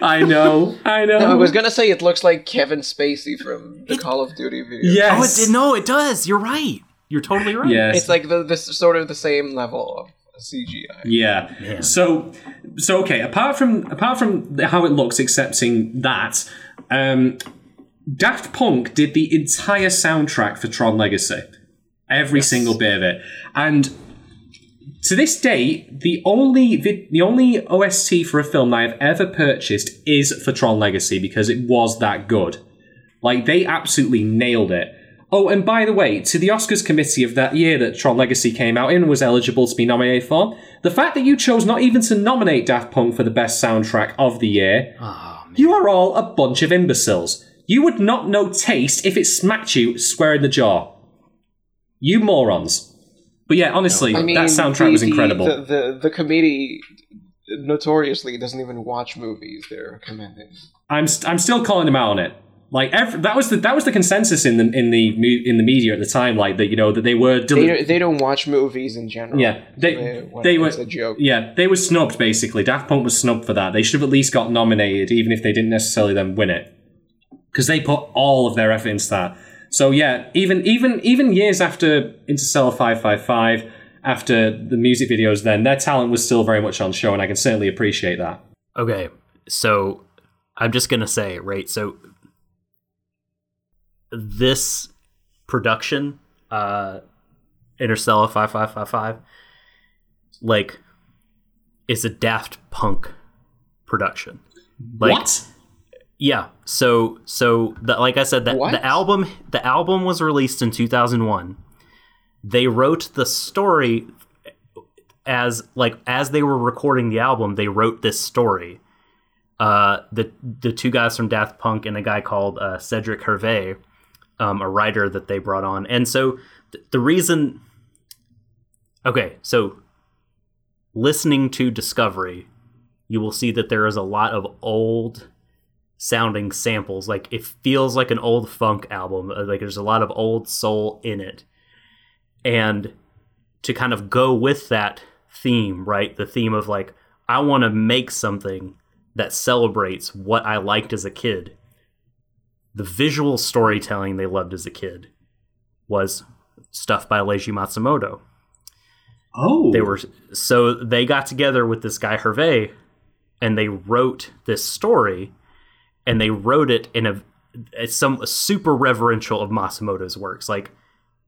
Speaker 2: I know. I know.
Speaker 7: No, I was gonna say it looks like Kevin Spacey from the Call of Duty video.
Speaker 2: Yes.
Speaker 1: Oh, it no, it does. You're right. You're totally right.
Speaker 2: Yes.
Speaker 7: It's like the this sort of the same level of CGI.
Speaker 2: Yeah.
Speaker 1: Man.
Speaker 2: So, so okay. Apart from apart from how it looks, accepting that, um, Daft Punk did the entire soundtrack for Tron Legacy, every single bit of it, and to this day, the only vid- the only OST for a film that I have ever purchased is for Tron Legacy because it was that good. Like they absolutely nailed it. Oh, and by the way, to the Oscars committee of that year that Tron Legacy came out in was eligible to be nominated for, the fact that you chose not even to nominate Daft Punk for the best soundtrack of the year, ah, you are all a bunch of imbeciles. You would not know taste if it smacked you square in the jaw. You morons. But yeah, honestly,
Speaker 7: I mean,
Speaker 2: that soundtrack
Speaker 7: the-
Speaker 2: was incredible.
Speaker 7: The, the the committee notoriously doesn't even watch movies. They're recommending.
Speaker 2: I'm st- I'm still calling him out on it. Like every, that was the that was the consensus in the in the in the media at the time. Like that you know that they were
Speaker 7: They,
Speaker 2: deli-
Speaker 7: don't- they don't watch movies in general.
Speaker 2: yeah they
Speaker 7: when
Speaker 2: they were
Speaker 7: a joke.
Speaker 2: yeah they were snubbed basically. Daft Punk was snubbed for that. They should have at least got nominated, even if they didn't necessarily then win it, because they put all of their effort into that. So yeah, even even even years after Interstella five five five, after the music videos, then their talent was still very much on show, and I can certainly appreciate that.
Speaker 1: Okay, so I'm just gonna say, right? So this production, uh, Interstella five five five five, like, is a Daft Punk production. Like,
Speaker 2: what?
Speaker 1: Yeah. So so the, like I said, that the album the album was released in 2001. They wrote the story. as like as they were recording the album, they wrote this story. Uh, the the two guys from Daft Punk and a guy called uh, Cedric Hervé, um, a writer that they brought on, and so th- the reason. Okay, so listening to Discovery, you will see that there is a lot of old sounding samples. Like it feels like an old funk album. Uh, Like there's a lot of old soul in it. And to kind of go with that theme, right? The theme of like, I want to make something that celebrates what I liked as a kid. The visual storytelling they loved as a kid was stuff by Leiji Matsumoto.
Speaker 2: Oh.
Speaker 1: They were so they got together with this guy Hervé and they wrote this story and they wrote it in a it's some super reverential of Matsumoto's works. Like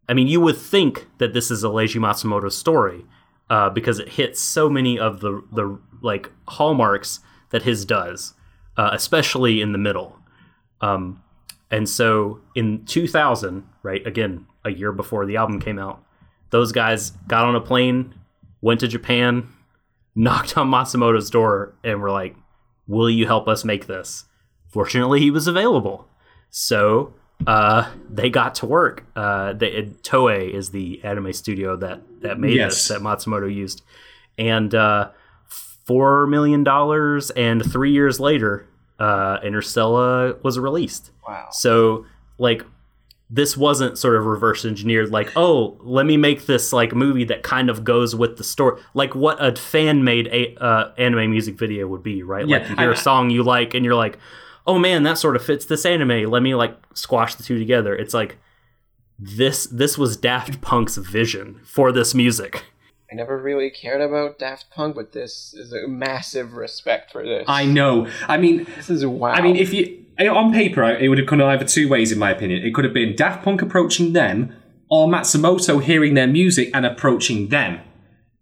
Speaker 1: I mean, you would think that this is a Leiji Matsumoto story uh, because it hits so many of the the like hallmarks that his does, uh, especially in the middle. Um, and so in 2000, right, again, a year before the album came out, those guys got on a plane, went to Japan, knocked on Matsumoto's door, and were like, "Will you help us make this?" Fortunately, he was available, so uh, they got to work. Uh, they, Toei is the anime studio that that made
Speaker 2: Yes.
Speaker 1: this that Matsumoto used, and uh, four million dollars, and three years later, uh, Interstella was released.
Speaker 7: Wow.
Speaker 1: So like this wasn't sort of reverse engineered like oh let me make this like movie that kind of goes with the story like what a fan made a uh, anime music video would be right like
Speaker 2: Yeah,
Speaker 1: you hear a
Speaker 2: I-
Speaker 1: song you like and you're like oh man that sort of fits this anime let me like squash the two together it's like this this was Daft Punk's vision for this music
Speaker 7: I never really cared about Daft Punk, but this is a massive respect for this.
Speaker 2: I know. I mean,
Speaker 7: this is wow.
Speaker 2: I mean, if you on paper, it would have gone either two ways, in my opinion. It could have been Daft Punk approaching them, or Matsumoto hearing their music and approaching them.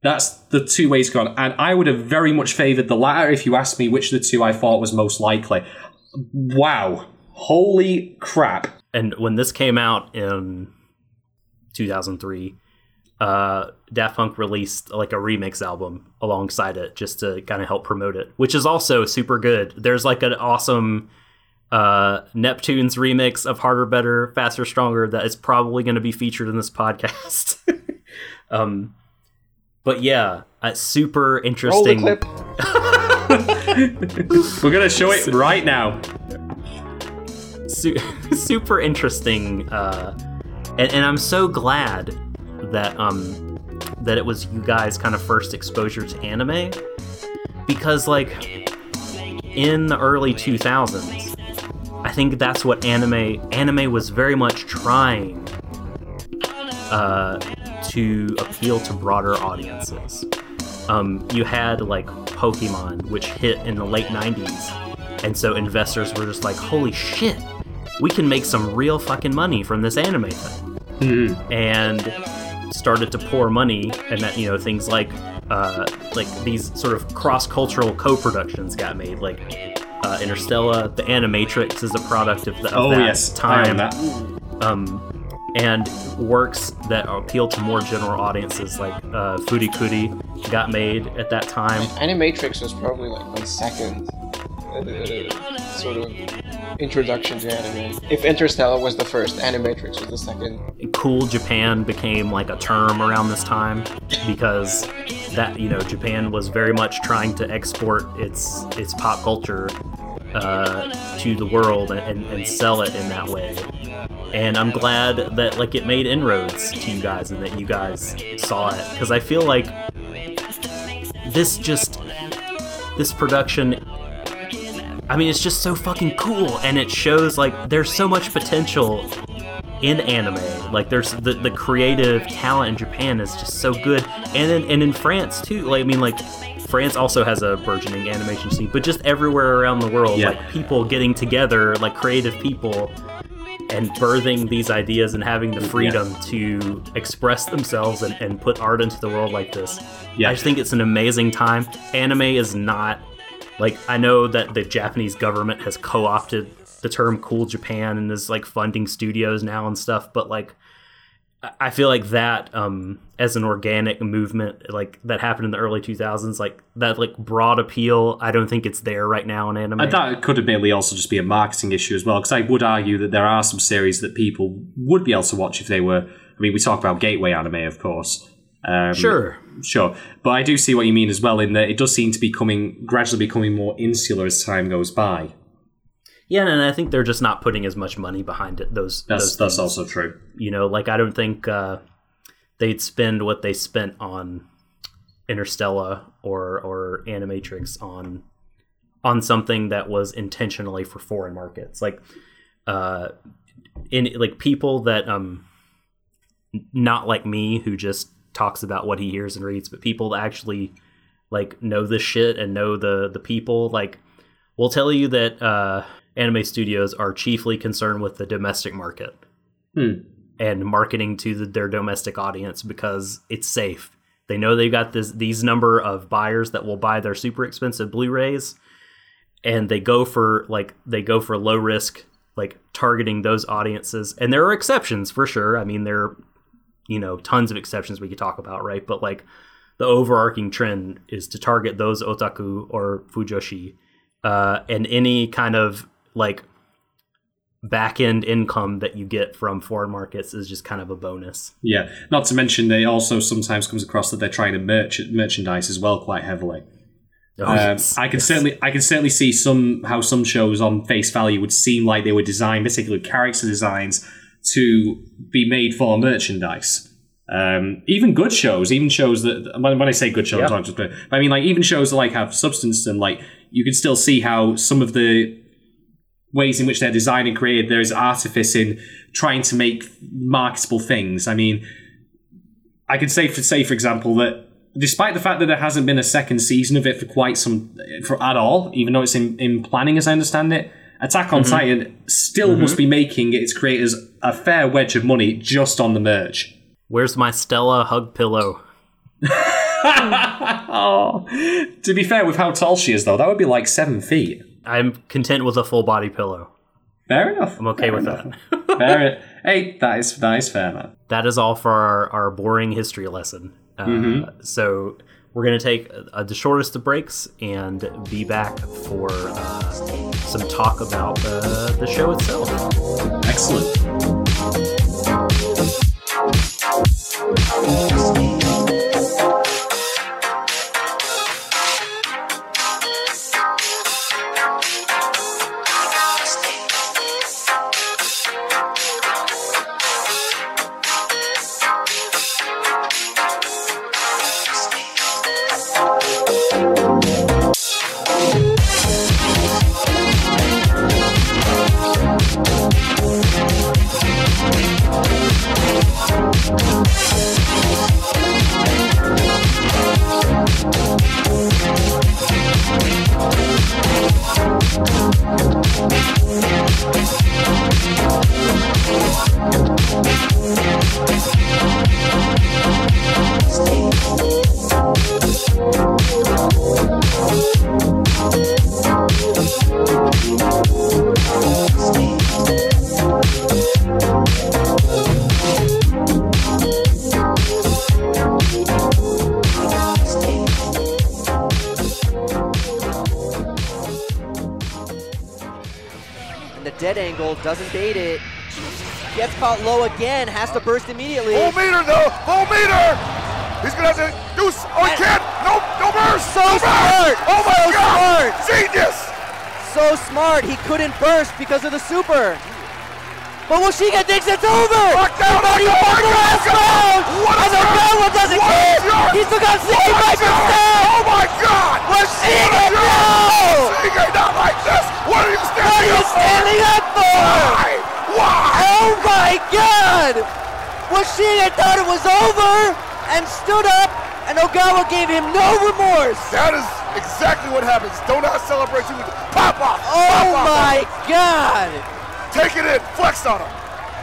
Speaker 2: That's the two ways gone, and I would have very much favoured the latter if you asked me which of the two I thought was most likely. Wow, holy crap!
Speaker 1: and when this came out in 2003 uh, Daft Punk released like a remix album alongside it just to kind of help promote it, which is also super good. There's like an awesome uh, Neptune's remix of Harder, Better, Faster, Stronger that is probably going to be featured in this podcast. um, but yeah, uh, super
Speaker 7: Roll the
Speaker 1: interesting.
Speaker 2: We're gonna show it right now.
Speaker 1: Su- super interesting, uh, and, and I'm so glad that um that it was you guys kind of first exposure to anime because like in the early 2000s I think that's what anime anime was very much trying uh, to appeal to broader audiences. Um, you had like Pokemon, which hit in the late 90s, and so investors were just like, holy shit, we can make some real fucking money from this anime thing. And started to pour money, and that, you know, things like, uh, like these sort of cross cultural co productions got made, like uh, Interstella, The Animatrix is a product of, the, of
Speaker 2: Oh,
Speaker 1: that
Speaker 2: yes,
Speaker 1: time.
Speaker 2: that.
Speaker 1: Um, and works that appeal to more general audiences, like uh, Fooly Cooly, got made at that time.
Speaker 7: Animatrix was probably like my second uh, sort of introduction to anime. If Interstella was the first, Animatrix was the second.
Speaker 1: Cool Japan became like a term around this time because that you know Japan was very much trying to export its its pop culture uh, to the world and, and, sell it in that way. And I'm glad that like it made inroads to you guys and that you guys saw it because I feel like this just this production I mean, it's just so fucking cool, and it shows like there's so much potential in anime. Like, there's the, the creative talent in Japan is just so good, and in, and in France too. Like, I mean, like France also has a burgeoning animation scene, but just everywhere around the world,
Speaker 2: Yeah.
Speaker 1: like people getting together, like creative people, and birthing these ideas and having the freedom to express themselves and, and put art into the world like this.
Speaker 2: Yeah.
Speaker 1: I just think it's an amazing time. Anime is not like I know that the Japanese government has co-opted the term "cool Japan" and is like funding studios now and stuff, but like I feel like that um, as an organic movement, like that happened in the early 2000s, like that like broad appeal. I don't think it's there right now in anime.
Speaker 2: And that could admittedly also just be a marketing issue as well, because I would argue that there are some series that people would be able to watch if they were. I mean, we talk about gateway anime, of course. Um,
Speaker 1: Sure.
Speaker 2: sure, but I do see what you mean as well. In that it does seem to be coming gradually becoming more insular as time goes by.
Speaker 1: Yeah, and I think they're just not putting as much money behind it. Those
Speaker 2: That's
Speaker 1: those
Speaker 2: that's also true.
Speaker 1: you know, like I don't think uh, they'd spend what they spent on Interstella or or Animatrix on on something that was intentionally for foreign markets. Like uh, in like people that um not like me who just talks about what he hears and reads, but people that actually like know this shit and know the the people like will tell you that uh anime studios are chiefly concerned with the domestic market
Speaker 2: Hmm.
Speaker 1: and marketing to the, their domestic audience because it's safe. They know they've got this these number of buyers that will buy their super expensive Blu-rays, and they go for like they go for low risk, like targeting those audiences. And there are exceptions for sure. I mean, there are you know tons of exceptions we could talk about, right? But like the overarching trend is to target those otaku or fujoshi, uh, and any kind of like back end income that you get from foreign markets is just kind of a bonus.
Speaker 2: Yeah, not to mention they also sometimes comes across that they're trying to merch merchandise as well quite heavily.
Speaker 1: Oh,
Speaker 2: Um,
Speaker 1: yes,
Speaker 2: I can
Speaker 1: yes.
Speaker 2: certainly I can certainly see some how some shows on face value would seem like they were designed, particularly character designs, to be made for merchandise. Um, even good shows, even shows that when, when I say good shows,
Speaker 1: Yeah.
Speaker 2: I'm just, but I mean like even shows that like have substance and like you can still see how some of the ways in which they're designed and created, there's artifice in trying to make marketable things. I mean, I could say for say for example that despite the fact that there hasn't been a second season of it for quite some for at all, even though it's in, in planning as I understand it, Attack on
Speaker 1: Mhm.
Speaker 2: Titan still
Speaker 1: Mhm.
Speaker 2: must be making its creators a fair wedge of money just on the merch.
Speaker 1: Where's my Stella hug pillow?
Speaker 2: oh, to be fair, with how tall she is though, that would be like seven feet.
Speaker 1: I'm content with a full body pillow.
Speaker 2: Fair enough.
Speaker 1: I'm okay
Speaker 2: Fair
Speaker 1: with
Speaker 2: enough.
Speaker 1: that.
Speaker 2: fair, hey, that is that is fair, man.
Speaker 1: That is all for our, our boring history lesson. Uh,
Speaker 2: Mhm.
Speaker 1: So we're going to take uh, the shortest of breaks and be back for uh, some talk about uh, the show itself.
Speaker 2: Excellent.
Speaker 16: Doesn't bait it. Gets caught low again, has to burst immediately.
Speaker 6: Full meter though, full meter. He's gonna have to do. Oh, he can't. No, no burst.
Speaker 16: So
Speaker 6: no burst.
Speaker 16: smart.
Speaker 6: Oh my
Speaker 16: so
Speaker 6: God.
Speaker 16: smart.
Speaker 6: Genius.
Speaker 16: So smart. He couldn't burst because of the super. But Washiga thinks it's over.
Speaker 6: Knocked down,
Speaker 16: But he won the last round. And the
Speaker 6: shot.
Speaker 16: Doesn't
Speaker 6: What
Speaker 16: care.
Speaker 6: shot.
Speaker 16: He still got
Speaker 6: What a
Speaker 16: 75
Speaker 6: shot.
Speaker 16: percent.
Speaker 6: Oh my God.
Speaker 16: Washiga,
Speaker 6: What a
Speaker 16: no.
Speaker 6: shot. Washiga, not like this. What are you
Speaker 16: What
Speaker 6: standing
Speaker 16: are you
Speaker 6: up for?
Speaker 16: up for?
Speaker 6: Why? Why?
Speaker 16: Oh my god! Washiga thought it was over and stood up, and Ogawa gave him no remorse.
Speaker 6: That is exactly what happens. Do not celebrate you. Pop off.
Speaker 16: Oh
Speaker 6: Pop off.
Speaker 16: my god!
Speaker 6: Take it in. Flex on him.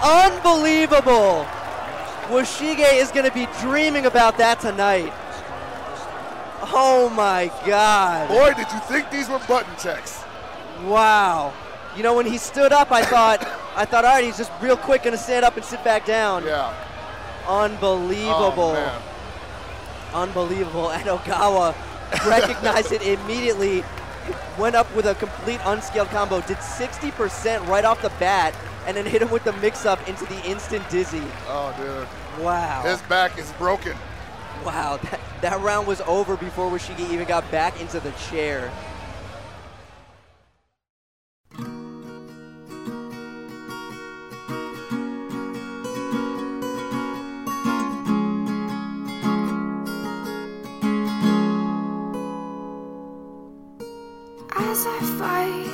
Speaker 16: Unbelievable! Washige is going to be dreaming about that tonight. Oh my god.
Speaker 6: Boy, did you think these were button checks?
Speaker 16: Wow. You know, when he stood up, I thought, I thought, all right, he's just real quick going to stand up and sit back down.
Speaker 6: Yeah.
Speaker 16: Unbelievable.
Speaker 17: Oh,
Speaker 16: Unbelievable. And Ogawa recognized it immediately. Went up with a complete unscaled combo. Did 60% right off the bat. And then hit him with the mix-up into the instant dizzy.
Speaker 17: Oh, dude.
Speaker 16: Wow.
Speaker 17: His back is broken.
Speaker 16: Wow, that, that round was over before Washigi even got back into the chair.
Speaker 18: As I fight,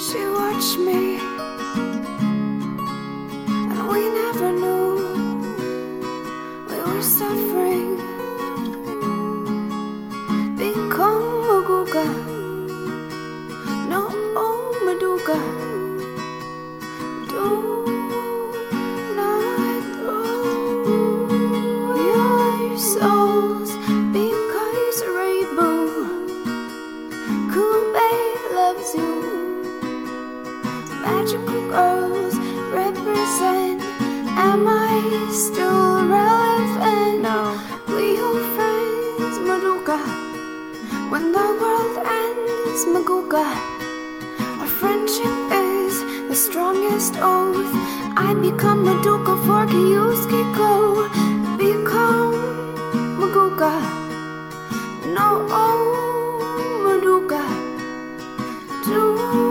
Speaker 18: she watched me, and we never knew were suffering. Become Maguga, no Maduga. Do not throw your souls because Rainbow. Kube loves you. Magical girls represent. Am I still relevant? No. We are friends, Maruka. When the world ends, Maguga. Our friendship is the strongest oath. I become Maduka for Kiyuski Go. Become Maguga. No, oh, Maduka. Do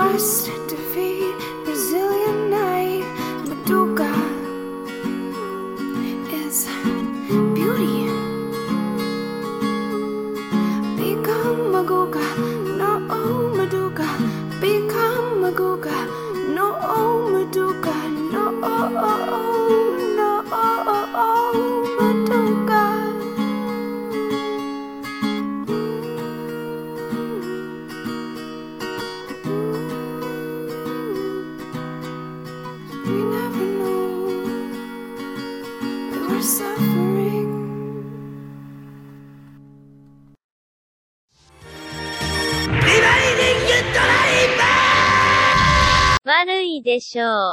Speaker 18: Must defeat Brazilian night. Maduka is beauty. Become Maguga. No, oh Maduka. Become Maguga. No, Maduka. No, oh, no, oh, oh,
Speaker 4: 悪いでしょう。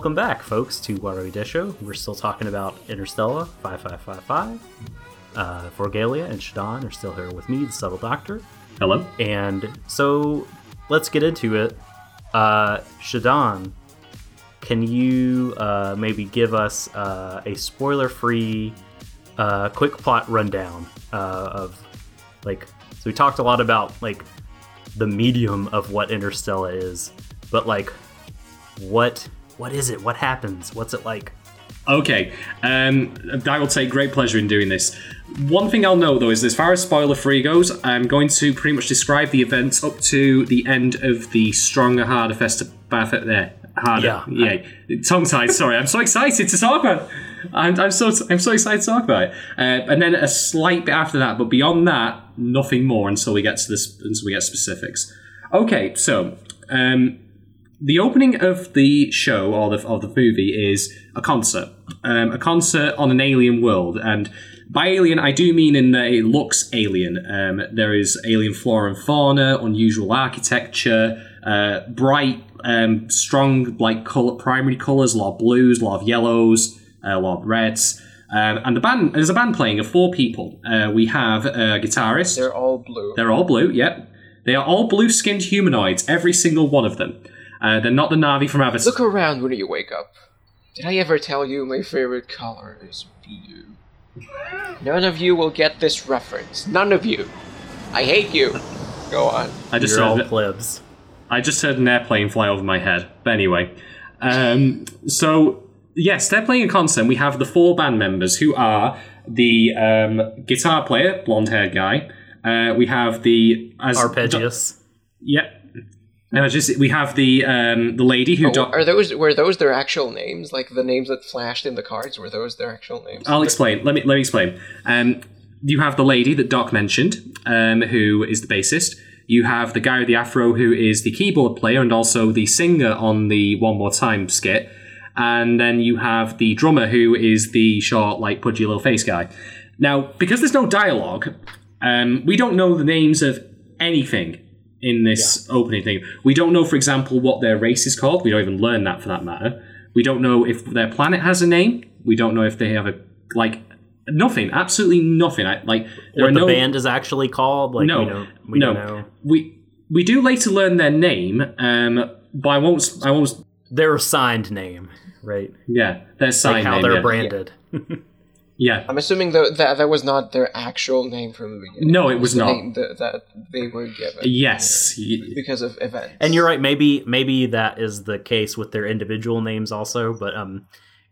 Speaker 1: Welcome back, folks, to Warui Desho. We're still talking about Interstella 5555. Uh, Forgalia and Shaden are still here with me, the Subtle Doctor.
Speaker 2: Hello.
Speaker 1: And so let's get into it. Uh, Shaden, can you uh, maybe give us uh, a spoiler free, uh, quick plot rundown uh, of, like, so we talked a lot about, like, the medium of what Interstella is, but, like, what what is it? What happens? What's it like?
Speaker 2: Okay, um, I will take great pleasure in doing this. One thing I'll note though is, as far as spoiler free goes, I'm going to pretty much describe the events up to the end of the stronger, harder festa Bath there. Harder,
Speaker 1: Yeah.
Speaker 2: yeah. Tongue tied. Sorry, I'm so excited to talk about. It. I'm, I'm so I'm so excited to talk about it. Uh, and then a slight bit after that, but beyond that, nothing more until we get to this until we get specifics. Okay, so um, the opening of the show or the of the movie is a concert, um, a concert on an alien world, and by alien I do mean in that it looks alien. Um, there is alien flora and fauna, unusual architecture, uh, bright, um, strong like color, primary colors, a lot of blues, a lot of yellows, a lot of reds. Um, and the band there's a band playing of four people. Uh, we have a guitarist.
Speaker 7: They're all blue.
Speaker 2: They're all blue. Yep, they are all blue-skinned humanoids. Every single one of them. Uh, they're not the Na'vi from Avatar.
Speaker 7: Look around when you wake up. Did I ever tell you my favorite color is blue? None of you will get this reference. None of you. I hate you. Go on.
Speaker 2: I just
Speaker 1: You're
Speaker 2: heard
Speaker 1: all plebs.
Speaker 2: I just heard an airplane fly over my head. But anyway, um, so yes, they're playing a concert. We have the four band members who are the um, guitar player, blonde-haired guy. Uh, we have the as
Speaker 1: Arpegius.
Speaker 2: Yep. And I just we have the um, the lady who.
Speaker 7: Oh,
Speaker 2: doc-
Speaker 7: are those were those their actual names? Like the names that flashed in the cards were those their actual names?
Speaker 2: I'll explain. Let me let me explain. Um, you have the lady that Doc mentioned, um, who is the bassist. You have the guy with the afro, who is the keyboard player and also the singer on the One More Time skit. And then you have the drummer, who is the short, like pudgy little face guy. Now, because there's no dialogue, um, we don't know the names of anything in this opening thing. We don't know, for example, what their race is called. We don't even learn that for that matter. We don't know if their planet has a name. We don't know if they have a like nothing. Absolutely nothing. I, like there
Speaker 1: What
Speaker 2: are
Speaker 1: the
Speaker 2: no
Speaker 1: band is actually called? Like,
Speaker 2: no,
Speaker 1: we don't, we
Speaker 2: no.
Speaker 1: don't know.
Speaker 2: We we do later learn their name, um, but I won't. I won't.
Speaker 1: Their assigned name, right?
Speaker 2: Yeah, their sign
Speaker 1: like how
Speaker 2: name,
Speaker 1: they're
Speaker 2: yeah.
Speaker 1: branded.
Speaker 2: Yeah.
Speaker 7: I'm assuming that that that was not their actual name from the beginning.
Speaker 2: No, it was
Speaker 7: the
Speaker 2: not.
Speaker 7: name that, that they were given.
Speaker 2: Yes.
Speaker 7: because of events.
Speaker 1: And you're right. Maybe maybe that is the case with their individual names also. But um,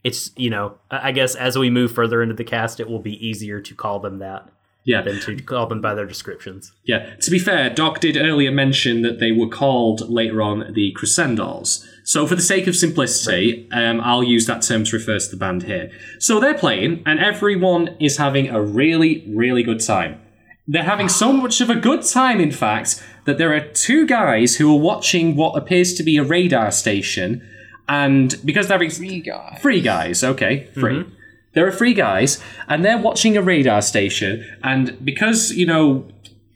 Speaker 1: it's you know I I guess as we move further into the cast, it will be easier to call them that.
Speaker 2: Yeah.
Speaker 1: Than to call them by their descriptions.
Speaker 2: Yeah, to be fair, Doc did earlier mention that they were called later on the Crescendolls. So, for the sake of simplicity, um, I'll use that term to refer to the band here. So, they're playing, and everyone is having a really, really good time. They're having so much of a good time, in fact, that there are two guys who are watching what appears to be a radar station, and because they're having
Speaker 7: three guys,
Speaker 2: three guys, okay, 3
Speaker 1: Mm-hmm.
Speaker 2: There are three guys, and they're watching a radar station, and because you know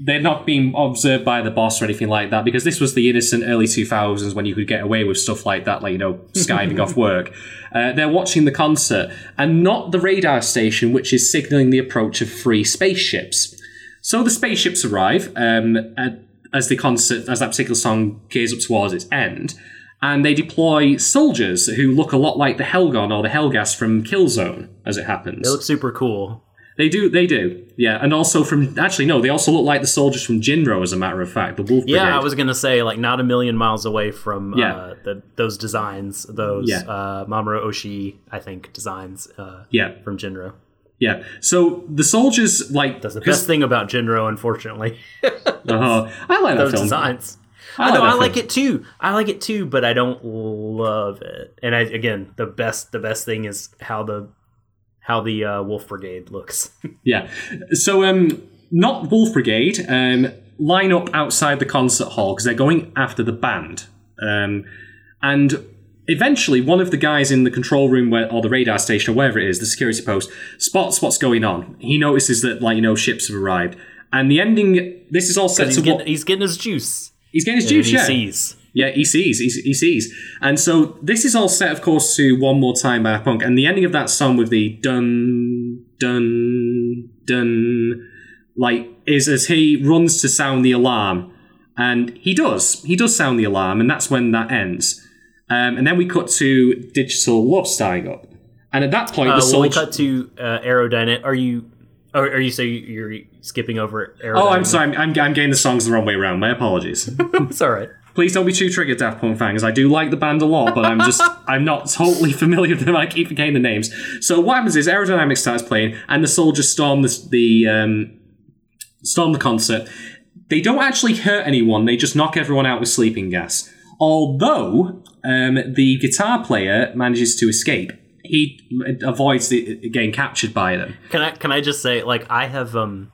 Speaker 2: they're not being observed by the boss or anything like that, because this was the innocent early two thousands when you could get away with stuff like that, like you know skiving off work. Uh, they're watching the concert, and not the radar station, which is signaling the approach of three spaceships. So the spaceships arrive um, at, as the concert, as that particular song gears up towards its end, and they deploy soldiers who look a lot like the Helghan or the Helghast from Killzone, as it happens.
Speaker 1: They look super cool.
Speaker 2: They do, they do, yeah, and also from actually no, they also look like the soldiers from Jin-Roh, as a matter of fact, the Wolf Brigade.
Speaker 1: Yeah, I was gonna say like not a million miles away from
Speaker 2: Yeah.
Speaker 1: uh, the, those designs, those
Speaker 2: Yeah.
Speaker 1: uh, Mamoru Oshii, I think designs. Uh,
Speaker 2: Yeah.
Speaker 1: from Jin-Roh.
Speaker 2: yeah. So the soldiers like
Speaker 1: That's the best thing about Jin-Roh, unfortunately.
Speaker 2: Uh-huh. I like
Speaker 1: those
Speaker 2: film.
Speaker 1: designs.
Speaker 2: I like
Speaker 1: know
Speaker 2: that
Speaker 1: I like it too. I like it too, but I don't love it. And I, again, the best the best thing is how the how the uh, Wolf Brigade looks.
Speaker 2: Yeah. So, um, not Wolf Brigade um, line up outside the concert hall because they're going after the band. Um, and eventually, one of the guys in the control room where, or the radar station or wherever it is, the security post, spots what's going on. He notices that, like, you know, ships have arrived. And the ending, this is all set
Speaker 1: he's
Speaker 2: to
Speaker 1: getting,
Speaker 2: what.
Speaker 1: he's getting his juice.
Speaker 2: He's getting his
Speaker 1: And
Speaker 2: juice,
Speaker 1: he
Speaker 2: yeah.
Speaker 1: sees.
Speaker 2: Yeah, he sees. He, he sees. And so this is all set, of course, to One More Time by Punk. And the ending of that song with the dun, dun, dun, like, is as he runs to sound the alarm. And he does. He does sound the alarm, and that's when that ends. Um, and then we cut to Digital Love starting up. And at that point,
Speaker 1: Uh,
Speaker 2: the
Speaker 1: when we cut to uh, Aerodynamic, are you? Or are you say you're skipping over Aerodynamic?
Speaker 2: Oh, I'm sorry. I'm, I'm, I'm getting the songs the wrong way around. My apologies.
Speaker 1: it's all right.
Speaker 2: Please don't be too triggered, Daft Punk fans. I do like the band a lot, but I'm just I'm not totally familiar with them. I keep forgetting the names. So what happens is Aerodynamics starts playing, and the soldiers storm the, the um, storm the concert. They don't actually hurt anyone. They just knock everyone out with sleeping gas. Although um, the guitar player manages to escape, he avoids the, getting captured by them.
Speaker 1: Can I can I just say like I have um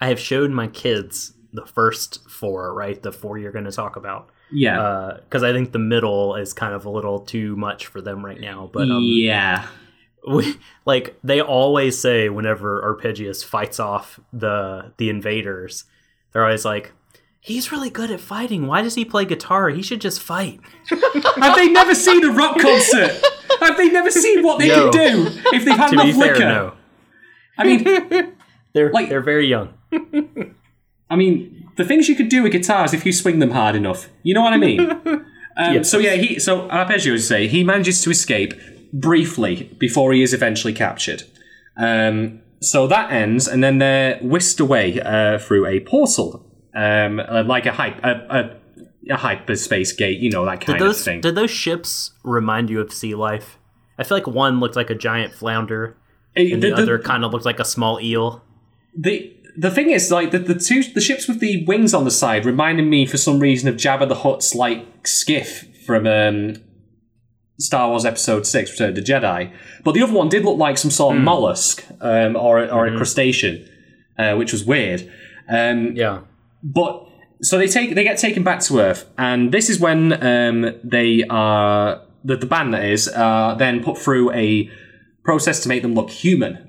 Speaker 1: I have showed my kids the first four right the four you're going to talk about
Speaker 2: Yeah.
Speaker 1: because I think the middle is kind of a little too much for them right now but um,
Speaker 2: yeah.
Speaker 1: we, like they always say whenever Arpegius fights off the the invaders they're always like he's really good at fighting why does he play guitar he should just fight
Speaker 2: Have they never seen a rock concert? Have they never seen what they
Speaker 1: Yo.
Speaker 2: can do if they've had
Speaker 1: to
Speaker 2: enough
Speaker 1: be fair
Speaker 2: liquor?
Speaker 1: no
Speaker 2: I mean,
Speaker 1: they're like they're very young
Speaker 2: I mean, the things you could do with guitars if you swing them hard enough. You know what I mean? Um,
Speaker 1: Yes.
Speaker 2: So yeah, he so Arpeggio would say he manages to escape briefly before he is eventually captured. Um, so that ends, and then they're whisked away uh, through a portal. um, uh, like a hype a, a, a hyperspace gate, you know that kind
Speaker 1: those
Speaker 2: of thing.
Speaker 1: did those ships remind you of sea life? I feel like one looked like a giant flounder, and
Speaker 2: the-
Speaker 1: the,
Speaker 2: the-
Speaker 1: other kind of looked like a small eel.
Speaker 2: the the thing is, like the, the two the ships with the wings on the side reminded me for some reason of Jabba the Hutt's like skiff from um, Star Wars Episode Six: Return of the Jedi. But the other one did look like some sort of mollusk um, or or a crustacean, uh, which was weird. Um,
Speaker 1: yeah.
Speaker 2: But so they take they get taken back to Earth, and this is when um, they are the the band that is uh, then put through a process to make them look human.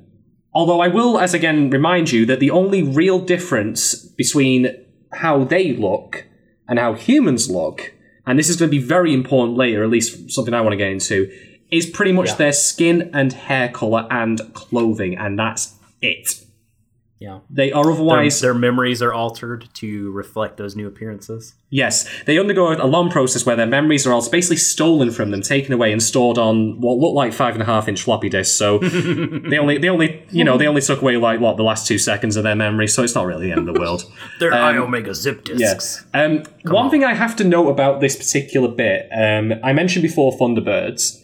Speaker 2: Although I will, as again, remind you that the only real difference between how they look and how humans look, and this is going to be very important later, at least something I want to get into, is pretty much
Speaker 1: Yeah.
Speaker 2: their skin and hair color and clothing, and that's it.
Speaker 1: Yeah.
Speaker 2: They are
Speaker 1: Their,
Speaker 2: otherwise
Speaker 1: their memories are altered to reflect those new appearances.
Speaker 2: Yes, they undergo a long process where their memories are all basically stolen from them, taken away, and stored on what look like five and a half inch floppy disks. So they only, they only, you know, they only took away like what the last two seconds of their memory. So it's not really the end of the world.
Speaker 1: They're
Speaker 2: Um,
Speaker 1: I Iomega zip disks.
Speaker 2: Yes. Um, one thing I have to note about this particular bit, um, I mentioned before Thunderbirds.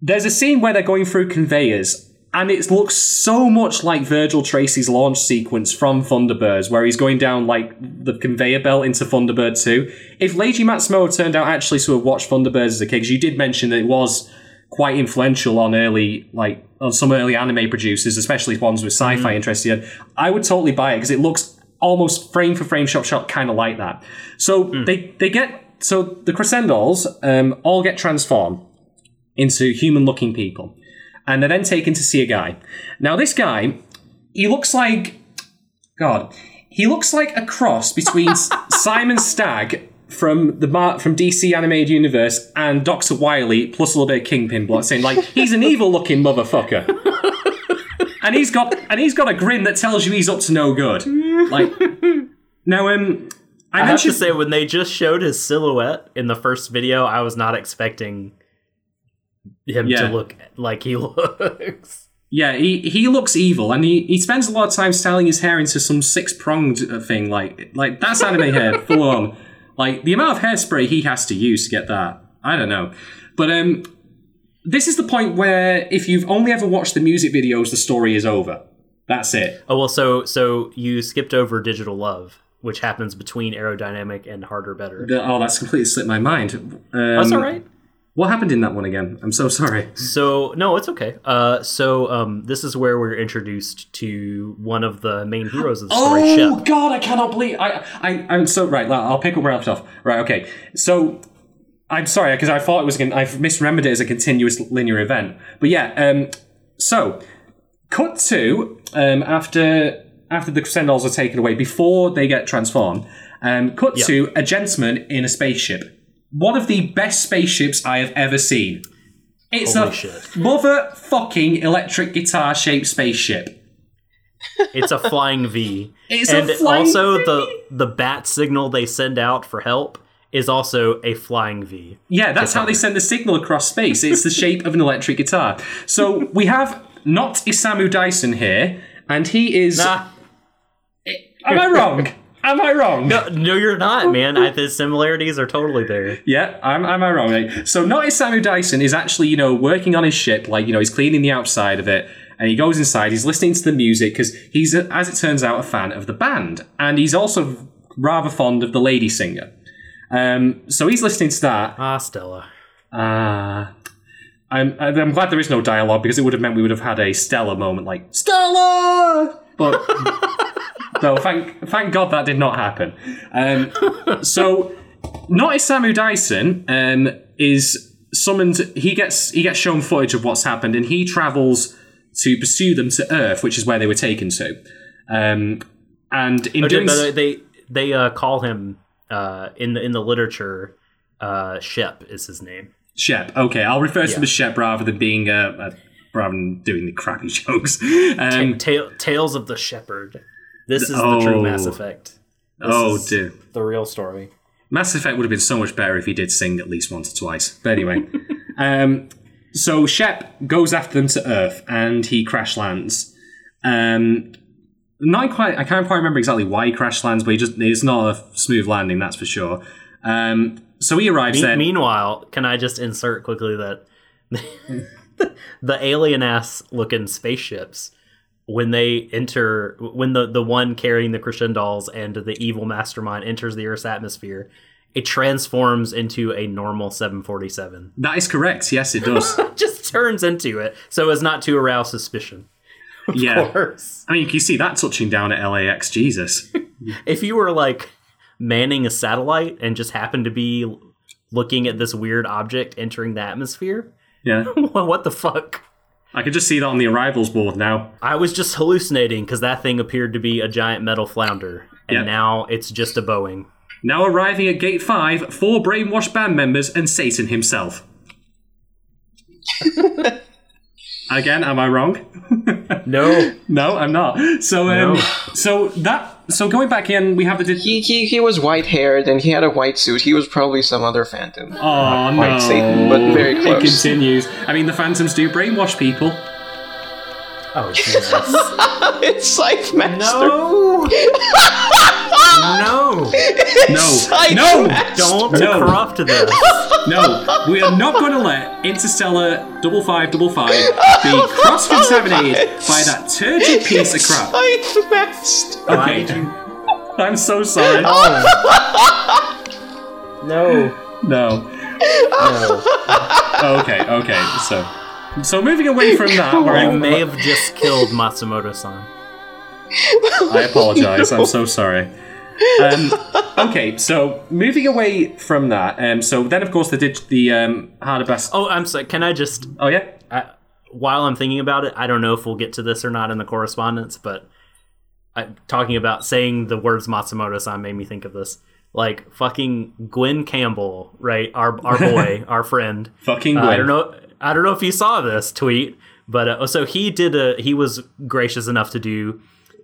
Speaker 2: There's a scene where they're going through conveyors, and it looks so much like Virgil Tracy's launch sequence from Thunderbirds, where he's going down like the conveyor belt into Thunderbird 2. If Leiji Matsumoto turned out actually to have watched Thunderbirds as a kid, because you did mention that it was quite influential on early, like on some early anime producers, especially ones with sci-fi interested in, I would totally buy it because it looks almost frame for frame, shot shot, kind of like that. So they they get so the Crescendolls um, all get transformed into human-looking people, and they're then taken to see a guy. Now this guy, he looks like God. He looks like a cross between Simon Stagg from the Mar- from DC animated universe and Doctor Wily plus a little bit of Kingpin blood, saying like he's an evil-looking motherfucker. and he's got and he's got a grin that tells you he's up to no good. Like now, um, I,
Speaker 1: I, have to say, when they just showed his silhouette in the first video, I was not expecting him
Speaker 2: Yeah.
Speaker 1: to look like he looks.
Speaker 2: Yeah, he, he looks evil, and he, he spends a lot of time styling his hair into some six pronged thing. Like like that's anime hair, full on. Like the amount of hairspray he has to use to get that, I don't know. But um, this is the point where if you've only ever watched the music videos, the story is over. That's it.
Speaker 1: Oh well, so so you skipped over Digital Love, which happens between Aerodynamic and Harder Better.
Speaker 2: The- oh, that's completely slipped my mind. Um,
Speaker 1: That's all right.
Speaker 2: What happened in that one again? I'm so sorry.
Speaker 1: So no, it's okay. Uh, so um, this is where we're introduced to one of the main heroes of the story,
Speaker 2: Oh
Speaker 1: Shep.
Speaker 2: God, I cannot believe I I I'm so right. I'll pick up where I left off. Right, okay. So I'm sorry because I thought it was. Gonna, I've misremembered it as a continuous linear event. But yeah. Um. So cut to um after after the Crescendolls are taken away before they get transformed. Um. Cut
Speaker 1: Yeah.
Speaker 2: to a gentleman in a spaceship. One of the best spaceships I have ever seen. It's
Speaker 1: Holy
Speaker 2: a
Speaker 1: shit.
Speaker 2: motherfucking electric guitar shaped spaceship.
Speaker 1: It's a flying V.
Speaker 2: It's a
Speaker 1: and
Speaker 2: flying
Speaker 1: also the the bat signal they send out for help is also a flying V.
Speaker 2: Yeah, that's how they send the signal across space. It's the shape of an electric guitar. So we have not Isamu Dyson here, and he is.
Speaker 1: Nah.
Speaker 2: Am I wrong? Am I wrong?
Speaker 1: No, no, you're not, man. I, the similarities are totally there.
Speaker 2: Yeah, am, am I wrong? Mate? So not Isamu Dyson is actually, you know, working on his ship, like, you know, he's cleaning the outside of it, and he goes inside, he's listening to the music, because he's, a, as it turns out, a fan of the band, and he's also rather fond of the lady singer. Um, so he's listening to that.
Speaker 1: Ah, Stella.
Speaker 2: Ah. I'm, I'm glad there is no dialogue because it would have meant we would have had a Stella moment like Stella, but no, thank thank God that did not happen. Um, so, not Isamu Dyson um, is summoned. He gets he gets shown footage of what's happened, and he travels to pursue them to Earth, which is where they were taken to. Um, and in
Speaker 1: Oh,
Speaker 2: doing
Speaker 1: by
Speaker 2: s-
Speaker 1: the way, they they uh, call him uh, in the in the literature. Uh, Shep is his name.
Speaker 2: Shep. Okay, I'll refer to
Speaker 1: Yeah.
Speaker 2: him as Shep rather than being uh, uh, rather than doing the crappy jokes.
Speaker 1: Ta-
Speaker 2: Um,
Speaker 1: Ta- Tales of the Shepherd. This is the true Mass
Speaker 2: Oh.
Speaker 1: Effect. This
Speaker 2: oh dear.
Speaker 1: the real story.
Speaker 2: Mass Effect would have been so much better if he did sing at least once or twice. But anyway, um, so Shep goes after them to Earth and he crash lands. Um, not quite. I can't quite remember exactly why he crash lands, but he just it's not a smooth landing, that's for sure. Um, so he arrives
Speaker 1: Me-
Speaker 2: there.
Speaker 1: meanwhile, can I just insert quickly that the alien ass looking spaceships when they enter when the the one carrying the Crescendolls and the evil mastermind enters the Earth's atmosphere, it transforms into a normal 747.
Speaker 2: That is correct. Yes, it does.
Speaker 1: just turns into it so as not to arouse suspicion.
Speaker 2: yeah.
Speaker 1: Of course.
Speaker 2: I mean, you see that touching down at LAX. Jesus.
Speaker 1: If you were like manning a satellite and just happened to be looking at this weird object entering the atmosphere,
Speaker 2: Yeah.
Speaker 1: what the fuck?
Speaker 2: I could just see that on the arrivals board now.
Speaker 1: I was just hallucinating because that thing appeared to be a giant metal flounder, and
Speaker 2: Yep.
Speaker 1: now it's just a Boeing.
Speaker 2: Now arriving at Gate 5, four brainwashed band members and Satan himself. Again, am I wrong?
Speaker 1: No.
Speaker 2: no, I'm not. So, um,
Speaker 7: No.
Speaker 2: so that, so going back in, we have the.
Speaker 7: He, he, he was white haired and he had a white suit. He was probably some other phantom.
Speaker 2: Oh
Speaker 7: Not
Speaker 2: no!
Speaker 7: quite Satan, but very
Speaker 2: It continues. I mean, the Phantoms do brainwash people.
Speaker 1: Oh Jesus!
Speaker 7: it's Scythe Master.
Speaker 1: No! no!
Speaker 2: No, no,
Speaker 1: Don't
Speaker 2: no.
Speaker 1: corrupt this.
Speaker 2: No, we are not going to let Interstella double five double five be cross-contaminated by that turgid piece of crap.
Speaker 7: Scythe Master.
Speaker 2: Okay. I'm so sorry.
Speaker 1: No.
Speaker 2: No.
Speaker 1: No.
Speaker 2: Okay, okay. So, so moving away from that,
Speaker 1: You
Speaker 2: we're
Speaker 1: may have just killed Matsumoto-san.
Speaker 2: I apologize. I'm so sorry. Um, okay, so moving away from that, um, so then of course they did the um, harder best.
Speaker 1: Oh, I'm sorry. Can I just?
Speaker 2: Oh yeah.
Speaker 1: I, while I'm thinking about it, I don't know if we'll get to this or not in the correspondence, but I, talking about saying the words Matsumoto-san made me think of this. Like fucking Gwen Campbell, right? Our our boy, our friend.
Speaker 2: Fucking
Speaker 1: Uh, I don't know. I don't know if you saw this tweet, but uh, so he did a. He was gracious enough to do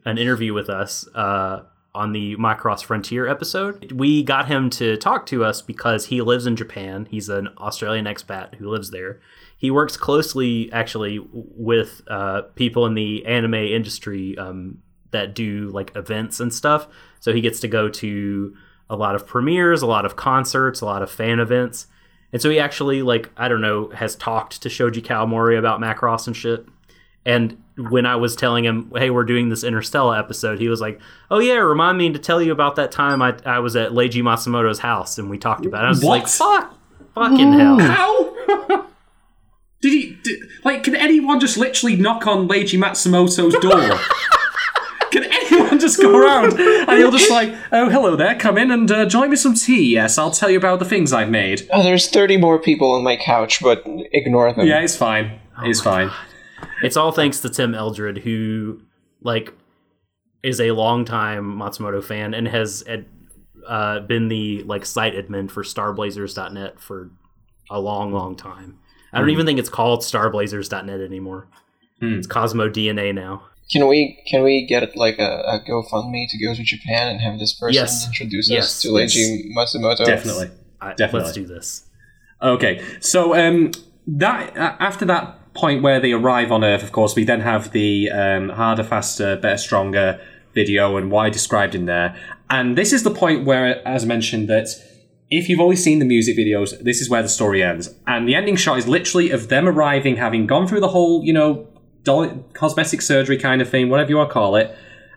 Speaker 1: an interview with us uh, on the Macross Frontier episode. We got him to talk to us because he lives in Japan. He's an Australian expat who lives there. He works closely, actually, with uh, people in the anime industry um, that do like events and stuff. So he gets to go to a lot of premieres, a lot of concerts, a lot of fan events. And so he actually, like, I don't know, has talked to Shoji Kawamori about Macross and shit. And when I was telling him, hey, we're doing this Interstella episode, he was like, oh, yeah, remind me to tell you about that time I, I was at Leiji Matsumoto's house and we talked about it. I was
Speaker 2: What?
Speaker 1: like, fuck, fucking hell.
Speaker 2: How? did he? Did, like, can anyone just literally knock on Leiji Matsumoto's door? can anyone just go around and he'll just like, oh, hello there, come in and uh, join me some tea. Yes, I'll tell you about the things I've made.
Speaker 7: Oh, there's 30 more people on my couch, but ignore them.
Speaker 2: Yeah, it's fine. it's fine.
Speaker 1: It's all thanks to Tim Eldred, who like is a longtime Matsumoto fan and has uh, been the like site admin for StarBlazers.net for a long, long time. I don't
Speaker 7: Hmm.
Speaker 1: even think it's called StarBlazers.net anymore. It's Cosmo DNA now.
Speaker 7: Can we can we get like a, a GoFundMe to go to Japan and have this person
Speaker 1: Yes.
Speaker 7: introduce
Speaker 1: Yes.
Speaker 7: us to Leiji Matsumoto?
Speaker 2: Definitely.
Speaker 1: I-
Speaker 2: Definitely.
Speaker 1: Let's do this.
Speaker 2: Okay, so um, that uh, after that point where they arrive on Earth, of course, we then have the um, harder, faster, better, stronger video and why described in there. And this is the point where, as mentioned, that if you've only seen the music videos, this is where the story ends. And the ending shot is literally of them arriving, having gone through the whole, you know, doll- cosmetic surgery kind of thing, whatever you want to call it.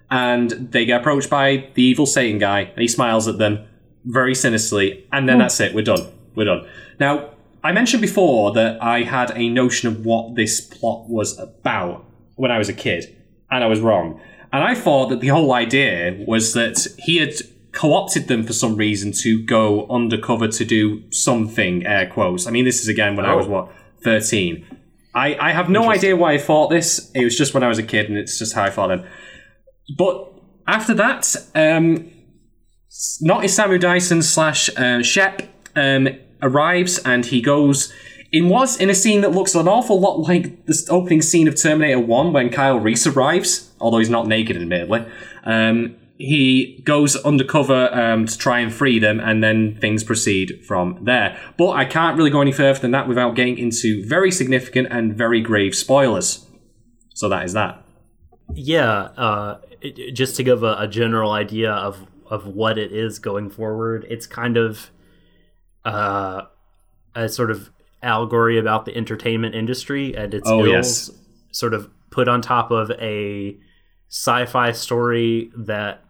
Speaker 2: And they get approached by the evil Satan guy, and he smiles at them very sinisterly. And then that's it. We're done. We're done. Now, I mentioned before that I had a notion of what this plot was about when I was a kid, and I was wrong. And I thought that the whole idea was that he had co-opted them for some reason to go undercover to do something, air quotes. I mean, this is again when I was,
Speaker 1: Oh.
Speaker 2: what, 13. I, I have no idea why I thought this. It was just when I was a kid, and it's just how I thought it. But after that, um, not Isamu Dyson slash uh, Shep um, arrives and he goes in what's in a scene that looks an awful lot like the opening scene of Terminator 1 when Kyle Reese arrives, although he's not naked, admittedly. Um, he goes undercover um, to try and free them, and then things proceed from there. But I can't really go any further than that without getting into very significant and very grave spoilers. So that is that.
Speaker 1: Yeah, uh, just to give a, a general idea of of what it is going forward, it's kind of uh, a sort of allegory about the entertainment industry and its
Speaker 2: Oh,
Speaker 1: ills,
Speaker 2: yes.
Speaker 1: sort of put on top of a sci-fi story that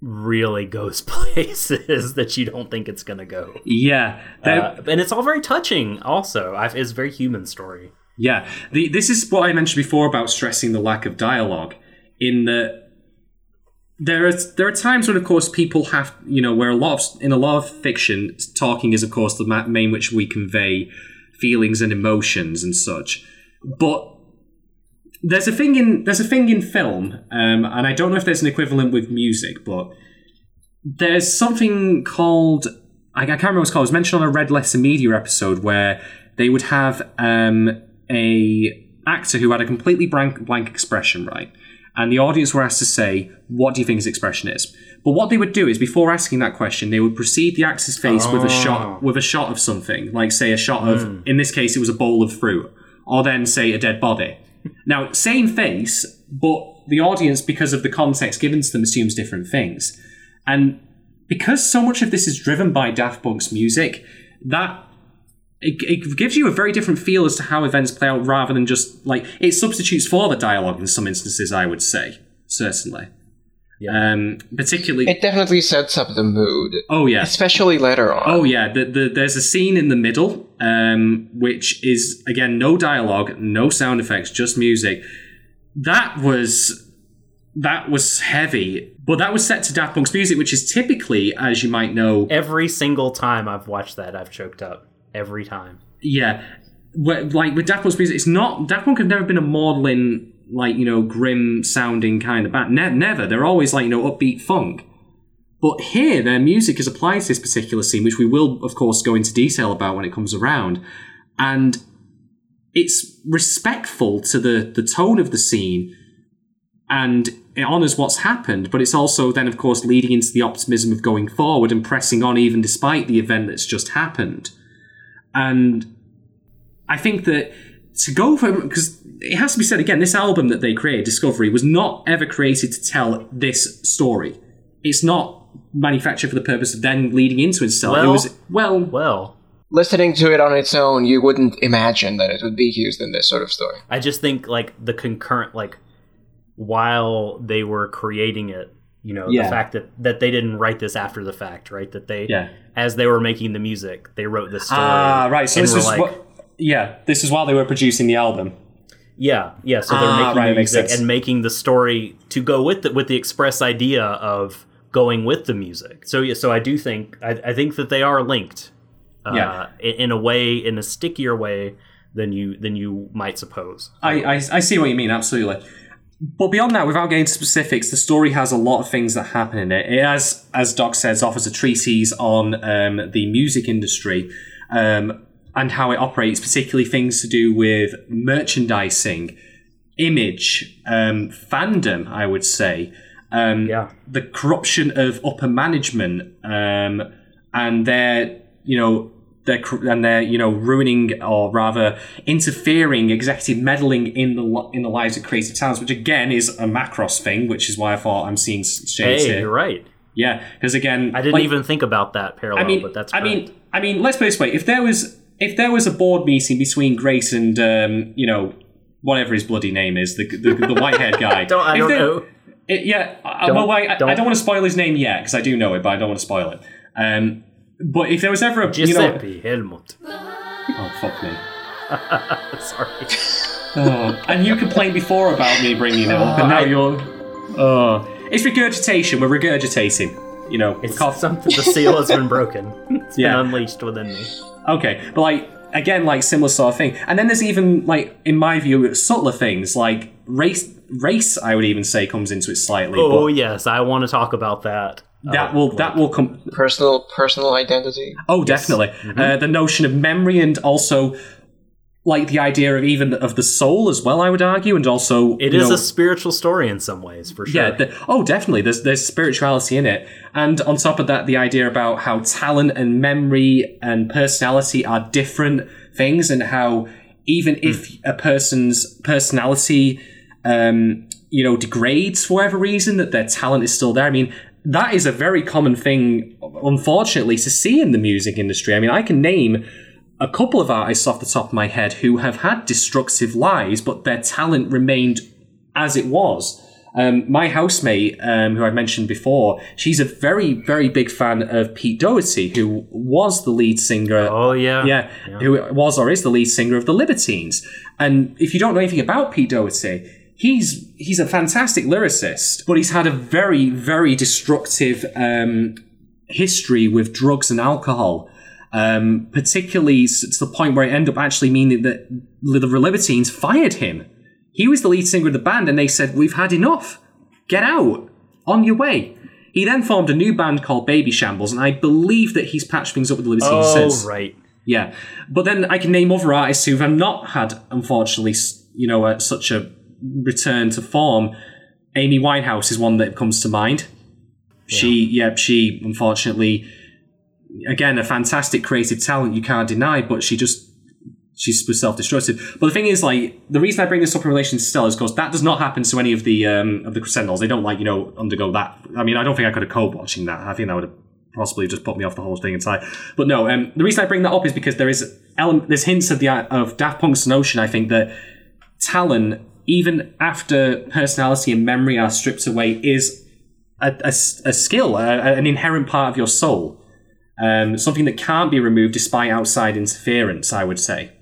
Speaker 1: really goes places that you don't think it's gonna go.
Speaker 2: Yeah, there-
Speaker 1: Uh, and it's all very touching. Also, I, it's a very human story.
Speaker 2: Yeah, the, this is what I mentioned before about stressing the lack of dialogue. In that there are there are times when, of course, people have you know where a lot of in a lot of fiction, talking is of course the ma- main which we convey feelings and emotions and such. But there's a thing in there's a thing in film, um, and I don't know if there's an equivalent with music, but there's something called I, I can't remember what it's called. It was mentioned on a Red Letter Media episode where they would have um, a actor who had a completely blank blank expression, right? And the audience were asked to say, "What do you think his expression is?" But what they would do is, before asking that question, they would precede the actor's face with a
Speaker 1: Oh.
Speaker 2: shot with a shot of something, like say a shot of,
Speaker 1: Mm.
Speaker 2: in this case, it was a bowl of fruit, or then say a dead body. Now, same face, but the audience, because of the context given to them, assumes different things. And because so much of this is driven by Daft Punk's music, that it, it gives you a very different feel as to how events play out rather than just like it substitutes for the dialogue in some instances, I would say. Certainly. yeah. Um, particularly
Speaker 7: It definitely sets up the mood.
Speaker 2: Oh yeah,
Speaker 7: especially later on.
Speaker 2: Oh yeah, the, the, there's a scene in the middle, um, which is again no dialogue, no sound effects, just music. That was that was heavy, but that was set to Daft Punk's music, which is typically, as you might know,
Speaker 1: Every single time I've watched that, I've choked up. Every time.
Speaker 2: yeah, like with Daft Punk's music, it's not Daft Punk have never been a maudlin, like you know, grim sounding kind of band. Ne- never. They're always like you know upbeat funk. But here, their music is applied to this particular scene, which we will, of course, go into detail about when it comes around. And it's respectful to the, the tone of the scene and it honors what's happened, but it's also then, of course, leading into the optimism of going forward and pressing on even despite the event that's just happened. And I think that to go for because it has to be said again, this album that they created, Discovery, was not ever created to tell this story. It's not manufactured for the purpose of then leading into itself. it was well,
Speaker 1: well.
Speaker 7: Listening to it on its own, you wouldn't imagine that it would be used in this sort of story.
Speaker 1: I just think like the concurrent like while they were creating it, you know,
Speaker 2: Yeah.
Speaker 1: the fact that that they didn't write this after the fact, right? That they
Speaker 2: Yeah.
Speaker 1: as they were making the music, they wrote this story.
Speaker 2: Ah, right. So this is
Speaker 1: like,
Speaker 2: what. Yeah, this is while they were producing the album.
Speaker 1: Yeah, yeah. So they're
Speaker 2: Ah,
Speaker 1: making
Speaker 2: right,
Speaker 1: the music and making the story to go with the, with the express idea of going with the music. So yeah, so I do think I, I think that they are linked. Uh,
Speaker 2: Yeah.
Speaker 1: in, in a way, in a stickier way than you than you might suppose.
Speaker 2: I, I I see what you mean, absolutely. But beyond that, without getting into specifics, the story has a lot of things that happen in it. It has, as Doc says, offers a treatise on um, the music industry um, and how it operates, particularly things to do with merchandising, image, um, fandom, I would say. Um,
Speaker 1: yeah.
Speaker 2: The corruption of upper management um, and their, you know, their, cr- and they're you know ruining or rather interfering, executive meddling in the in the lives of creative talents, which again is a Macross thing, which is why I thought I'm seeing shades
Speaker 1: Hey,
Speaker 2: here.
Speaker 1: you're right.
Speaker 2: Yeah, because again,
Speaker 1: I didn't
Speaker 2: like-
Speaker 1: even think about that parallel,
Speaker 2: I mean,
Speaker 1: but that's
Speaker 2: I
Speaker 1: correct.
Speaker 2: mean, I mean, let's put it this way: if there was if there was a board meeting between Grace and um, you know whatever his bloody name is, the the, the white haired guy.
Speaker 1: Don't- I
Speaker 2: If
Speaker 1: don't
Speaker 2: there-
Speaker 1: know.
Speaker 2: it- yeah,
Speaker 1: Don't-
Speaker 2: well, I, I
Speaker 1: don't-
Speaker 2: don't want to spoil his name yet because I do know it, but I don't want to spoil it. Um, but if there was ever a you know,
Speaker 1: Giuseppe Helmut.
Speaker 2: oh fuck me.
Speaker 1: Sorry.
Speaker 2: Oh, and you complained before about me bringing it up, and now oh,
Speaker 1: I-
Speaker 2: you're. Oh, it's regurgitation. We're regurgitating. You know,
Speaker 1: It's something. The seal has been broken. It's
Speaker 2: Yeah.
Speaker 1: been unleashed within me.
Speaker 2: Okay, but like again, like similar sort of thing. And then there's even like, in my view, subtler things like race. Race, I would even say, comes into it slightly.
Speaker 1: Oh
Speaker 2: but
Speaker 1: yes, I want to talk about that.
Speaker 2: That
Speaker 1: Uh,
Speaker 2: will that will come.
Speaker 7: Personal personal identity.
Speaker 2: Oh, definitely.
Speaker 1: Mm-hmm.
Speaker 2: Uh, the notion of memory and also like the idea of even of the soul as well. I would argue, and also
Speaker 1: it is
Speaker 2: know-
Speaker 1: a spiritual story in some ways, for sure.
Speaker 2: Yeah. The, oh, definitely. There's there's spirituality in it, and on top of that, the idea about how talent and memory and personality are different things, and how even if a person's personality um, you know, degrades for whatever reason, that their talent is still there. I mean, that is a very common thing, unfortunately, to see in the music industry. I mean, I can name a couple of artists off the top of my head who have had destructive lives, but their talent remained as it was. Um, my housemate, um, who I mentioned before, she's a very, very big fan of Pete Doherty, who was the lead singer.
Speaker 1: Oh yeah,
Speaker 2: yeah, who was or is the lead singer of the Libertines. And if you don't know anything about Pete Doherty, he's he's a fantastic lyricist, but he's had a very, very destructive um, history with drugs and alcohol. Um, particularly to the point where it ended up actually meaning that the Libertines fired him. He was the lead singer of the band, and they said, "We've had enough. Get out. On your way." He then formed a new band called Babyshambles, and I believe that he's patched things up with the Libertines
Speaker 1: Oh
Speaker 2: since.
Speaker 1: right.
Speaker 2: Yeah, but then I can name other artists who have not had, unfortunately, you know, uh, such a return to form. Amy Winehouse is one that comes to mind. She, yeah, she unfortunately, again, a fantastic creative talent you can't deny, but she just she was self-destructive. But the thing is, like, the reason I bring this up in relation to Stella is because that does not happen to any of the um, of the Crescendolls. They don't like you know undergo that. I mean, I don't think I could have coped watching that. I think that would have possibly just put me off the whole thing entirely. But no, um, the reason I bring that up is because there is element, there's hints of the of Daft Punk's notion. I think that talent, even after personality and memory are stripped away, is a, skill, a, a- an inherent part of your soul. Um, something that can't be removed despite outside interference, I would say.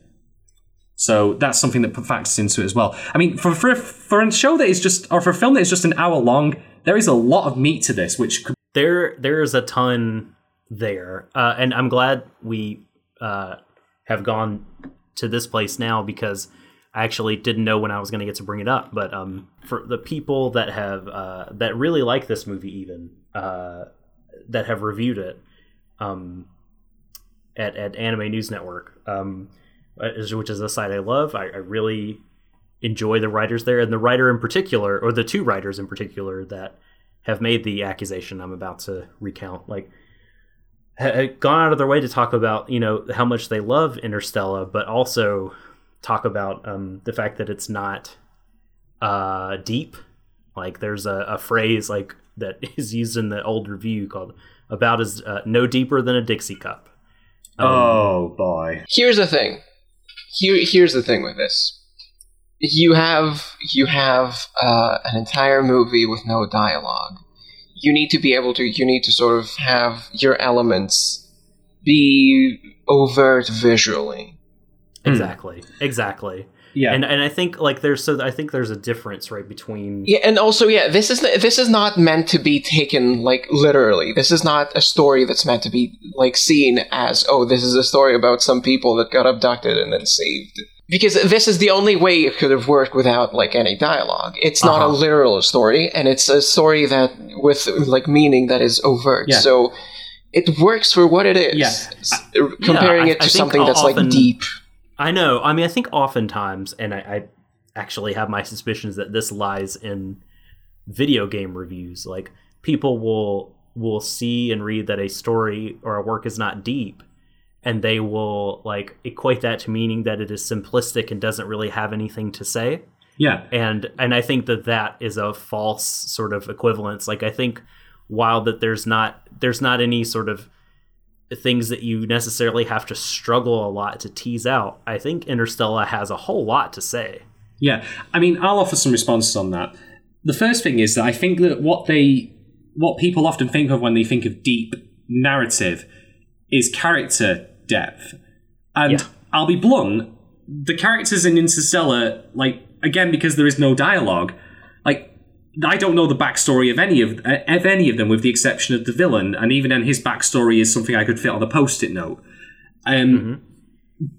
Speaker 2: So that's something that factors into it as well. I mean, for for for a show that is just, or for a film that is just an hour long, there is a lot of meat to this, which could
Speaker 1: there there is a ton there uh, and i'm glad we uh, have gone to this place now because i actually didn't know when i was going to get to bring it up but um, for the people that have uh, that really like this movie even uh, that have reviewed it um, at, at anime news network um, which is a site i love. I, I really enjoy the writers there and the writer in particular or the two writers in particular that have made the accusation I'm about to recount, like gone out of their way to talk about you know how much they love Interstella, but also talk about um, the fact that it's not uh, deep. Like there's a, a phrase like that is used in the old review called "about as uh, no deeper than a Dixie cup." Um,
Speaker 2: oh boy.
Speaker 7: Here's the thing. Here, here's the thing with this. You have you have uh, an entire movie with no dialogue. You need to be able to. You need to sort of have your elements be overt visually.
Speaker 1: Exactly. Exactly.
Speaker 2: Yeah.
Speaker 1: And and I think like there's so I think there's a difference right between
Speaker 7: Yeah, and also, yeah, this is this is not meant to be taken like literally. This is not a story that's meant to be like seen as oh, this is a story about some people that got abducted and then saved. Because this is the only way it could have worked without like any dialogue. It's not a
Speaker 2: Uh-huh.
Speaker 7: literal story, and it's a story that with like meaning that is overt.
Speaker 2: Yeah.
Speaker 7: So it works for what it is.
Speaker 2: Yeah.
Speaker 7: Comparing
Speaker 1: Yeah, I-
Speaker 7: it to
Speaker 1: I think
Speaker 7: something that's
Speaker 1: often-
Speaker 7: like deep.
Speaker 1: I know. I mean, I think oftentimes, and I, I actually have my suspicions that this lies in video game reviews. Like people will will see and read that a story or a work is not deep, and they will like equate that to meaning that it is simplistic and doesn't really have anything to say.
Speaker 2: Yeah.
Speaker 1: And and I think that that is a false sort of equivalence. Like I think while that there's not there's not any sort of things that you necessarily have to struggle a lot to tease out. I think Interstella has a whole lot to say.
Speaker 2: Yeah, I mean, I'll offer some responses on that. The first thing is that I think that what they, what people often think of when they think of deep narrative, is character depth. And I'll be blunt, the characters in Interstella, like again because there is no dialogue, I don't know the backstory of any of uh, of any of them, with the exception of the villain, and even then his backstory is something I could fit on a post-it note. Um,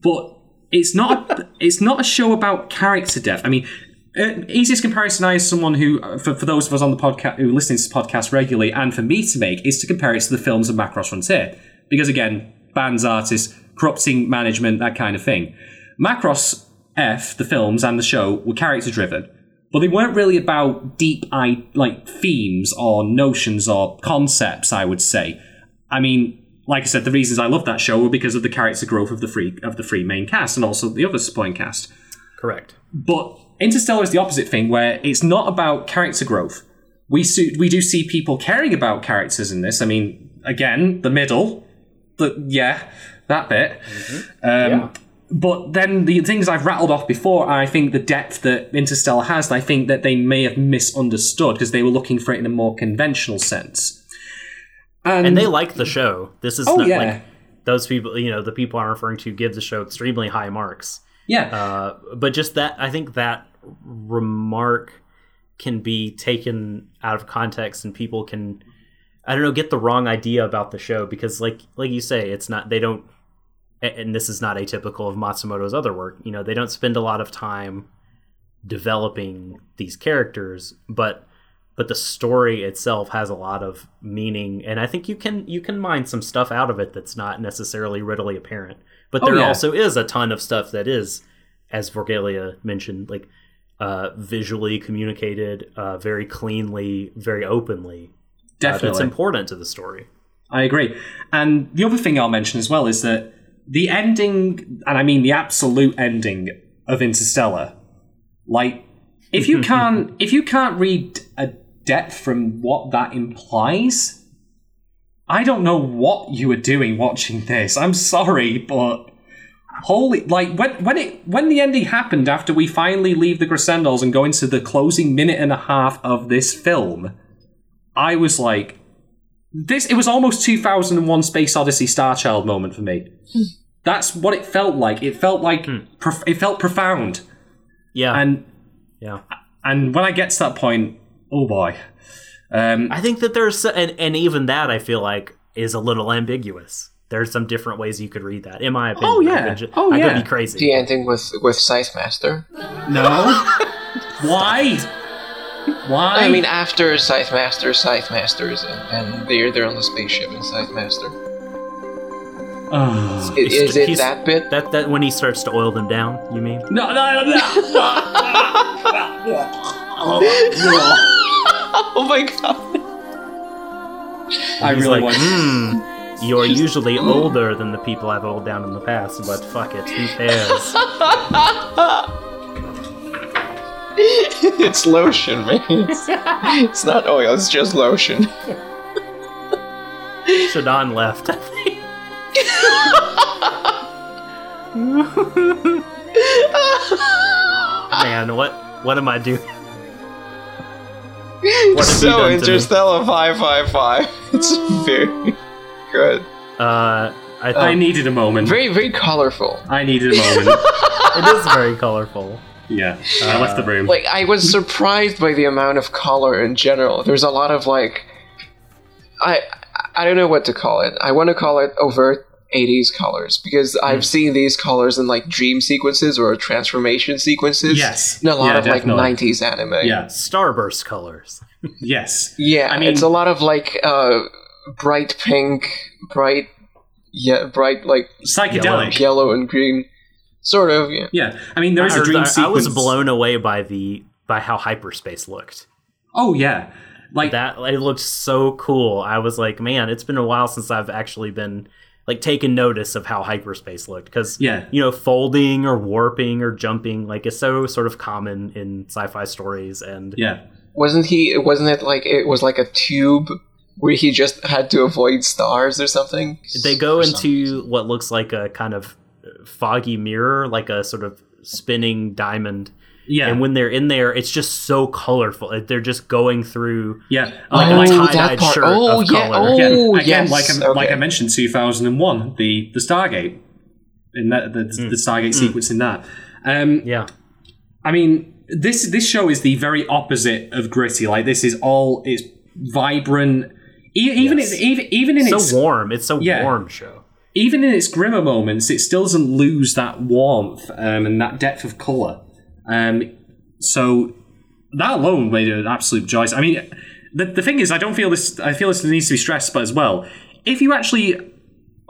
Speaker 2: but it's not it's not a show about character depth. I mean, uh, easiest comparison I, as someone who, uh, for, for those of us on the podcast who listen to this podcast regularly, and for me to make, is to compare it to the films of Macross Frontier, because again, bands, artists, corrupting management, that kind of thing. Macross F, the films and the show, were character driven, but they weren't really about deep, I like themes or notions or concepts. I would say. I mean, like I said, the reasons I love that show were because of the character growth of the free of the free main cast and also the other supporting cast.
Speaker 1: Correct.
Speaker 2: But Interstella is the opposite thing, where it's not about character growth. We see, we do see people caring about characters in this. I mean, again, the middle, the yeah, that bit. Um, But then the things I've rattled off before, I think the depth that Interstella has, I think that they may have misunderstood because they were looking for it in a more conventional sense. And,
Speaker 1: and they like the show. This is
Speaker 2: Oh,
Speaker 1: not
Speaker 2: yeah.
Speaker 1: like those people. You know, the people I'm referring to give the show extremely high marks.
Speaker 2: Yeah.
Speaker 1: Uh, but just that, I think that remark can be taken out of context, and people can, I don't know, get the wrong idea about the show because, like, like you say, it's not. They don't. And this is not atypical of Matsumoto's other work. You know, they don't spend a lot of time developing these characters, but but the story itself has a lot of meaning and i think you can you can mine some stuff out of it that's not necessarily readily apparent but
Speaker 2: Oh,
Speaker 1: there
Speaker 2: yeah.
Speaker 1: also is a ton of stuff that is as Vorgelia mentioned like uh, visually communicated uh, very cleanly very openly uh, that's important to the story
Speaker 2: I agree. And the other thing I'll mention as well is that the ending, and I mean the absolute ending of Interstella, like if you can't if you can't read a depth from what that implies, I don't know what you were doing watching this. I'm sorry, but holy like when when it when the ending happened after we finally leave the Crescendolls and go into the closing minute and a half of this film, I was like this it was almost 2001 space odyssey star child moment for me. That's what it felt like. It felt like prof- it felt profound.
Speaker 1: Yeah.
Speaker 2: And
Speaker 1: yeah.
Speaker 2: and when i get to that point oh boy. Um
Speaker 1: i think that there's and, and even that i feel like is a little ambiguous. There's some different ways you could read that in my opinion.
Speaker 2: Oh,
Speaker 1: I
Speaker 2: yeah.
Speaker 1: could ju-
Speaker 2: Oh,
Speaker 1: I
Speaker 2: yeah.
Speaker 1: could be crazy.
Speaker 7: The ending with with Scythe Master.
Speaker 2: no. Why why
Speaker 7: I mean, after Scythe Master, Scythe Masters, and, and they're they're on the spaceship in Scythe Master.
Speaker 2: Oh.
Speaker 7: I- Is it that bit?
Speaker 1: That that when he starts to oil them down, you mean?
Speaker 2: no no no!
Speaker 7: oh my god!
Speaker 2: I really
Speaker 1: like,
Speaker 2: want-
Speaker 1: hmm, you're usually older than the people I've oiled down in the past, but fuck it, who cares?
Speaker 7: it's lotion, man. It's, it's not oil. It's just lotion.
Speaker 1: Shaden left. I think. Man, what what am I doing? What
Speaker 7: so
Speaker 1: done to me?
Speaker 7: Interstella five five five. It's very good.
Speaker 1: Uh, I,
Speaker 2: I needed a moment
Speaker 7: Very very colorful.
Speaker 2: i needed a moment
Speaker 1: it is very colorful.
Speaker 2: Yeah i left the room
Speaker 7: Like I was surprised by the amount of color in general. There's a lot of like, I I don't know what to call it. I want to call it overt 80s colors because
Speaker 2: Hmm.
Speaker 7: I've seen these colors in like dream sequences or transformation sequences.
Speaker 2: Yes.
Speaker 7: in a lot
Speaker 2: Yeah,
Speaker 7: of like 90s anime.
Speaker 2: yeah
Speaker 1: Starburst colors.
Speaker 2: yes
Speaker 7: yeah.
Speaker 2: I mean-
Speaker 7: it's a lot of like uh, bright pink, bright yeah, bright like
Speaker 2: psychedelic
Speaker 7: yellow and green, sort of. Yeah.
Speaker 2: yeah i mean there is
Speaker 1: I,
Speaker 2: a dream
Speaker 1: I-
Speaker 2: sequence
Speaker 1: I was blown away by the by how hyperspace looked.
Speaker 2: oh yeah like
Speaker 1: That it looked so cool. I was like, man, it's been a while since I've actually been like taken notice of how hyperspace looked because
Speaker 2: Yeah.
Speaker 1: you know folding or warping or jumping like is so sort of common in sci-fi stories and
Speaker 2: yeah
Speaker 7: Wasn't he? Wasn't it like it was like a tube where he just had to avoid stars or something?
Speaker 1: they go
Speaker 7: For some
Speaker 1: into what looks like a kind of foggy mirror like a sort of spinning diamond
Speaker 2: yeah
Speaker 1: and when they're in there it's just so colorful they're just going through
Speaker 2: Yeah,
Speaker 1: like
Speaker 7: Oh,
Speaker 1: a
Speaker 7: that
Speaker 1: tie-dyed shirt
Speaker 7: Oh,
Speaker 1: of
Speaker 7: yeah.
Speaker 1: color
Speaker 7: Oh,
Speaker 2: again, again
Speaker 7: yes.
Speaker 2: like I, like I mentioned, 2001, the the Stargate, in that the, the Stargate sequence in that. Um,
Speaker 1: yeah
Speaker 2: I mean, this this show is the very opposite of gritty. Like this is all it's vibrant. E- even
Speaker 1: Yes.
Speaker 2: it's even even in
Speaker 1: so
Speaker 2: its
Speaker 1: warm it's so
Speaker 2: Yeah.
Speaker 1: warm show
Speaker 2: even in its grimmer moments, it still doesn't lose that warmth um, and that depth of color. Um, so that alone made it an absolute choice. I mean, the, the thing is, I don't feel this. I feel this needs to be stressed, but as well, if you actually,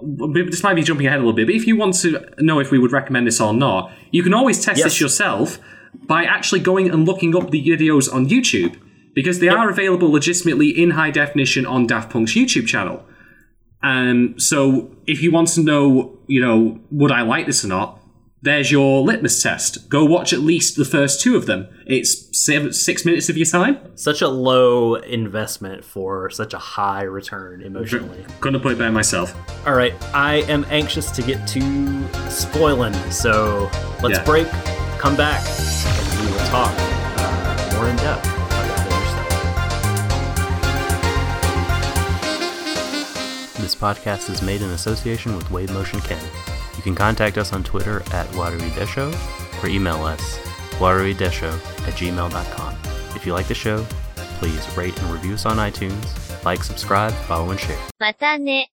Speaker 2: this might be jumping ahead a little bit, but if you want to know if we would recommend this or not, you can always test this yourself by actually going and looking up the videos on YouTube because they are available legitimately in high definition on Daft Punk's YouTube channel. Um, so if you want to know, you know, would I like this or not, There's your litmus test. Go watch at least the first two of them. It's seven, six minutes of your time.
Speaker 1: Such a low investment for such a high return emotionally.
Speaker 2: Have put it better myself.
Speaker 1: All right, I am anxious to get to spoiling, so let's
Speaker 2: Yeah.
Speaker 1: break, come back, and we will talk uh, more in depth. This podcast is made in association with Wave Motion Ken. You can contact us on Twitter at WaruiDesho or email us waruidesho at gmail.com. If you like the show, please rate and review us on iTunes, like, subscribe, follow, and share.
Speaker 4: またね